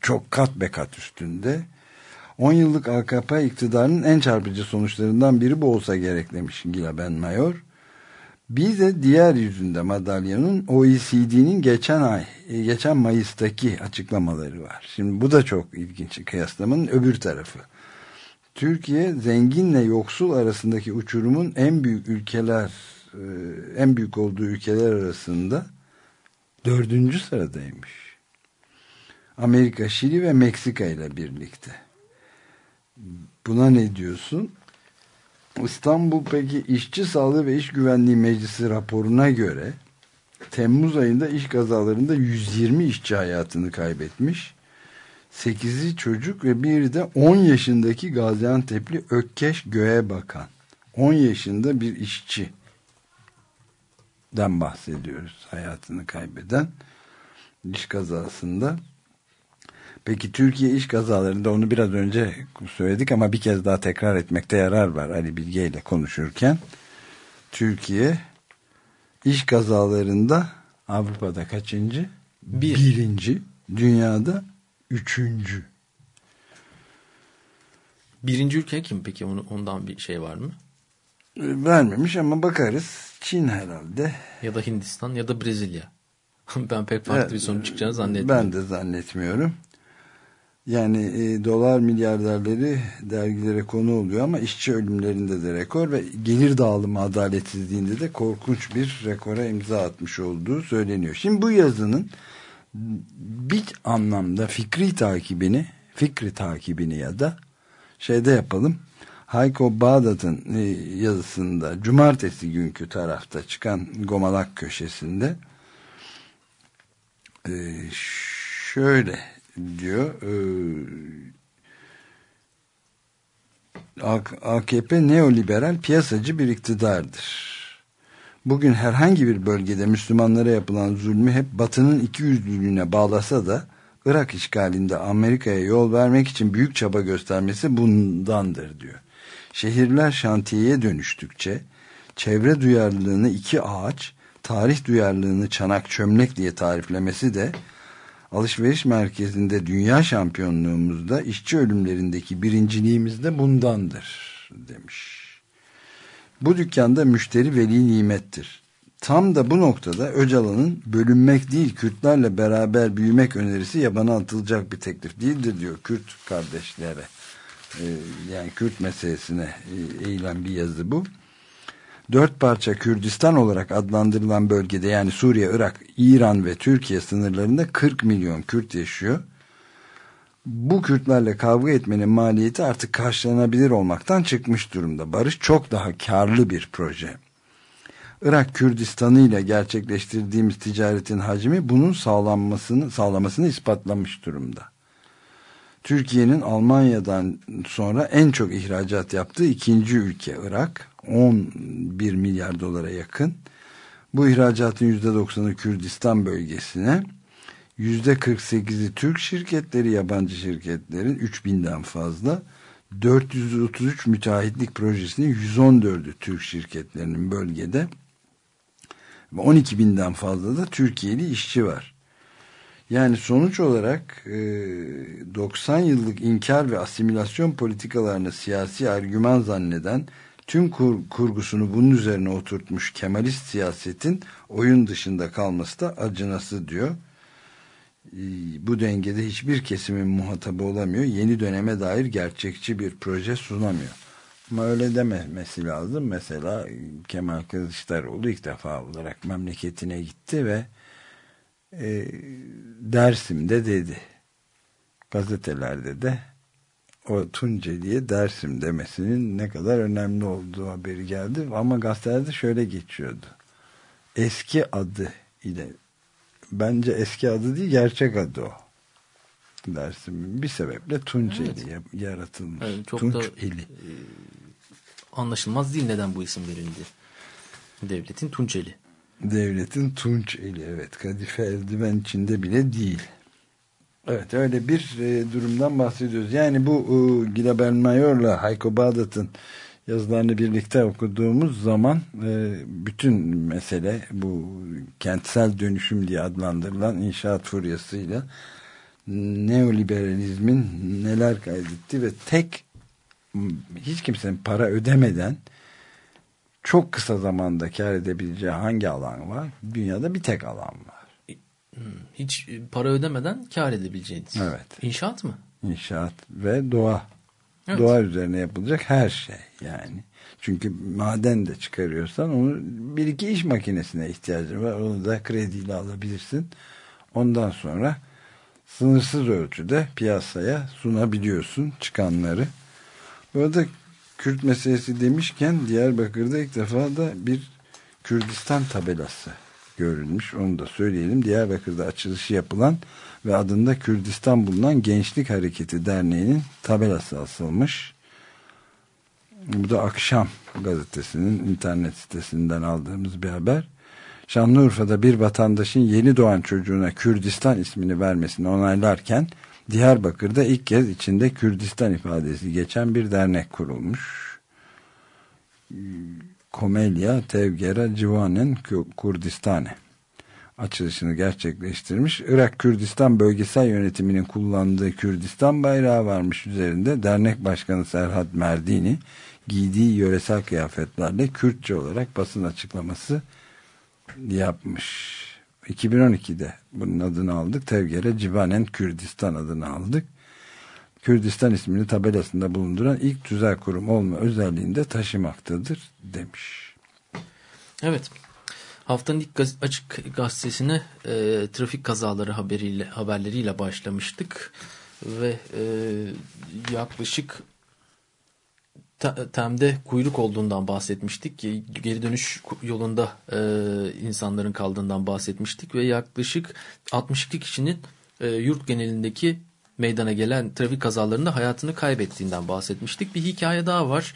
çok kat be kat üstünde. 10 yıllık AKP iktidarının en çarpıcı sonuçlarından biri bu olsa gerek demiş Gilaben Mayor. Bir de diğer yüzünde madalyanın OECD'nin geçen ay, e, geçen Mayıs'taki açıklamaları var. Şimdi bu da çok ilginç kıyaslamanın öbür tarafı. Türkiye zenginle yoksul arasındaki uçurumun en büyük ülkeler, e, en büyük olduğu ülkeler arasında dördüncü sıradaymış. Amerika, Şili ve Meksika ile birlikte. Buna ne diyorsun? İstanbul peki İşçi Sağlığı ve İş Güvenliği Meclisi raporuna göre Temmuz ayında iş kazalarında 120 işçi hayatını kaybetmiş. 8'i çocuk ve biri de 10 yaşındaki Gaziantep'li Ökkeş Göğe Bakan. 10 yaşında bir işçi den bahsediyoruz hayatını kaybeden iş kazasında. Peki Türkiye iş kazalarında onu biraz önce söyledik ama bir kez daha tekrar etmekte yarar var Ali Bilge ile konuşurken. Türkiye iş kazalarında Avrupa'da kaçıncı? Bir. Birinci. Dünyada üçüncü. Birinci ülke kim peki? Ondan bir şey var mı? E, Vermemiş ama bakarız. Çin herhalde. Ya da Hindistan ya da Brezilya. ben pek farklı Evet, bir sonuç çıkacağını zannetmiyorum. Ben de zannetmiyorum. Yani e, dolar milyarderleri dergilere konu oluyor ama işçi ölümlerinde de rekor ve gelir dağılımı adaletsizliğinde de korkunç bir rekora imza atmış olduğu söyleniyor. Şimdi bu yazının bir anlamda fikri takibini, fikri takibini ya da şeyde yapalım. Hayko Bağdat'ın e, yazısında cumartesi günkü tarafta çıkan Gomalak köşesinde e, şöyle diyor e, AKP neoliberal piyasacı bir iktidardır. Bugün herhangi bir bölgede Müslümanlara yapılan zulmü hep batının ikiyüzlülüğüne bağlasa da Irak işgalinde Amerika'ya yol vermek için büyük çaba göstermesi bundandır diyor. Şehirler şantiyeye dönüştükçe çevre duyarlılığını iki ağaç, tarih duyarlılığını çanak çömlek diye tariflemesi de alışveriş merkezinde dünya şampiyonluğumuzda işçi ölümlerindeki birinciliğimiz de bundandır demiş. Bu dükkanda müşteri veli nimettir. Tam da bu noktada Öcalan'ın bölünmek değil Kürtlerle beraber büyümek önerisi yabana atılacak bir teklif değildir diyor Kürt kardeşlere. Ee, yani Kürt meselesine e, eğilen bir yazı bu. Dört parça Kürdistan olarak adlandırılan bölgede yani Suriye, Irak, İran ve Türkiye sınırlarında 40 milyon Kürt yaşıyor. Bu Kürtlerle kavga etmenin maliyeti artık karşılanabilir olmaktan çıkmış durumda. Barış çok daha karlı bir proje. Irak Kürdistan'ı ile gerçekleştirdiğimiz ticaretin hacmi bunun sağlanmasını sağlamasını ispatlamış durumda. Türkiye'nin Almanya'dan sonra en çok ihracat yaptığı ikinci ülke Irak. 11 milyar dolara yakın. Bu ihracatın %90'ı Kürdistan bölgesine. %48'i Türk şirketleri, yabancı şirketlerin 3000'den fazla. 433 müteahhitlik projesinin 114'ü Türk şirketlerinin bölgede. Ve 12 binden fazla da Türkiye'li işçi var. Yani sonuç olarak 90 yıllık inkar ve asimilasyon politikalarını siyasi argüman zanneden tüm kur, kurgusunu bunun üzerine oturtmuş Kemalist siyasetin oyun dışında kalması da acınası diyor. e, bu dengede hiçbir kesimin muhatabı olamıyor. Yeni döneme dair gerçekçi bir proje sunamıyor. Ama öyle dememesi lazım. Mesela Kemal Kılıçdaroğlu ilk defa olarak memleketine gitti ve e, Dersim'de dedi. Gazetelerde de o Tunceli'ye Dersim demesinin ne kadar önemli olduğu haberi geldi. Ama gazetelerde şöyle geçiyordu. Eski adı ile bence eski adı değil gerçek adı o. Dersim'in bir sebeple Tunceli yap- yaratılmış. Evet, çok Tunç da eli. anlaşılmaz değil neden bu isim verildi. Devletin Tunceli. Devletin Tunç eli evet kadife eldiven içinde bile değil. Evet öyle bir e, durumdan bahsediyoruz. Yani bu e, Gila Belmayor'la Hayko Bağdat'ın yazılarını birlikte okuduğumuz zaman e, bütün mesele bu kentsel dönüşüm diye adlandırılan inşaat furyasıyla neoliberalizmin neler kaydetti ve tek hiç kimsenin para ödemeden çok kısa zamanda kar edebileceği hangi alan var? Dünyada bir tek alan var. Hiç e, para ödemeden kar edebileceğiniz. Evet. İnşaat mı? İnşaat ve doğa. Evet. Doğa üzerine yapılacak her şey yani. Çünkü maden de çıkarıyorsan onu bir iki iş makinesine ihtiyacın var. Onu da krediyle alabilirsin. Ondan sonra sınırsız ölçüde piyasaya sunabiliyorsun çıkanları. Bu arada Kürt meselesi demişken Diyarbakır'da ilk defa da bir Kürdistan tabelası görülmüş. Onu da söyleyelim. Diyarbakır'da açılışı yapılan ve adında Kürdistan bulunan Gençlik Hareketi Derneği'nin tabelası asılmış. Bu da Akşam gazetesinin internet sitesinden aldığımız bir haber. Şanlıurfa'da bir vatandaşın yeni doğan çocuğuna Kürdistan ismini vermesini onaylarken Diyarbakır'da ilk kez içinde Kürdistan ifadesi geçen bir dernek kurulmuş. Komelya Tevgera Civanen Kurdistane açılışını gerçekleştirmiş. Irak Kürdistan Bölgesel Yönetiminin kullandığı Kürdistan bayrağı varmış üzerinde. Dernek Başkanı Serhat Merdini giydiği yöresel kıyafetlerle Kürtçe olarak basın açıklaması yapmış. 2012'de bunun adını aldık. Tevgere Civanen Kürdistan adını aldık. Kürdistan ismini tabelasında bulunduran ilk tüzel kurum olma özelliğini de taşımaktadır demiş. Evet. Haftanın ilk gaz açık gazetesine e, trafik kazaları haberiyle haberleriyle başlamıştık ve e, yaklaşık te- temde kuyruk olduğundan bahsetmiştik. Geri dönüş yolunda e, insanların kaldığından bahsetmiştik ve yaklaşık 62 kişinin e, yurt genelindeki meydana gelen trafik kazalarında hayatını kaybettiğinden bahsetmiştik. Bir hikaye daha var.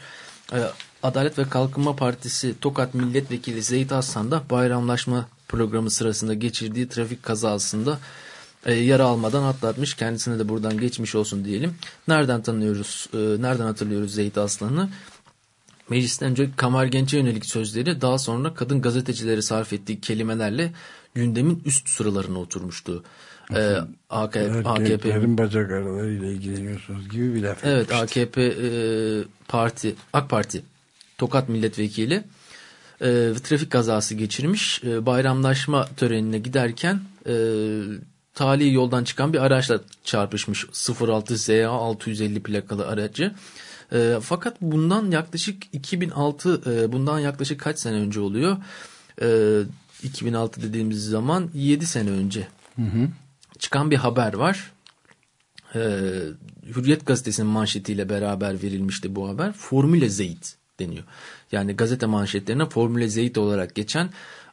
E, Adalet ve Kalkınma Partisi Tokat Milletvekili Zeyt Aslan da bayramlaşma programı sırasında geçirdiği trafik kazasında e, yara almadan atlatmış. Kendisine de buradan geçmiş olsun diyelim. Nereden tanıyoruz, e, nereden hatırlıyoruz Zeyt Aslan'ı? Meclisten önce Kamal Genç'e yönelik sözleri daha sonra kadın gazetecileri sarf ettiği kelimelerle gündemin üst sıralarına oturmuştu. Ee, AKP, AKP Erkeklerin bacak aralarıyla ilgileniyorsunuz gibi bir laf Evet etmişti. AKP e, parti AK Parti Tokat milletvekili e, trafik kazası geçirmiş. E, bayramlaşma törenine giderken e, tali yoldan çıkan bir araçla çarpışmış 06 ZA 650 plakalı aracı. E, fakat bundan yaklaşık 2006 e, bundan yaklaşık kaç sene önce oluyor? E, 2006 dediğimiz zaman 7 sene önce çıkan bir haber var. Ee, Hürriyet gazetesinin manşetiyle beraber verilmişti bu haber. Formüle Zeyt deniyor. Yani gazete manşetlerine Formüle Zeyt olarak geçen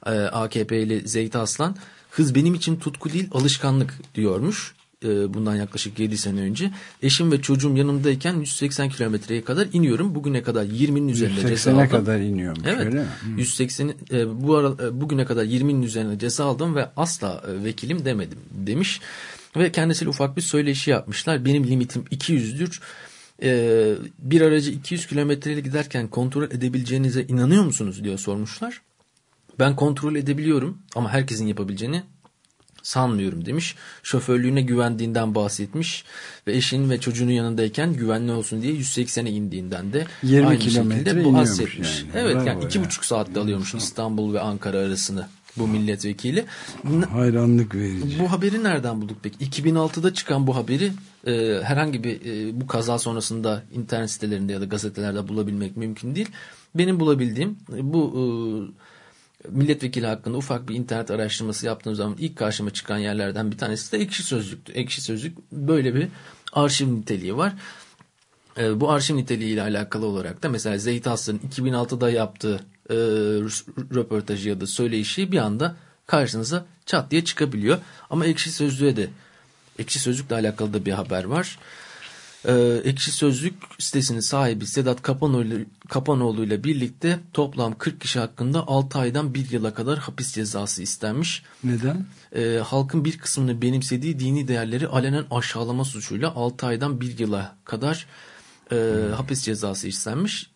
e, AKP'li Zeyt Aslan hız benim için tutku değil alışkanlık diyormuş. E, bundan yaklaşık 7 sene önce. Eşim ve çocuğum yanımdayken 180 kilometreye kadar iniyorum. Bugüne kadar 20'nin üzerinde ceza 180'e aldım. kadar iniyormuş Evet. öyle mi? 180 e, bu ara, e, bugüne kadar 20'nin üzerine ceza aldım ve asla e, vekilim demedim demiş. Ve kendisiyle ufak bir söyleşi yapmışlar. Benim limitim 200'dür. E, bir aracı 200 kilometreyle giderken kontrol edebileceğinize inanıyor musunuz diye sormuşlar. Ben kontrol edebiliyorum ama herkesin yapabileceğini sanmıyorum demiş. Şoförlüğüne güvendiğinden bahsetmiş ve eşinin ve çocuğunun yanındayken güvenli olsun diye 180'e indiğinden de 20 aynı şekilde bahsetmiş. yani. Evet Bravo yani iki buçuk saatte alıyormuş İstanbul ve Ankara arasını bu milletvekili. Hayranlık verici. bu haberi nereden bulduk peki? 2006'da çıkan bu haberi e, herhangi bir e, bu kaza sonrasında internet sitelerinde ya da gazetelerde bulabilmek mümkün değil. Benim bulabildiğim e, bu e, milletvekili hakkında ufak bir internet araştırması yaptığım zaman ilk karşıma çıkan yerlerden bir tanesi de Ekşi Sözlük'tü. Ekşi Sözlük böyle bir arşiv niteliği var. E, bu arşiv niteliği ile alakalı olarak da mesela Zeyt Aslan'ın 2006'da yaptığı e, röportajı ya da söyleyişi bir anda karşınıza çat diye çıkabiliyor. Ama Ekşi Sözlük'e de Ekşi Sözlük'le alakalı da bir haber var. Ee, Ekşi Sözlük sitesinin sahibi Sedat Kapanoğlu, Kapanoğlu ile birlikte toplam 40 kişi hakkında 6 aydan 1 yıla kadar hapis cezası istenmiş. Neden? Ee, halkın bir kısmını benimsediği dini değerleri alenen aşağılama suçuyla 6 aydan 1 yıla kadar e, hapis cezası istenmiş.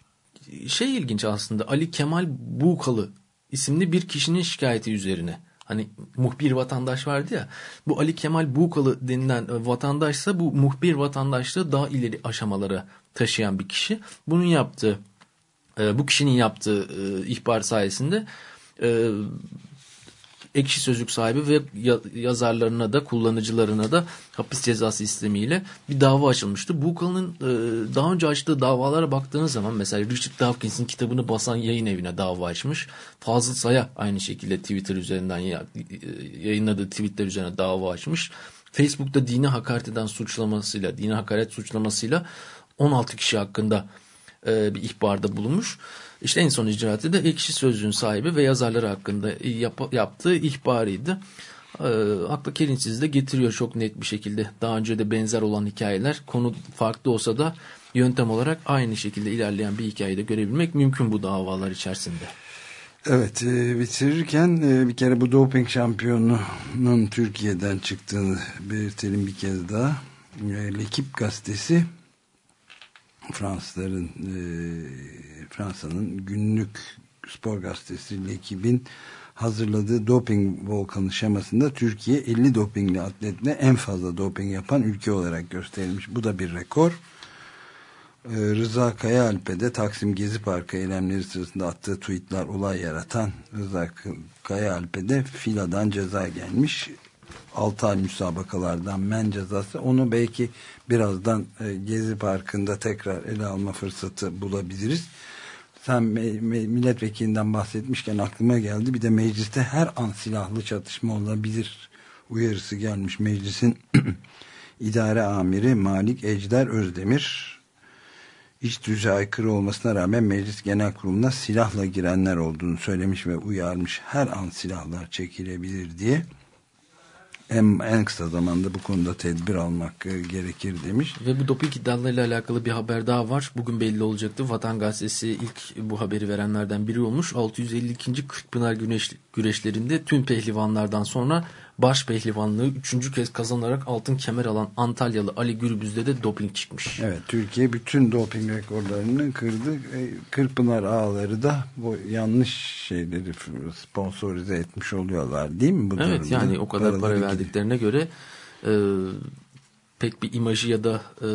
Şey ilginç aslında Ali Kemal Buğkalı isimli bir kişinin şikayeti üzerine. Hani muhbir vatandaş vardı ya. Bu Ali Kemal Buğkalı denilen e, vatandaşsa bu muhbir vatandaşlığı daha ileri aşamalara taşıyan bir kişi. Bunun yaptığı, e, bu kişinin yaptığı e, ihbar sayesinde ekşi sözlük sahibi ve ya- yazarlarına da kullanıcılarına da hapis cezası istemiyle bir dava açılmıştı. Buğkalı'nın e, daha önce açtığı davalara baktığınız zaman mesela Richard Dawkins'in kitabını basan yayın evine dava açmış. Fazıl Say'a aynı şekilde Twitter üzerinden e, yayınladığı tweetler üzerine dava açmış. Facebook'ta dini hakaret eden suçlamasıyla, dini hakaret suçlamasıyla 16 kişi hakkında e, bir ihbarda bulunmuş. İşte en son icraatı da ekşi sözlüğün sahibi ve yazarları hakkında yap- yaptığı ihbarıydı. E, akla kelinsiz de getiriyor çok net bir şekilde. Daha önce de benzer olan hikayeler konu farklı olsa da yöntem olarak aynı şekilde ilerleyen bir hikayede görebilmek mümkün bu davalar içerisinde. Evet e, bitirirken e, bir kere bu doping şampiyonunun Türkiye'den çıktığını belirtelim bir kez daha. E, L'Ekip gazetesi Fransızların e, Fransa'nın günlük spor gazetesi L'Ekip'in hazırladığı doping volkanı şemasında Türkiye 50 dopingli atletle en fazla doping yapan ülke olarak gösterilmiş. Bu da bir rekor. Ee, Rıza Kayaalp'e de Taksim Gezi Parkı eylemleri sırasında attığı tweetler olay yaratan Rıza Kayaalp'e de filadan ceza gelmiş. 6 ay müsabakalardan men cezası. Onu belki birazdan e, Gezi Parkı'nda tekrar ele alma fırsatı bulabiliriz. Sen milletvekilinden bahsetmişken aklıma geldi. Bir de mecliste her an silahlı çatışma olabilir uyarısı gelmiş. Meclisin idare amiri Malik Ejder Özdemir iç düzeye aykırı olmasına rağmen meclis genel kuruluna silahla girenler olduğunu söylemiş ve uyarmış. Her an silahlar çekilebilir diye en, en kısa zamanda bu konuda tedbir almak e, gerekir demiş. Ve bu doping iddialarıyla alakalı bir haber daha var. Bugün belli olacaktı. Vatan Gazetesi ilk bu haberi verenlerden biri olmuş. 652. Kırkpınar güneş, güreşlerinde tüm pehlivanlardan sonra baş pehlivanlığı üçüncü kez kazanarak altın kemer alan Antalyalı Ali Gürbüz'de de doping çıkmış. Evet Türkiye bütün doping rekorlarını kırdı. E, Kırpınar ağları da bu yanlış şeyleri sponsorize etmiş oluyorlar değil mi? Bu Evet durumda? yani o kadar para Paraları gidiyor. verdiklerine göre e, pek bir imajı ya da e,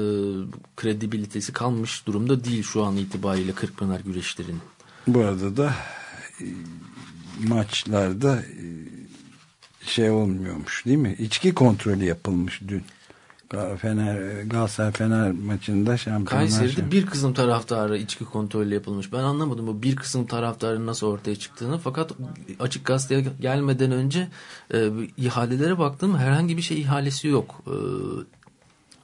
kredibilitesi kalmış durumda değil şu an itibariyle Kırkpınar güreşlerinin. Bu arada da e, maçlarda e, şey olmuyormuş değil mi? İçki kontrolü yapılmış dün. Fener, Galatasaray Fener maçında şampiyonlar Kayseri'de Şampiyonu- bir kısım taraftarı içki kontrolü yapılmış. Ben anlamadım bu bir kısım taraftarın nasıl ortaya çıktığını. Fakat açık gazeteye gelmeden önce e, ihalelere baktım herhangi bir şey ihalesi yok. E,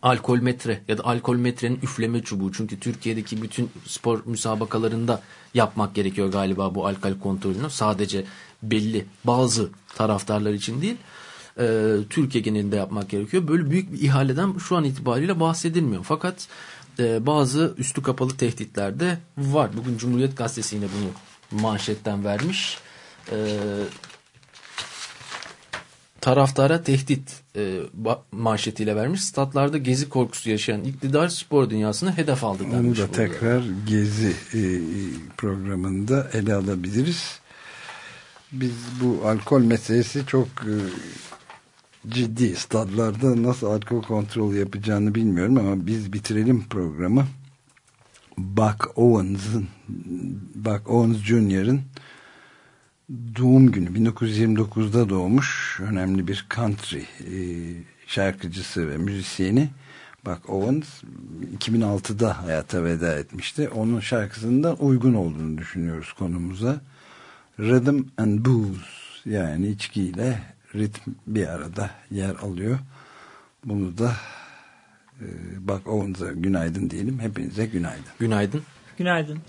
alkol metre ya da alkol metrenin üfleme çubuğu. Çünkü Türkiye'deki bütün spor müsabakalarında yapmak gerekiyor galiba bu alkol kontrolünü. Sadece belli bazı taraftarlar için değil. e, Türkiye genelinde yapmak gerekiyor. Böyle büyük bir ihaleden şu an itibariyle bahsedilmiyor. Fakat e, bazı üstü kapalı tehditler de var. Bugün Cumhuriyet Gazetesi yine bunu manşetten vermiş. E, taraftara tehdit e, manşetiyle vermiş. Statlarda gezi korkusu yaşayan iktidar spor dünyasını hedef aldı Onu da tekrar Gezi e, programında ele alabiliriz biz bu alkol meselesi çok e, ciddi. Stadlarda nasıl alkol kontrol yapacağını bilmiyorum ama biz bitirelim programı. Buck Owens'ın Buck Owens Jr.'ın doğum günü 1929'da doğmuş önemli bir country e, şarkıcısı ve müzisyeni Buck Owens 2006'da hayata veda etmişti. Onun şarkısında uygun olduğunu düşünüyoruz konumuza. Rhythm and Blues yani içkiyle ritim bir arada yer alıyor. Bunu da e, bak Owen'sa günaydın diyelim. Hepinize günaydın. Günaydın. Günaydın.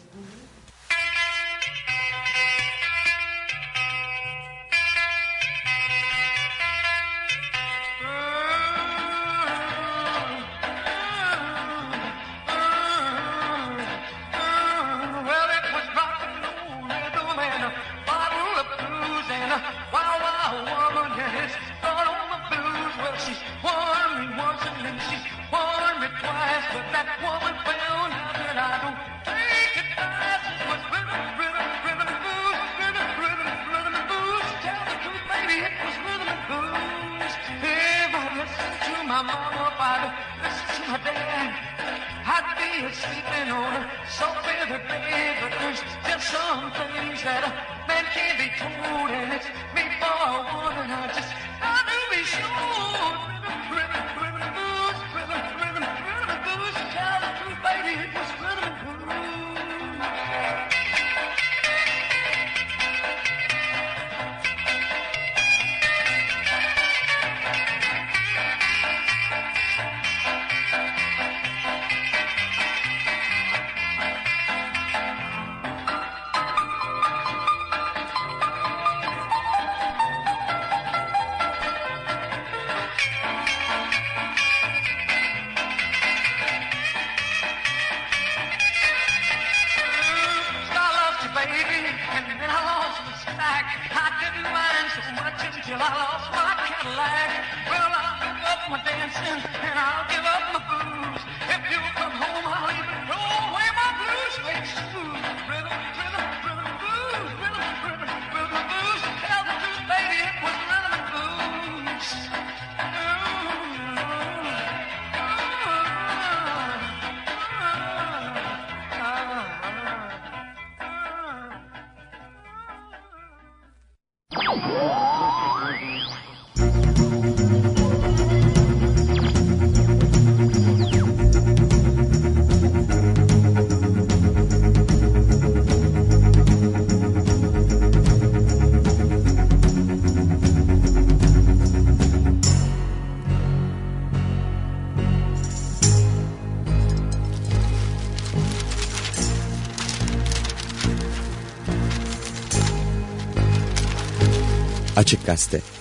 podcast